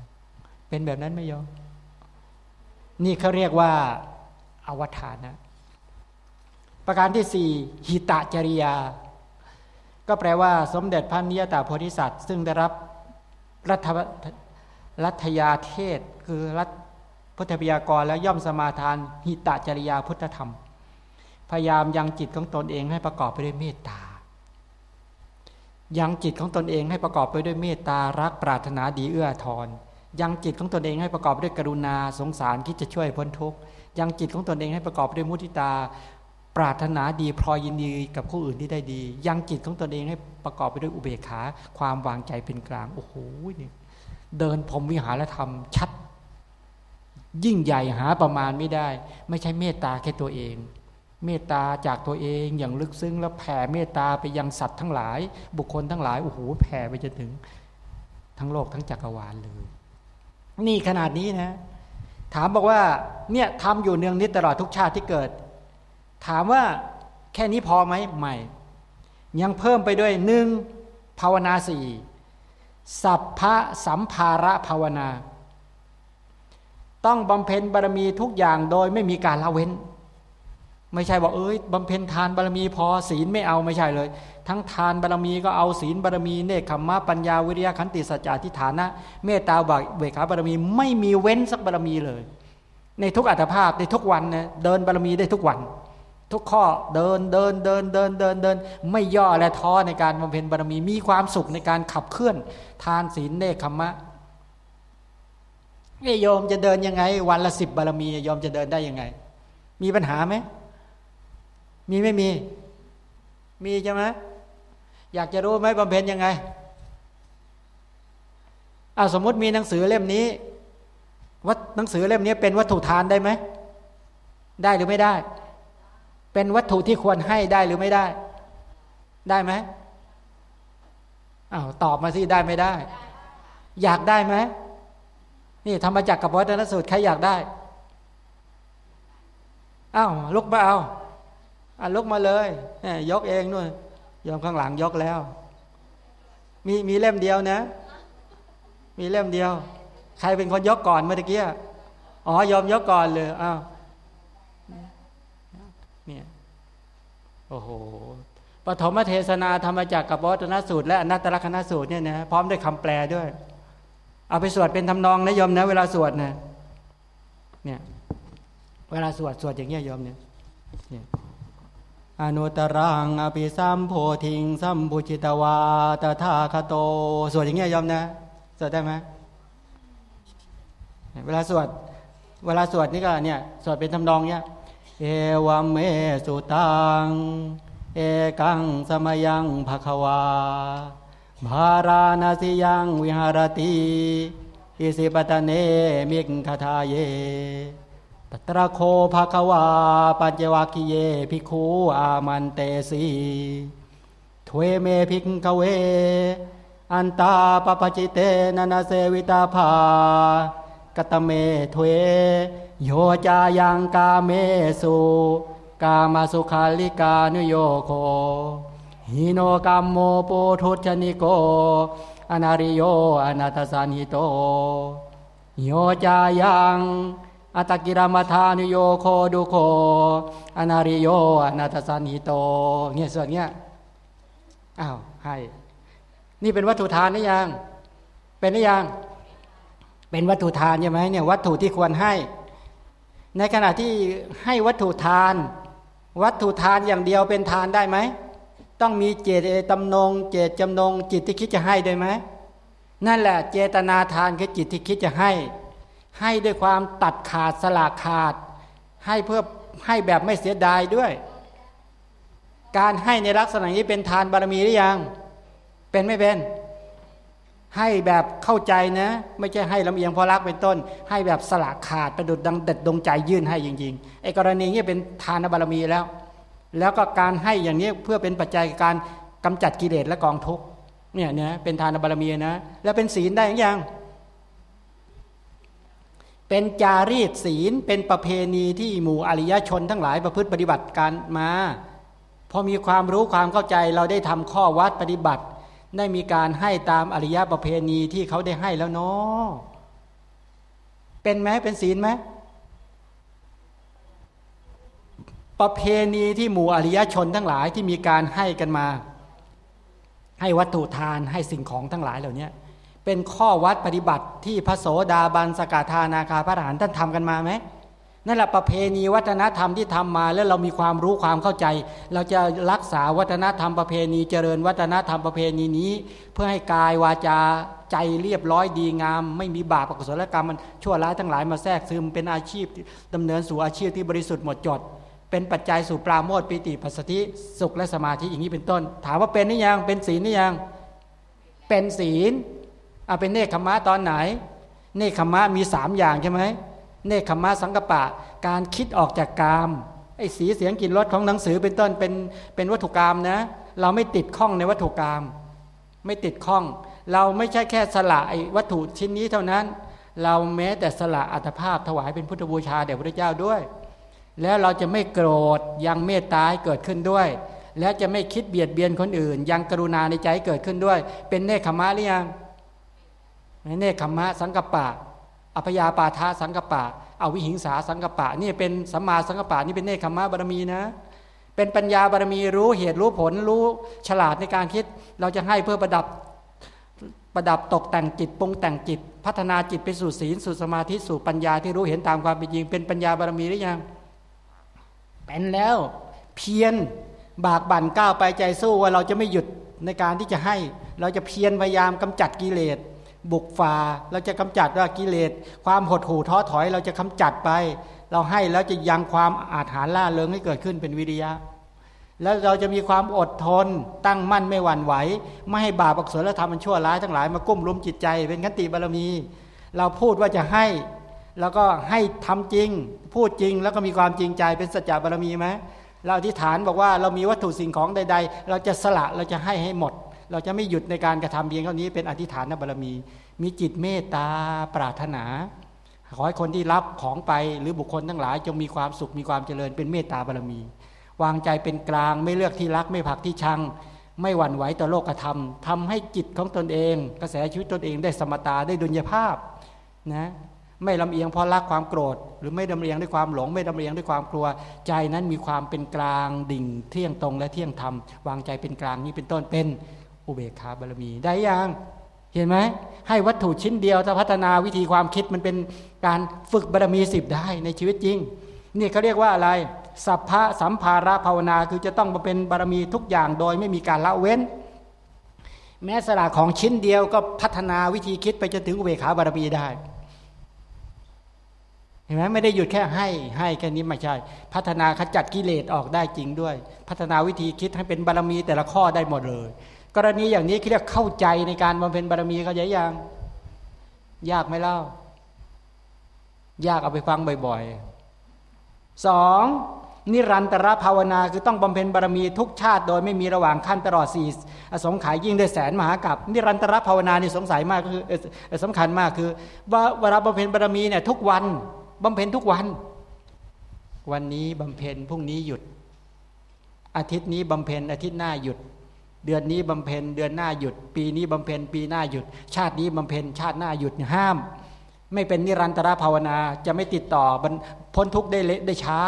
เป็นแบบนั้นไหมโยม นี่เขาเรียกว่าอวตารนะ ประการที่สี่หิตะจริยา ก็แปลว่า สมเด็จพระนิยตาโพธิสัตว์ ซึ่งได้รับรัฐรัฐยาเทศ คือรัฐพุทธบิยากรแล้วย่อมสมาทาน หิตะจริยาพุทธธรรม พยายามยังจิตของตนเองให้ประกอบไปด้วยเมตตายังจิตของตนเองให้ประกอบไปด้วยเมตตารักปรารถนาดีเอื้อทอน ยังจิตของตนเองให้ประกอบด้วยกรุณาสงสารคิดจะช่วยพ้นทุกข์ยังจิตของตนเองให้ประกอบด้วยมุทิตา ปรารถนาดีพลอยยินดีกับผู้อื่นที่ได้ดี ยังจิตของตนเองให้ประกอบไปด้วยอุเบกขา ความวางใจเป็นกลางโอ้โหนี่เดินพรมวิหารธรรมชัด ยิ่งใหญ่หาประมาณไม่ได้ ไม่ใช่เมตตาแค่ตัวเอง เมตตาจากตัวเองอย่างลึกซึ้งแล้วแผ่เมตตาไปยังสัตว์ทั้งหลาย บุคคลทั้งหลายโอ้โหแผ่ไปจนถึง ทั้งโลกทั้งจักรวาลเลย นี่ขนาดนี้นะ ถามบอกว่า เนี่ยทำอยู่เนืองนิดตลอดทุกชาติที่เกิด ถามว่าแค่นี้พอไหมไม่ ยังเพิ่มไปด้วยหนึ่งภาวนาสี่สัพพะสัมภาระภาวนา ต้องบำเพ็ญบารมีทุกอย่างโดยไม่มีการละเว้น ไม่ใช่บอกเอ้ยบำเพ็ญทานบารมีพอศีลไม่เอาไม่ใช่เลย ทั้งทานบารมีก็เอาศีลบารมีเนคขมมะปัญญาวิริยะขันติสัจจะทิฏฐานะ เมตตาบักเวขาบารมีไม่มีเว้นสักบารมีเลย ในทุกอัตภาพในทุกวันนะเดินบารมีได้ทุกวัน ทุกข้อเดินเดินเดินเดินเดินเดิน ไม่ย่อและท้อในการบำเพ็ญบารมีมีความสุขในการขับเคลื่อน ทานศีลเนคขมะไอ้โยมจะเดินยังไง วันละสิบบารมีโยมจะเดินได้ยังไง มีปัญหาไหมมีไม่มี มีใช่ไหม อยากจะรู้ไหมบำเพ็ญยังไงอาสมมติมีหนังสือเล่มนี้วัดหนังสือเล่มนี้เป็นวัตถุทานได้ไหม ได้หรือไม่ได้ เป็นวัตถุที่ควรให้ได้หรือไม่ได้ ได้ไหมอ้าวตอบมาสิได้ไม่ได้ อยากได้ไหมนี่ทำมจากรกับวัฒนสูตรใครอยากได้อ้าวลุกมาเอาอะลุกมาเลยยกเองนู่น ยอมข้างหลังยกแล้ว มีมีเล่มเดียวนะ มีเล่มเดียว ใครเป็นคนยกก่อนเมื่อกี้อ๋อยอมยกก่อนเลยอ้าวเนี่ยโอ้โหปฐมเทศนาธรรมจักรกับวัฒนสูตร และอนัตตลกนสูตรเนี่ยนะพร้อมด้วยคำแปลด้วย เอาไปสวดเป็นทำนองนะยอมนะ เวลาสวดนะเนี่ย เวลาสวดสวดอย่างเงี้ยยอมเนี่ยเนี่ย อนุตรังอภิสัมโพธิงสัมบุจิตวาตถาคโต สวดอย่างเงี้ยยมนะ สวดได้ไหมเวลาสวด เวลาสวดนี่ก็เนี่ย สวดเป็นทำนองเนี่ยเอวมเมสุตัง เอกังสมยังภควา ภาราณสิยังวิหารติอิสิปตะเนมิกคทาเย ตระโคภควา ปัญจวัคคีเยภิกขูอามันเตสีทเวเมภิกขเว อันตาปปจิเตนันเสวิตาภากตเมทเว โยจายังกาเมสุกามาสุขาลิกานุโยโคหิโนกรรมโมปุทุชนิโก อนาริโยอนาตสันหิโต โยจายัง อัตกิรมาทานุโยโคดุโคอนาริโยอนาตสันหิโตเงี้ยส่วนเงี้ยอ้าวให้นี่เป็นวัตถุทานหรือยัง เป็นหรือยัง เป็นวัตถุทานใช่ไหมเนี่ยวัตถุที่ควรให้ ในขณะที่ให้วัตถุทาน วัตถุทานอย่างเดียวเป็นทานได้ไหม ต้องมีเจตตำนง เจตจำนง จิตที่คิดจะให้ด้วยไหมนั่นแหละ เจตนาทานคือจิตที่คิดจะให้ ให้ด้วยความตัดขาดสลากขาด ให้เพื่อให้แบบไม่เสียดายด้วย การให้ในลักษณะนี้เป็นทานบารมีหรือยัง เป็นไม่เป็น ให้แบบเข้าใจนะ ไม่ใช่ให้ลำเอียงเพอรักเป็นต้น ให้แบบสละขาดประดุดดังเด็ดดงใจยื่นให้จริงๆไอ้กรณีนี้เป็นทานบารมีแล้ว แล้วก็การให้อย่างนี้เพื่อเป็นปัจจัยการกำจัดกิเลสและกองทุกเนี่ยเนี่ยเป็นทานบารมีนะ แล้วเป็นศีลได้ยัง เป็นจารีตศีล เป็นประเพณีที่หมู่อริยชนทั้งหลายประพฤติปฏิบัติการมาพอมีความรู้ความเข้าใจเราได้ทำข้อวัดปฏิบัติ ได้มีการให้ตามอริยประเพณีที่เขาได้ให้แล้วเนาะเป็นไหมเป็นศีลไหมประเพณีที่หมู่อริยชนทั้งหลายที่มีการให้กันมา ให้วัตถุทานให้สิ่งของทั้งหลายเหล่านี้ เป็นข้อวัดปฏิบัติที่พระโสดาบันสกทานาคาพระอรหันต์ท่านทำกันมาไหมนั่นแหละประเพณีวัฒนธรรมที่ทำมาแล้วเรามีความรู้ความเข้าใจ เราจะรักษาวัฒนธรรมประเพณีเจริญวัฒนธรรมประเพณีนี้ เพื่อให้กายวาจาใจเรียบร้อยดีงาม ไม่มีบาปอกุศลกรรมมันชั่วร้ายทั้งหลายมาแทรกซึมเป็นอาชีพดำเนินสู่อาชีพที่บริสุทธิ์หมดจด เป็นปัจจัยสู่ปราโมทปิติปัสสติสุขและสมาธิอย่างนี้เป็นต้น ถามว่าเป็นหรือยังเป็นศีลหรือยังเป็นศีล เอาเป็นเนคขมะตอนไหน เนคขมะมีสามอย่างใช่ไหมเนคขมะสังกปะ การคิดออกจากกามไอ้สีเสียงกลิ่นรสของหนังสือเป็นต้นเป็นเป็นวัตถุกรรมนะ เราไม่ติดข้องในวัตถุกรรมไม่ติดข้อง เราไม่ใช่แค่สละไอ้วัตถุชิ้นนี้เท่านั้น เราแม้แต่สละอัตภาพถวายเป็นพุทธบูชาแด่พระเจ้าด้วย แล้วเราจะไม่โกรธยังเมตตาให้เกิดขึ้นด้วย และจะไม่คิดเบียดเบียนคนอื่น ยังกรุณาในใจเกิดขึ้นด้วย เป็นเนคขมะหรือยัง เนคขมะสังกปะอภยาปาทาสังกปะเอาวิหิงสาสังกปะนี่เป็นสัมมาสังกปะนี่เป็นเนคขมะบารมีนะ เป็นปัญญาบารมีรู้เหตุรู้ผลรู้ฉลาดในการคิด เราจะให้เพื่อประดับประดับตกแต่งจิตปรุงแต่งจิต พัฒนาจิตไปสู่ศีลสู่สมาธิสู่ปัญญาที่รู้เห็นตามความเป็นจริง เป็นปัญญาบารมีหรือยัง เป็นแล้ว เพียรบากบั่นก้าวไปใจสู้ว่าเราจะไม่หยุดในการที่จะให้ เราจะเพียรพยายามกำจัดกิเลส บุกฝ่าเราจะกำจัดว่ากิเลส ความหดหู่ท้อถอยเราจะกำจัดไป เราให้แล้วจะยังความอาถรรพ์ล่าเริงให้เกิดขึ้นเป็นวิริยะ แล้วเราจะมีความอดทน ตั้งมั่นไม่หวั่นไหว ไม่ให้บาปอกุศลธรรมมันชั่วร้ายทั้งหลายมากุ้มลุมจิตใจ เป็นขันติบารมี เราพูดว่าจะให้ แล้วก็ให้ทำจริง พูดจริงแล้วก็มีความจริงใจเป็นสัจจะบารมีไหมเราอธิษฐานบอกว่าเรามีวัตถุสิ่งของใด ๆ เราจะสละเราจะให้ให้หมด เราจะไม่หยุดในการกระทำเพียงเท่านี้เป็นอธิษฐานบารมี มีจิตเมตตาปรารถนา ขอให้คนที่รับของไปหรือบุคคลทั้งหลาย จงมีความสุขมีความเจริญเป็นเมตตาบารมี วางใจเป็นกลางไม่เลือกที่รักไม่ผักที่ชัง ไม่หวั่นไหวต่อโลกธรรมทำให้จิตของตนเอง กระแสชีวิตตนเองได้สมตาได้ดุลยภาพนะไม่ลำเอียงเพราะรักความโกรธ หรือไม่ลำเอียงด้วยความหลง ไม่ลำเอียงด้วยความกลัว ใจนั้นมีความเป็นกลางดิ่ง เที่ยงตรงและเที่ยงธรรมวางใจเป็นกลางนี้เป็นต้นเป็น อุเบกขาบารมีได้ยังเห็นไหมให้วัตถุชิ้นเดียวถ้าพัฒนาวิธีความคิดมันเป็นการฝึกบารมีสิบได้ในชีวิตจริง นี่เขาเรียกว่าอะไร สัพพะสัมภาระภาวนาคือจะต้องมาเป็นบารมีทุกอย่างโดยไม่มีการละเว้น แม้สละของชิ้นเดียวก็พัฒนาวิธีคิดไปจนถึงอุเบกขาบารมีได้เห็นไหมไม่ได้หยุดแค่ให้ให้แค่นี้ไม่ใช่ พัฒนาขจัดกิเลสออกได้จริงด้วย พัฒนาวิธีคิดให้เป็นบารมีแต่ละข้อได้หมดเลย กรณีอย่างนี้เรียกเข้าใจในการบำเพ็ญบารมีเขาใจยังยากไหมเล่า ยากเอาไปฟังบ่อยๆสองนิรันตรภาวนาคือต้องบำเพ็ญบารมีทุกชาติ โดยไม่มีระหว่างขั้นตลอดสี่อสงขายยิ่งด้แสนมหากับนิรันตรภาวนานี่สงสัยมากคือสำคัญมากคือว่าเวลาบำเพ็ญบารมีเนี่ยทุกวันบำเพ็ญทุกวัน วันนี้บำเพ็ญพรุ่งนี้หยุด อาทิตย์นี้บำเพ็ญอาทิตย์หน้าหยุด เดือนนี้บำเพ็ญเดือนหน้าหยุด ปีนี้บำเพ็ญปีหน้าหยุด ชาตินี้บำเพ็ญชาติหน้าหยุดห้าม ไม่เป็นนิรันตรภาวนาจะไม่ติดต่อพ้นทุกข์ได้เละได้ช้า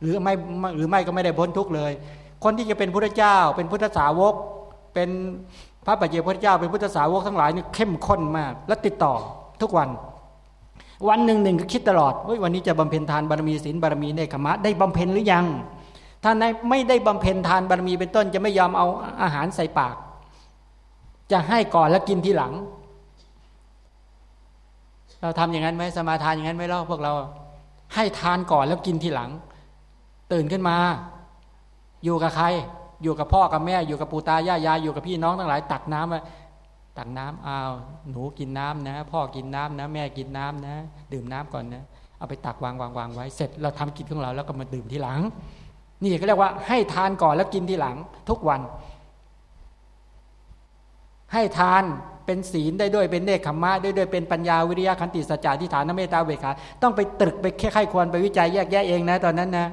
หรือไม่หรือไม่ก็ไม่ได้พ้นทุกข์เลย คนที่จะเป็นพุทธเจ้า เป็นพุทธสาวก เป็นพระปัจเจกพุทธเจ้า เป็นพุทธสาวกทั้งหลายนี่เข้มข้นมาก และติดต่อทุกวัน วันหนึ่งหนึ่งก็คิดตลอดว่าวันนี้จะบำเพ็ญทานบารมีศีลบารมีเนคขมะได้บำเพ็ญหรือยัง ถ้าไม่ได้บำเพ็ญทานบารมีเป็นต้น จะไม่ยอมเอาอาหารใส่ปาก จะให้ก่อนแล้วกินทีหลัง เราทำอย่างนั้นไหมสมาทานอย่างนั้นไหมเล่าพวกเรา ให้ทานก่อนแล้วกินทีหลัง ตื่นขึ้นมา อยู่กับใคร อยู่กับพ่อกับแม่ อยู่กับปู่ตายายายอยู่กับพี่น้องทั้งหลาย ตักน้ำมาตักน้ำอ้าวหนูกินน้ำนะ พ่อกินน้ำนะ แม่กินน้ำนะ ดื่มน้ำก่อนนะ เอาไปตักวางวางวางไว้เสร็จเราทำกินของเราแล้วก็มาดื่มทีหลัง นี่ก็เรียกว่าให้ทานก่อนแล้วกินทีหลังทุกวัน ให้ทานเป็นศีลได้ด้วยเป็นเนคขมะได้ด้วยเป็นปัญญาวิริยะขันติสัจจะทิฏฐานเมตตาเวขาต้องไปตรึกไปแค่ไข้ควรไปวิจัยแยกแยะเองนะ ตอนนั้นนะ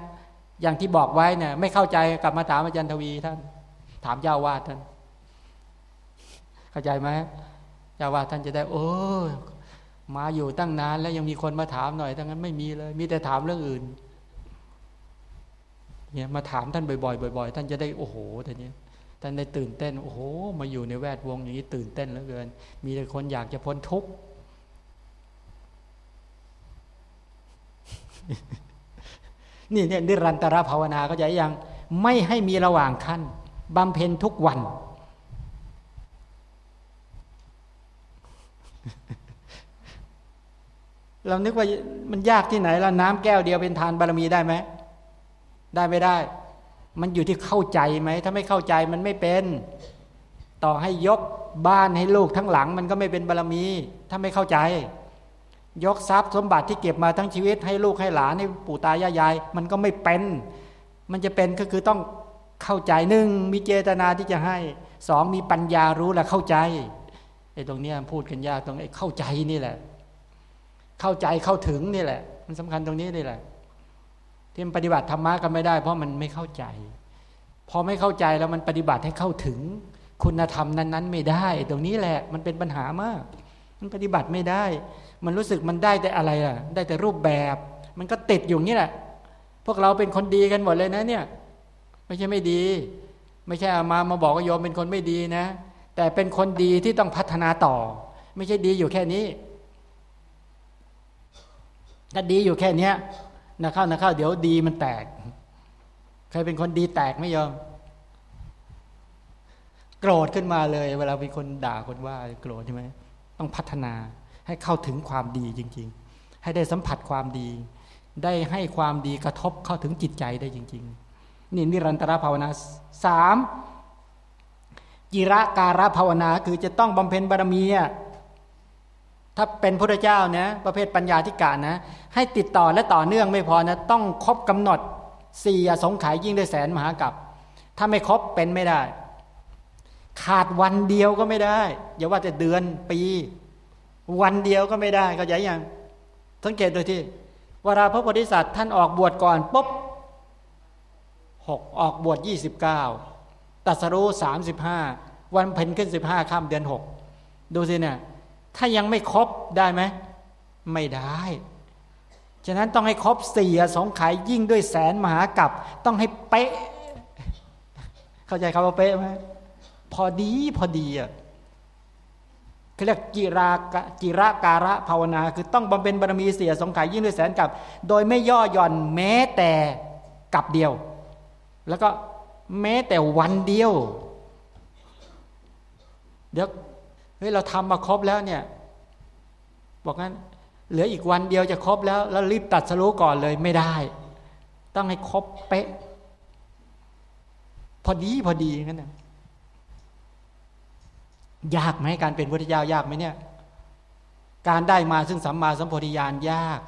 อย่างที่บอกไว้เนี่ยไม่เข้าใจกลับมาถามอาจารย์ทวีท่าน ถามเจ้าวาดท่าน เข้าใจไหมเจ้าว่าท่านจะได้ โอ้มาอยู่ตั้งนานแล้วยังมีคนมาถามหน่อยทั้งนั้นไม่มีเลย มีแต่ถามเรื่องอื่น เนี่ยมาถามท่านบ่อยๆบ่อยๆ ท่านจะได้โอ้โหท่านนี้ท่านได้ตื่นเต้นโอ้โห มาอยู่ในแวดวงอย่างนี้ตื่นเต้นเหลือเกิน มีแต่คนอยากจะพ้นทุกข์นี่เนี่ยนิรันตรภาวนาก็จะยังไม่ให้มีระหว่างขั้นบำเพ็ญทุกวัน เรานึกว่ามันยากที่ไหนแล้วน้ำแก้วเดียวเป็นทานบารมีได้ไหม ได้ไม่ได้ มันอยู่ที่เข้าใจไหม ถ้าไม่เข้าใจมันไม่เป็น ต่อให้ยกบ้านให้ลูกทั้งหลัง มันก็ไม่เป็นบารมี ถ้าไม่เข้าใจ ยกทรัพย์สมบัติที่เก็บมาทั้งชีวิต ให้ลูกให้หลานให้ปู่ตายายาย มันก็ไม่เป็น มันจะเป็นก็คือต้องเข้าใจหนึ่งมีเจตนาที่จะให้สองมีปัญญารู้และเข้าใจไอ้ตรงนี้พูดกันยากตรงไอ้เข้าใจนี่แหละ เข้าใจเข้าถึงนี่แหละ มันสำคัญตรงนี้นี่แหละ ที่มันปฏิบัติธรรมะกันไม่ได้ เพราะมันไม่เข้าใจ พอไม่เข้าใจแล้วมันปฏิบัติให้เข้าถึง คุณธรรมนั้น ๆ ไม่ได้ ตรงนี้แหละมันเป็นปัญหามาก มันปฏิบัติไม่ได้ มันรู้สึกมันได้แต่อะไรล่ะ ได้แต่รูปแบบ มันก็ติดอยู่นี่แหละ พวกเราเป็นคนดีกันหมดเลยนะเนี่ย ไม่ใช่ไม่ดี ไม่ใช่มามาบอกว่าโยมเป็นคนไม่ดีนะ แต่เป็นคนดีที่ต้องพัฒนาต่อ ไม่ใช่ดีอยู่แค่นี้ถ้าดีอยู่แค่เนี้ย นะเข้านะเข้าเดี๋ยวดีมันแตกใครเป็นคนดีแตกไม่ยอม โกรธขึ้นมาเลย เวลามีคนด่าคนว่าโกรธใช่ไหมต้องพัฒนาให้เข้าถึงความดีจริง ๆ ให้ได้สัมผัสความดี ได้ให้ความดีกระทบเข้าถึงจิตใจได้จริง ๆ นี่นิรันตรภาวนาสามจิระการะภาวนาคือจะต้องบำเพ็ญบารมี ถ้าเป็นพระเจ้านะประเภทปัญญาธิกานะ ให้ติดต่อและต่อเนื่องไม่พอนะต้องครบกำหนดสี่สงขายยิ่งด้วยแสนมหากับถ้าไม่ครบเป็นไม่ได้ ขาดวันเดียวก็ไม่ได้อย่าว่าแต่เดือนปี วันเดียวก็ไม่ได้ก็ใหญ่ยังสังเกตดูที่เวลาพระโพธิสัตว์ท่านออกบวชก่อนปุ๊บหกออกบวชยี่สิบเก้าตัสรู้สามสิบห้าวันเพ็ญขึ้นสิบห้าค่ำเดือนหกดูสิเนี่ย ถ้ายังไม่ครบได้ไหมไม่ได้ ฉะนั้นต้องให้ครบสี่สองขายยิ่งด้วยแสนมหากับ ต้องให้เป๊ะ เข้าใจคำว่าเป๊ะไหมพอดีพอดีอะเขาเรียกจิรากจิระการะภาวนา คือต้องบำเพ็ญบารมีเสียสงขายยิ่งด้วยแสนกับ โดยไม่ย่อหย่อนแม้แต่กับเดียว แล้วก็แม้แต่วันเดียว เดี๋ยว ฮ้ยเราทำมาครบแล้วเนี่ย บอกงั้น เหลืออีกวันเดียวจะครบแล้ว แล้วรีบตัดสรู้ก่อนเลยไม่ได้ ต้องให้ครบเป๊ะ พอดีพอดีงั้นนะยากไหมการเป็นพุทธเจ้ายากไหมเนี่ย การได้มาซึ่งสัมมาสัมโพธิญาณยาก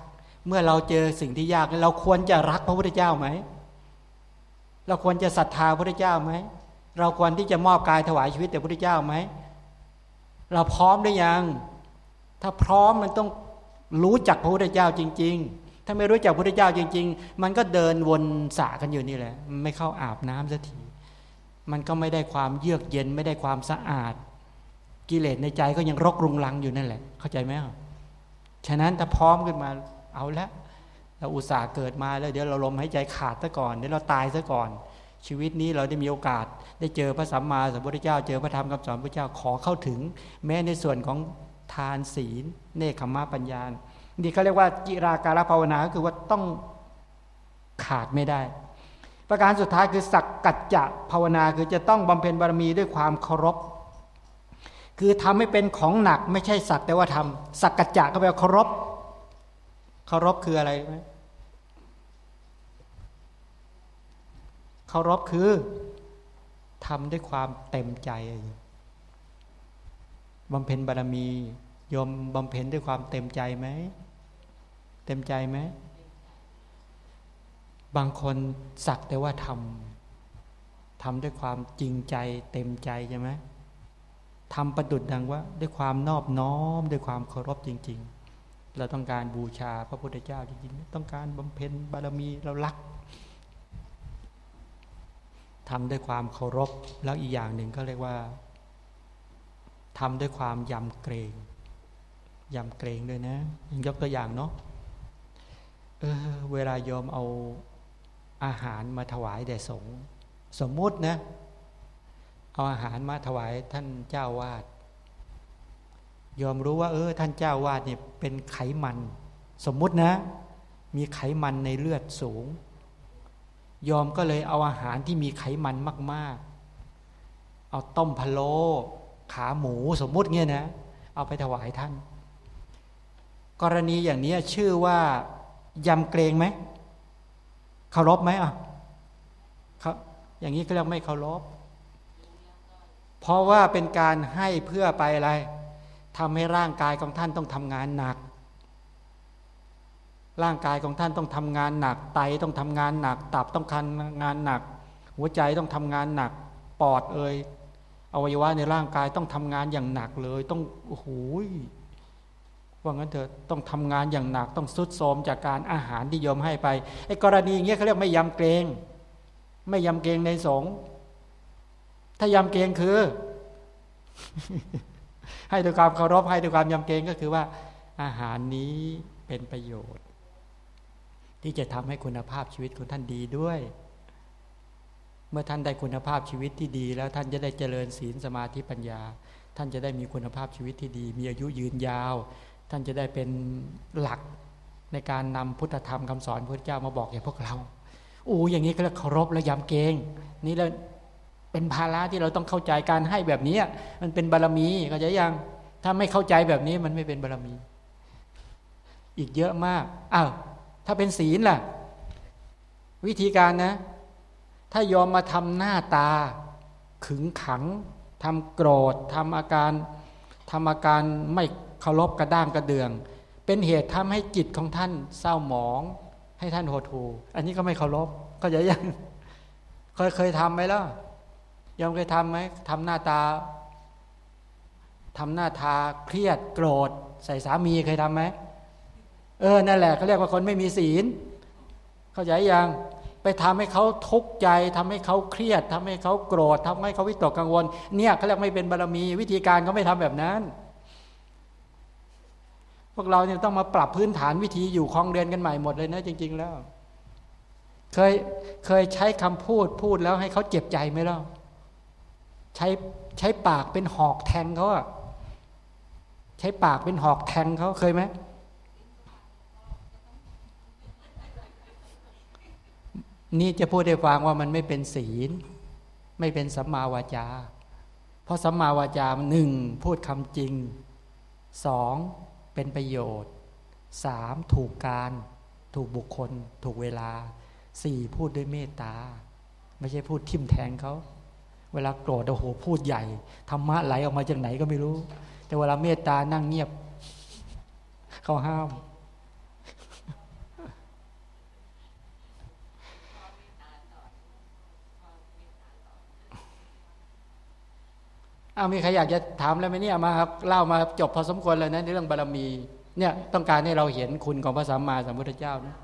เมื่อเราเจอสิ่งที่ยากเราควรจะรักพระพุทธเจ้าไหมเราควรจะศรัทธาพระพุทธเจ้าไหมเราควรที่จะมอบกายถวายชีวิตแด่พระพุทธเจ้าไหม เราพร้อมได้ยัง ถ้าพร้อมมันต้องรู้จักพระพุทธเจ้าจริง ๆ ถ้าไม่รู้จักพระพุทธเจ้าจริง ๆ มันก็เดินวนสากันอยู่นี่แหละ ไม่เข้าอาบน้ำสักที มันก็ไม่ได้ความเยือกเย็นไม่ได้ความสะอาด กิเลสในใจก็ยังรกรุงรังอยู่นั่นแหละ เข้าใจไหมครัฉะนั้นถ้าพร้อมขึ้นมาเอาละเราอุตส่าห์เกิดมาแล้วเดี๋ยวเราลมหายใจขาดซะก่อนเดี๋ยวเราตายซะก่อน ชีวิตนี้เราได้มีโอกาส ได้เจอพระสัมมาสัมพุทธเจ้า เจอพระธรรมคำสอนพระเจ้าขอเข้าถึง แม้ในส่วนของทานศีล เนคขมาปัญญา นี่เขาเรียกว่าจิราการภาวนาคือว่าต้องขาดไม่ได้ ประการสุดท้ายคือสักกัจจะภาวนาคือจะต้องบำเพ็ญบารมีด้วยความเคารพ คือทำให้เป็นของหนักไม่ใช่สักแต่ว่าทำสักกัจจะก็แปลว่าเคารพเคารพคืออะไรไหม เคารพคือทำด้วยความเต็มใจบำเพ็ญบารมียมบำเพ็ญด้วยความเต็มใจไหม เต็มใจไหม บางคนสักแต่ว่าทำทำด้วยความจริงใจ เต็มใจใช่ไหมทำประดุดดังว่า ด้วยความนอบน้อม ด้วยความเคารพจริง ๆ เราต้องการบูชาพระพุทธเจ้าจริงๆ ต้องการบำเพ็ญบารมีเรารัก ทำด้วยความเคารพ แล้วอีกอย่างหนึ่งก็เรียกว่าทำด้วยความยำเกรงยำเกรงด้วยนะยกตัวอย่างเนาะเออเวลาโยมเอาอาหารมาถวายแด่สงฆ์สมมุตินะ เอาอาหารมาถวายท่านเจ้าวาดยอมรู้ว่า เออ ท่านเจ้าวาดเนี่ยเป็นไขมัน สมมุตินะ มีไขมันในเลือดสูง ยอมก็เลยเอาอาหารที่มีไขมันมาก ๆ เอาต้มพะโล้ขาหมูสมมุติเงี้ยนะ เอาไปถวายท่าน กรณีอย่างนี้ชื่อว่ายำเกรงไหมเคารพไหมอะเขาอย่างนี้ก็เรียกไม่เคารพเพราะว่าเป็นการให้เพื่อไปอะไรทำให้ร่างกายของท่านต้องทำงานหนัก ร่างกายของท่านต้องทำงานหนัก ไตต้องทำงานหนัก ตับต้องทำงานหนัก หัวใจต้องทำงานหนัก ปอดเอ่ยอวัยวะในร่างกายต้องทำงานอย่างหนักเลย ต้องโอ้โหว่างั้นเธอต้องทำงานอย่างหนัก ต้องสุดโทมจากการอาหารที่โยมให้ไปไอ้กรณีอย่างเงี้ยเขาเรียกไม่ยำเกรง ไม่ยำเกรงในสงฆ์ถ้ายำเกรงคือ ให้ด้วยความเคารพให้ด้วยความยำเกรงก็คือว่า อาหารนี้เป็นประโยชน์ ที่จะทำให้คุณภาพชีวิตของท่านดีด้วย เมื่อท่านได้คุณภาพชีวิตที่ดี แล้วท่านจะได้เจริญศีลสมาธิปัญญา ท่านจะได้มีคุณภาพชีวิตที่ดี มีอายุยืนยาว ท่านจะได้เป็นหลักในการนำพุทธธรรมคำสอนพระเจ้ามาบอกแก่พวกเราอู้อย่างนี้ก็เรียเคารพและยำเกรงนี่แล้วเป็นภาระที่เราต้องเข้าใจการให้แบบนี้มันเป็นบารรมีเข้าใจยังถ้าไม่เข้าใจแบบนี้มันไม่เป็นบารรมี อีกเยอะมากอ้าว ถ้าเป็นศีลล่ะ วิธีการนะ ถ้ายอมมาทำหน้าตา ขึงขังทำโกรธทำอาการทำอาการไม่เคารพกระด้างกระเดือง เป็นเหตุทำให้จิตของท่านเศร้าหมอง ให้ท่านโหดหูอันนี้ก็ไม่เคารพก็จะยังเคยเคยทำไหมล่ะยอมเคยทำไหมทำหน้าตาทำหน้าทาเครียดโกรธ ใส่สามีเคยทำไหม เออนั่นแหละเขาเรียกว่าคนไม่มีศีล เข้าใจยังไปทำให้เขาทุกข์ใจทำให้เขาเครียดทำให้เขาโกรธทำให้เขาวิตกกังวล เนี่ยเขาเรียกไม่เป็นบารมี วิธีการเขาไม่ทำแบบนั้น พวกเราเนี่ยต้องมาปรับพื้นฐานวิธีอยู่คลองเรือนกันใหม่หมดเลยนะจริง ๆ แล้ว เคยเคยใช้คำพูดพูดแล้วให้เขาเจ็บใจไหมล่ะใช้ใช้ปากเป็นหอกแทงเขาอะใช้ปากเป็นหอกแทงเขาเคยไหม นี่จะพูดให้ฟังว่ามันไม่เป็นศีล ไม่เป็นสัมมาวาจา เพราะสัมมาวาจาหนึ่งพูดคำจริงสองเป็นประโยชน์สามถูกการถูกบุคคล ถูกเวลาสี่พูดด้วยเมตตา ไม่ใช่พูดทิมแทงเขา เวลาโกรธโอ้โหพูดใหญ่ธรรมะไหลออกมาจากไหนก็ไม่รู้ แต่เวลาเมตตานั่งเงียบเขาห้าม อามีใครอยากจะถามอะไรไหมเนี่ยมาครับเล่ามาจบพอสมควรเลยนะในเรื่องบารมีเนี่ยต้องการให้เราเห็นคุณของพระสัมมาสัมพุทธเจ้านะ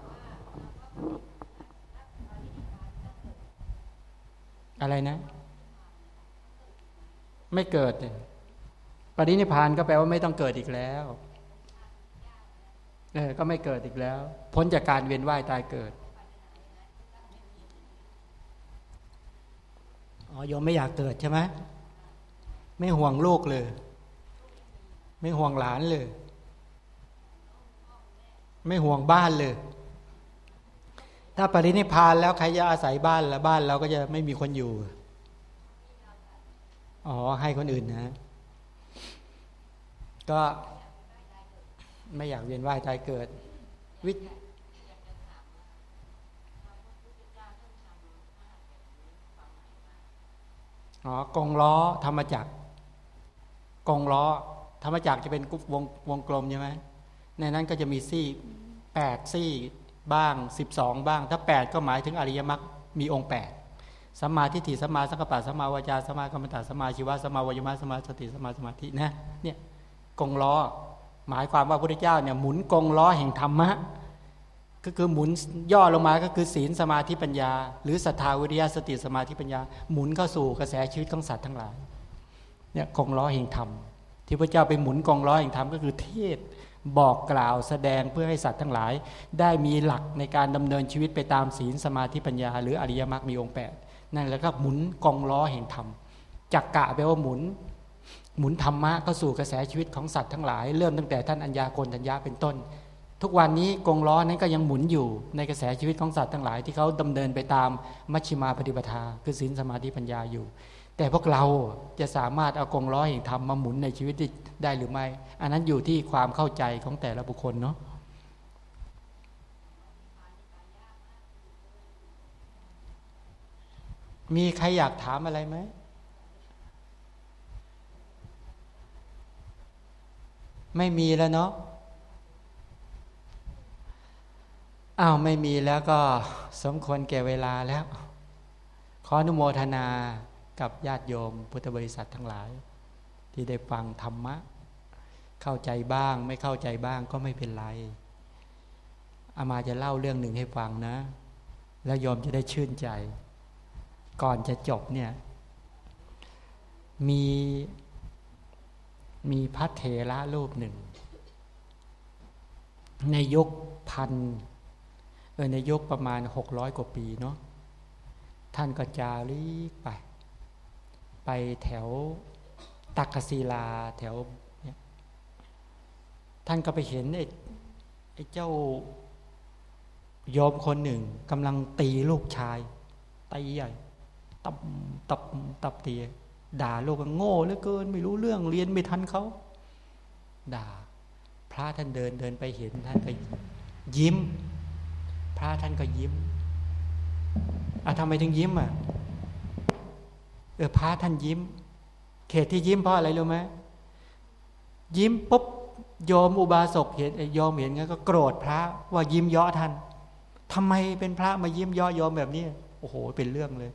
อะไรนะ ไม่เกิดปรินิพานก็แปลว่าไม่ต้องเกิดอีกแล้วเออก็ไม่เกิดอีกแล้ว พ้นจากการเวียนว่ายตายเกิดอ๋อโยมไม่อยากเกิดใช่ไหม ไม่ห่วงลูกเลย ไม่ห่วงหลานเลย ไม่ห่วงบ้านเลย ถ้าปรินิพานแล้วใครจะอาศัยบ้านล้วบ้านเราก็จะไม่มีคนอยู่ อ๋อให้คนอื่นนะ ก็ไม่อยากเวียนว่ายตายเกิด วิอ๋อกงล้อธรรมจักร กงล้อธรรมจักรจะเป็นวงวงกลมใช่ไหมในนั้นก็จะมีซี่แปดซี่บ้างสิบสองบ้าง ถ้าแปดก็หมายถึงอริยมรรคมีองค์แปดสัมมาทิฏฐิสัมมาสังกปะสัมมาวาจาสัมมากรรมตาสัมมาชีวะสัมมาวายมะสัมมาสติสัมมาสมาธินะเนี่ยกงล้อ หมายความว่าพระพุทธเจ้าเนี่ยหมุนกงล้อแห่งธรรมะก็คือหมุนย่อลงมาก็คือศีลสมาธิปัญญา หรือศรัทธาวิริยะสติสมาธิปัญญา หมุนเข้าสู่กระแสชีวิตของสัตว์ทั้งหลาย เนี่ยกองล้อแห่งธรรมที่พระเจ้าไปหมุนกองล้อแห่งธรรมก็คือเทศบอกกล่าวแสดงเพื่อให้สัตว์ทั้งหลาย ได้มีหลักในการดำเนินชีวิตไปตามศีลสมาธิปัญญา หรืออริยมรรคมีองค์แปดนั่นแล้วก็หมุนกองล้อแห่งธรรมจักกะแปลว่าหมุน หมุนธรรมะเข้าสู่กระแสชีวิตของสัตว์ทั้งหลาย เริ่มตั้งแต่ท่านอัญญาโกณทัญญาเป็นต้น ทุกวันนี้กองล้อนั้นก็ยังหมุนอยู่ในกระแสชีวิตของสัตว์ทั้งหลาย ที่เขาดำเนินไปตามมัชฌิมาปฏิปทา คือศีลสมาธิปัญญาอยู่ แต่พวกเราจะสามารถเอากงล้อแห่งธรรมมาหมุนในชีวิตได้หรือไม่ อันนั้นอยู่ที่ความเข้าใจของแต่ละบุคคลเนาะมีใครอยากถามอะไรไหมไม่มีแล้วเนาะอ้าวไม่มีแล้วก็สมควรแก่เวลาแล้ว ขออนุโมทนา กับญาติโยม พุทธบริษัททั้งหลาย ที่ได้ฟังธรรมะ เข้าใจบ้าง ไม่เข้าใจบ้างก็ไม่เป็นไรอามาจะเล่าเรื่องหนึ่งให้ฟังนะ แล้วยอมจะได้ชื่นใจ ก่อนจะจบเนี่ย มีมีพระเถระรูปหนึ่ง ในยุคพันเออในยุคประมาณหกร้อยกว่าปีเนาะท่านก็จาริกไป แถวตักกศิลาแถวเนี่ยท่านก็ไปเห็นไอ้ไอ้เจ้ายอมคนหนึ่งกำลังตีลูกชายตีใหญ่ตับตับตับตีด่าลูกโง่เหลือเกิน ไม่รู้เรื่องเรียนไม่ทันเขาด่า พระท่านเดินเดินไปเห็นท่านก็ยิ้ม พระท่านก็ยิ้มอะทำไมถึงยิ้มอะ ออพระท่านยิ้ม เขตที่ยิ้มเพราะอะไรรู้ไหมยิ้มปุ๊บยอมอุบาสกเห็นยอมเห็นงั้นก็โกรธพระว่ายิ้มเยาะท่านทำไมเป็นพระมายิ้มย่อยอมแบบนี้โอ้โห เป็นเรื่องเลย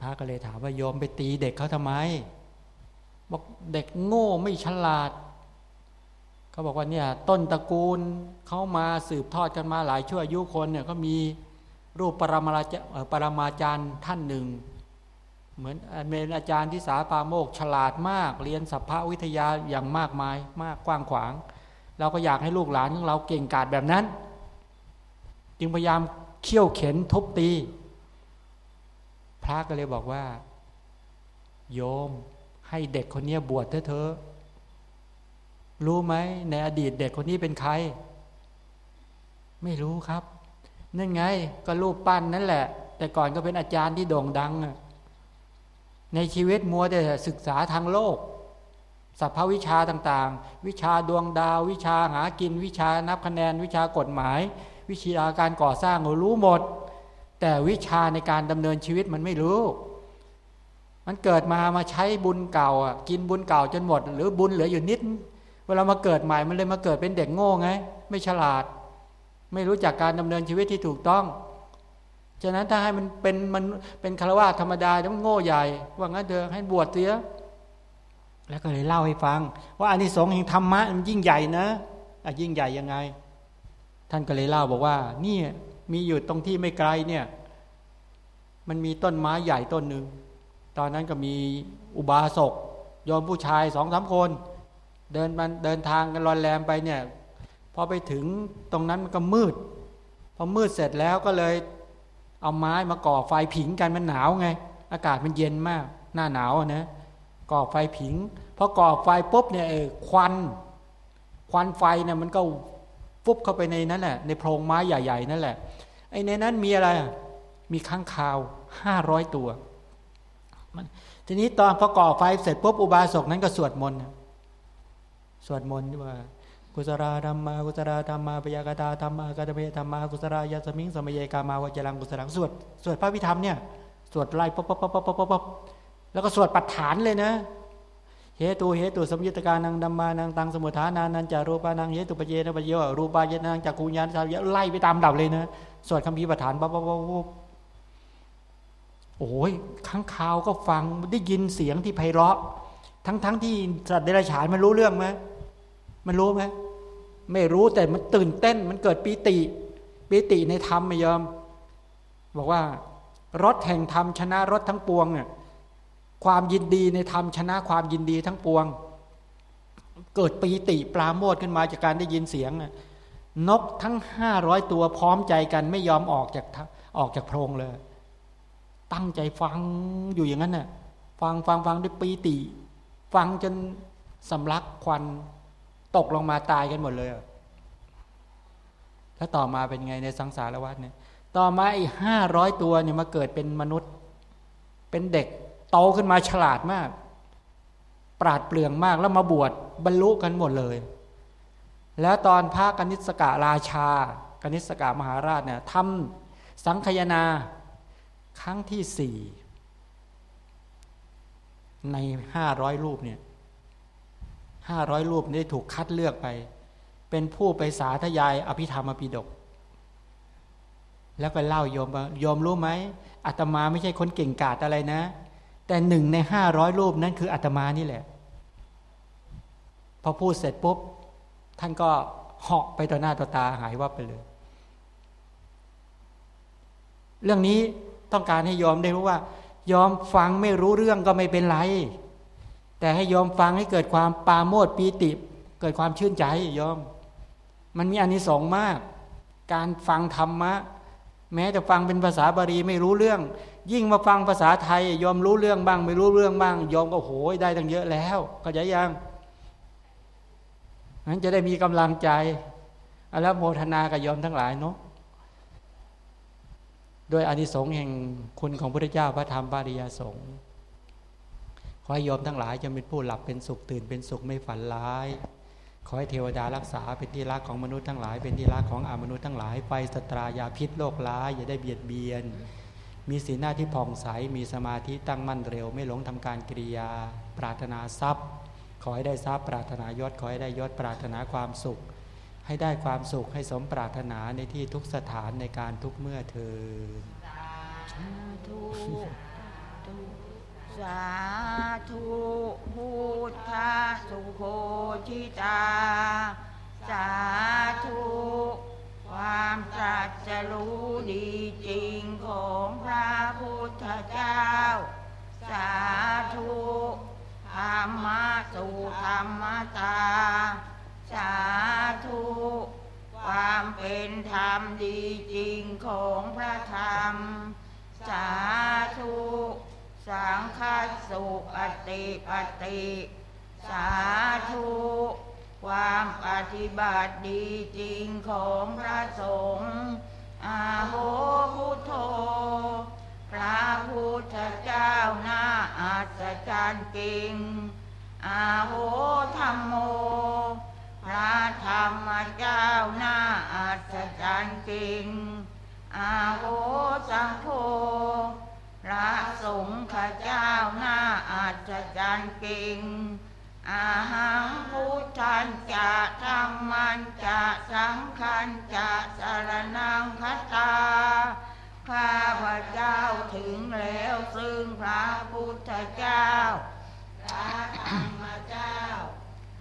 พระก็เลยถามว่าโยมไปตีเด็กเขาทำไม บอกเด็กโง่ไม่ฉลาดเขาบอกว่าเนี่ย ต้นตระกูลเขามาสืบทอดกันมาหลายชั่วอายุคนเนี่ยก็มี รูปปรมาจปรมาจารย์ท่านหนึ่ง เหมือนเป็นอาจารย์ที่สาปาโมกฉลาดมาก เรียนสัพพวิทยาอย่างมากมายมากกว้างขวาง เราก็อยากให้ลูกหลานของเราเก่งกาจแบบนั้น จึงพยายามเขี่ยวเข็นทุบตี พระก็เลยบอกว่า โยมให้เด็กคนนี้บวชเถอะเธอรู้ไหมในอดีตเด็กคนนี้เป็นใคร ไม่รู้ครับ นั่นไง ก็รูปปั้นนั่นแหละ แต่ก่อนก็เป็นอาจารย์ที่โด่งดังในชีวิตมัวแต่ศึกษาทางโลกสัพพวิชาต่างๆ วิชาดวงดาว วิชาหากิน วิชานับคะแนน วิชากฎหมาย วิชาการก่อสร้างรู้หมด แต่วิชาในการดำเนินชีวิตมันไม่รู้ มันเกิดมามาใช้บุญเก่าอะกินบุญเก่าจนหมด หรือบุญเหลืออยู่นิด เวลามาเกิดใหม่มันเลยมาเกิดเป็นเด็กโง่ไง ไม่ฉลาด ไม่รู้จักการดำเนินชีวิตที่ถูกต้อง ฉะนั้นถ้าให้มันเป็นมันเป็นคารวะธรรมดาต้องโง่ใหญ่ ว่างั้นเถอะให้บวชเสียแล้วก็เลยเล่าให้ฟัง ว่าอานิสงส์แห่งธรรมะมันยิ่งใหญ่นะอะยิ่งใหญ่ยังไง ท่านก็เลยเล่าบอกว่า นี่มีอยู่ตรงที่ไม่ไกลเนี่ย มันมีต้นไม้ใหญ่ต้นหนึ่งตอนนั้นก็มีอุบาสกยอมผู้ชายสองสามคน เดินมันเดินทางกันรอนแรมไปเนี่ย อไปถึงตรงนั้นมันก็มืด พอมืดเสร็จแล้วก็เลยเอาไม้มาก่อไฟผิงกันมันหนาวไง อากาศมันเย็นมาก หน้าหนาวนะก่อไฟผิงพอก่อไฟปุ๊บเนี่ยควัน ควันไฟเนี่ยมันก็ฟุบเข้าไปในนั้นแหละในโพรงไม้ใหญ่ ๆ นั่นแหละไอ้ในนั้นมีอะไร มีข้างคาวห้าร้อยตัวทีนี้ตอนพอก่อไฟเสร็จปุ๊บอุบาสกนั้นก็สวดมนต์สวดมนต์ว่า กุศลธรรมากุศลธรรมาปยากตาธรรมากตเมธรรมากุศลายาสมิงสมัยกามาวจรังกุศลังสวดสวดพระพิธรรมเนี่ยสวดไล่ป๊บป๊บป๊บป๊บป๊บป๊บแล้วก็สวดปัฏฐานเลยนะเหตุเหตุสมยุตการนังดัมมานังตังสมุทฐานานันจารูปานังเหตุปเยนปเยรูปายนังจากกูญาณสาวยะไล่ไปตามดับเลยนะสวดคำพีปัฏฐานปั๊บปั๊บปั๊บโอ้ยข้างข่าวก็ฟังได้ยินเสียงที่ไพเราะ ทั้งทั้งที่สัตว์เดรัจฉานมันรู้เรื่องไหมมันรู้ไหม ไม่รู้แต่มันตื่นเต้นมันเกิดปีติปีติในธรรมไม่ยอม บอกว่ารถแห่งธรรมชนะรถทั้งปวงเนี่ยความยินดีในธรรมชนะความยินดีทั้งปวง เกิดปีติปลาโมดขึ้นมาจากการได้ยินเสียงนกทั้งห้าร้อยตัวพร้อมใจกันไม่ยอมออกจากออกจากโพรงเลย ตั้งใจฟังอยู่อย่างนั้นน่ะฟังฟังฟังด้วยปีติ ฟังจนสำลักควัน ตกลงมาตายกันหมดเลยแล้วต่อมาเป็นไงในสังสารวัฏเนี่ย ต่อมาไอ้ห้าร้อยตัวเนี่ยมาเกิดเป็นมนุษย์ เป็นเด็กโตขึ้นมาฉลาดมาก ปราดเปลืองมากแล้วมาบวชบรรลุกันหมดเลย แล้วตอนพระกนิษกะราชากนิษกะมหาราชเนี่ยทำสังคยนาครั้งที่สี่ในห้าร้อยรูปเนี่ย ห้าร้อยรูปนี้ถูกคัดเลือกไป เป็นผู้ไปสาธยายอภิธรรมอภิดกแล้วก็เล่าโยมโยมรู้ไหมอาตมาไม่ใช่คนเก่งกาจอะไรนะ แต่หนึ่งในห้าร้อยรูปนั้นคืออาตมานี่แหละ พอพูดเสร็จปุ๊บ ท่านก็เหาะไปต่อหน้าต่อตาหายวับไปเลย เรื่องนี้ต้องการให้ยอมได้รู้ว่ายอมฟังไม่รู้เรื่องก็ไม่เป็นไร แต่ให้ยอมฟังให้เกิดความปาโมดปีติ เกิดความชื่นใจยอม มันมีอานิสงส์มาก การฟังธรรมะ แม้จะฟังเป็นภาษาบาลีไม่รู้เรื่อง ยิ่งมาฟังภาษาไทย ยอมรู้เรื่องบ้าง ไม่รู้เรื่องบ้าง ยอมก็โหยได้ตั้งเยอะแล้วเข้าใจยังนั้นจะได้มีกำลังใจแล้วโมทนากับยอมทั้งหลายเนาะโดยอานิสงส์แห่งคุณของพระเจ้าพระธรรมปาริยสงฆ์ ขอให้ยมทั้งหลายจะเป็นผู้หลับเป็นสุขตื่นเป็นสุขไม่ฝันร้าย ขอให้เทวดารักษาเป็นที่รักของมนุษย์ทั้งหลาย เป็นที่รักของอมนุษย์ทั้งหลายไฟสตรายาพิษโรคร้ายอย่าได้เบียดเบียน มีสีหน้าที่ผ่องใสมีสมาธิตั้งมั่นเร็ว ไม่หลงทำการกิริยา ปรารถนาทรัพย์ ขอให้ได้ทรัพย์ปรารถนายศขอให้ได้ยศปรารถนาความสุข ให้ได้ความสุขให้สมปรารถนาในที่ทุกสถานในการทุกเมื่อเธุ สาธุพุทธสุโคชิตา สาธุ ความตรัสรู้ดีจริงของพระพุทธเจ้า สาธุธรรมสุธรรมตา สาธุความเป็นธรรมดีจริงของพระธรรม สาธุ สังฆสุปฏิปฏิสาธุความปฏิบัติดีจริงของพระสงฆ์อาโหพุทโธ พระพุทธเจ้าหน้าอัศจรรย์จริง อาโหธรรมโม พระธรรมเจ้าหน้าอัศจรรย์จริง อาโหสังโฆ พระสงฆ์เจ้าหน้าอัศจรรย์จริง อาหังพุทธันจะธรรมันจะสังขันจะสารนังคตาข้าพระเจ้าถึงแล้วซึ่งพระพุทธเจ้า พระธรรมเจ้า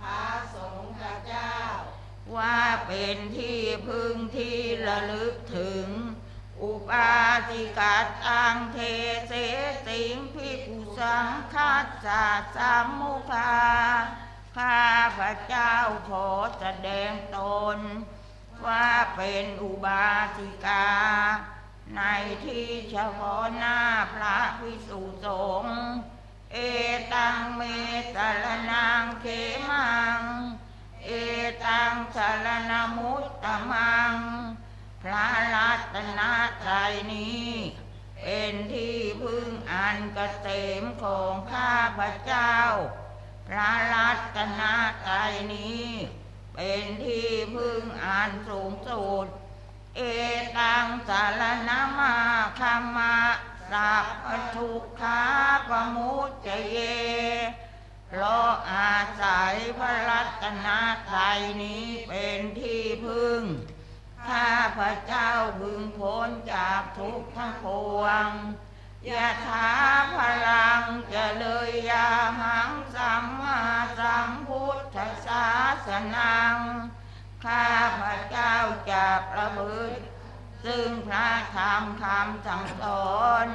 พระสงฆ์เจ้า ว่าเป็นที่พึ่งที่ระลึกถึง อุปาสิกัดตังเทเสสิงพิกุสังคัสสะสามุภาข้าพระเจ้าขอแสดงตน ว่าเป็นอุบาสิกา ในที่เฉพาะหน้าพระพิสุสงฆ์เอตังเมตรนางเขมัง เอตังสารนมุตตมัง พระรัตนตรัยนี้ เป็นที่พึ่งอันกเกษมของข้าพระเจ้า พระรัตนตรัยนี้ เป็นที่พึ่งอันสูงสุดเอตังสารนามาคามาสัพพทุกขาปมุจเจเยเพราะอาศัยพระรัตนตรัยนี้เป็นที่พึ่ง ข้าพระเจ้าพึงพ้นจากทุกข์ทั้งปวงยะถาพลังจะเลยยาหังสัมมาสัมพุทธศาสนัง ข้าพระเจ้าจะประพฤติซึ่งพระธรรมคำสั่งสอน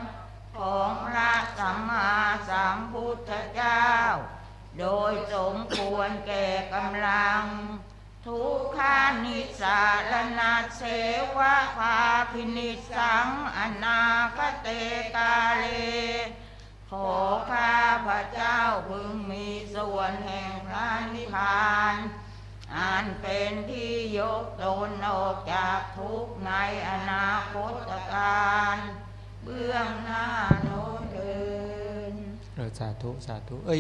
ของพระสัมมาสัมพุทธเจ้า โดยสมควรแก่กำลัง ทุกขานิสารนาเสวะภาพินิสังอนาคเตกาเลขอข้าพระเจ้าพึงมีส่วนแห่งพระนิพพานอันเป็นที่ยกตนออกจากทุกข์ในอนาคตการ เบื้องหน้าโน้นเดินเออสาธุ สาธุ เอ้ย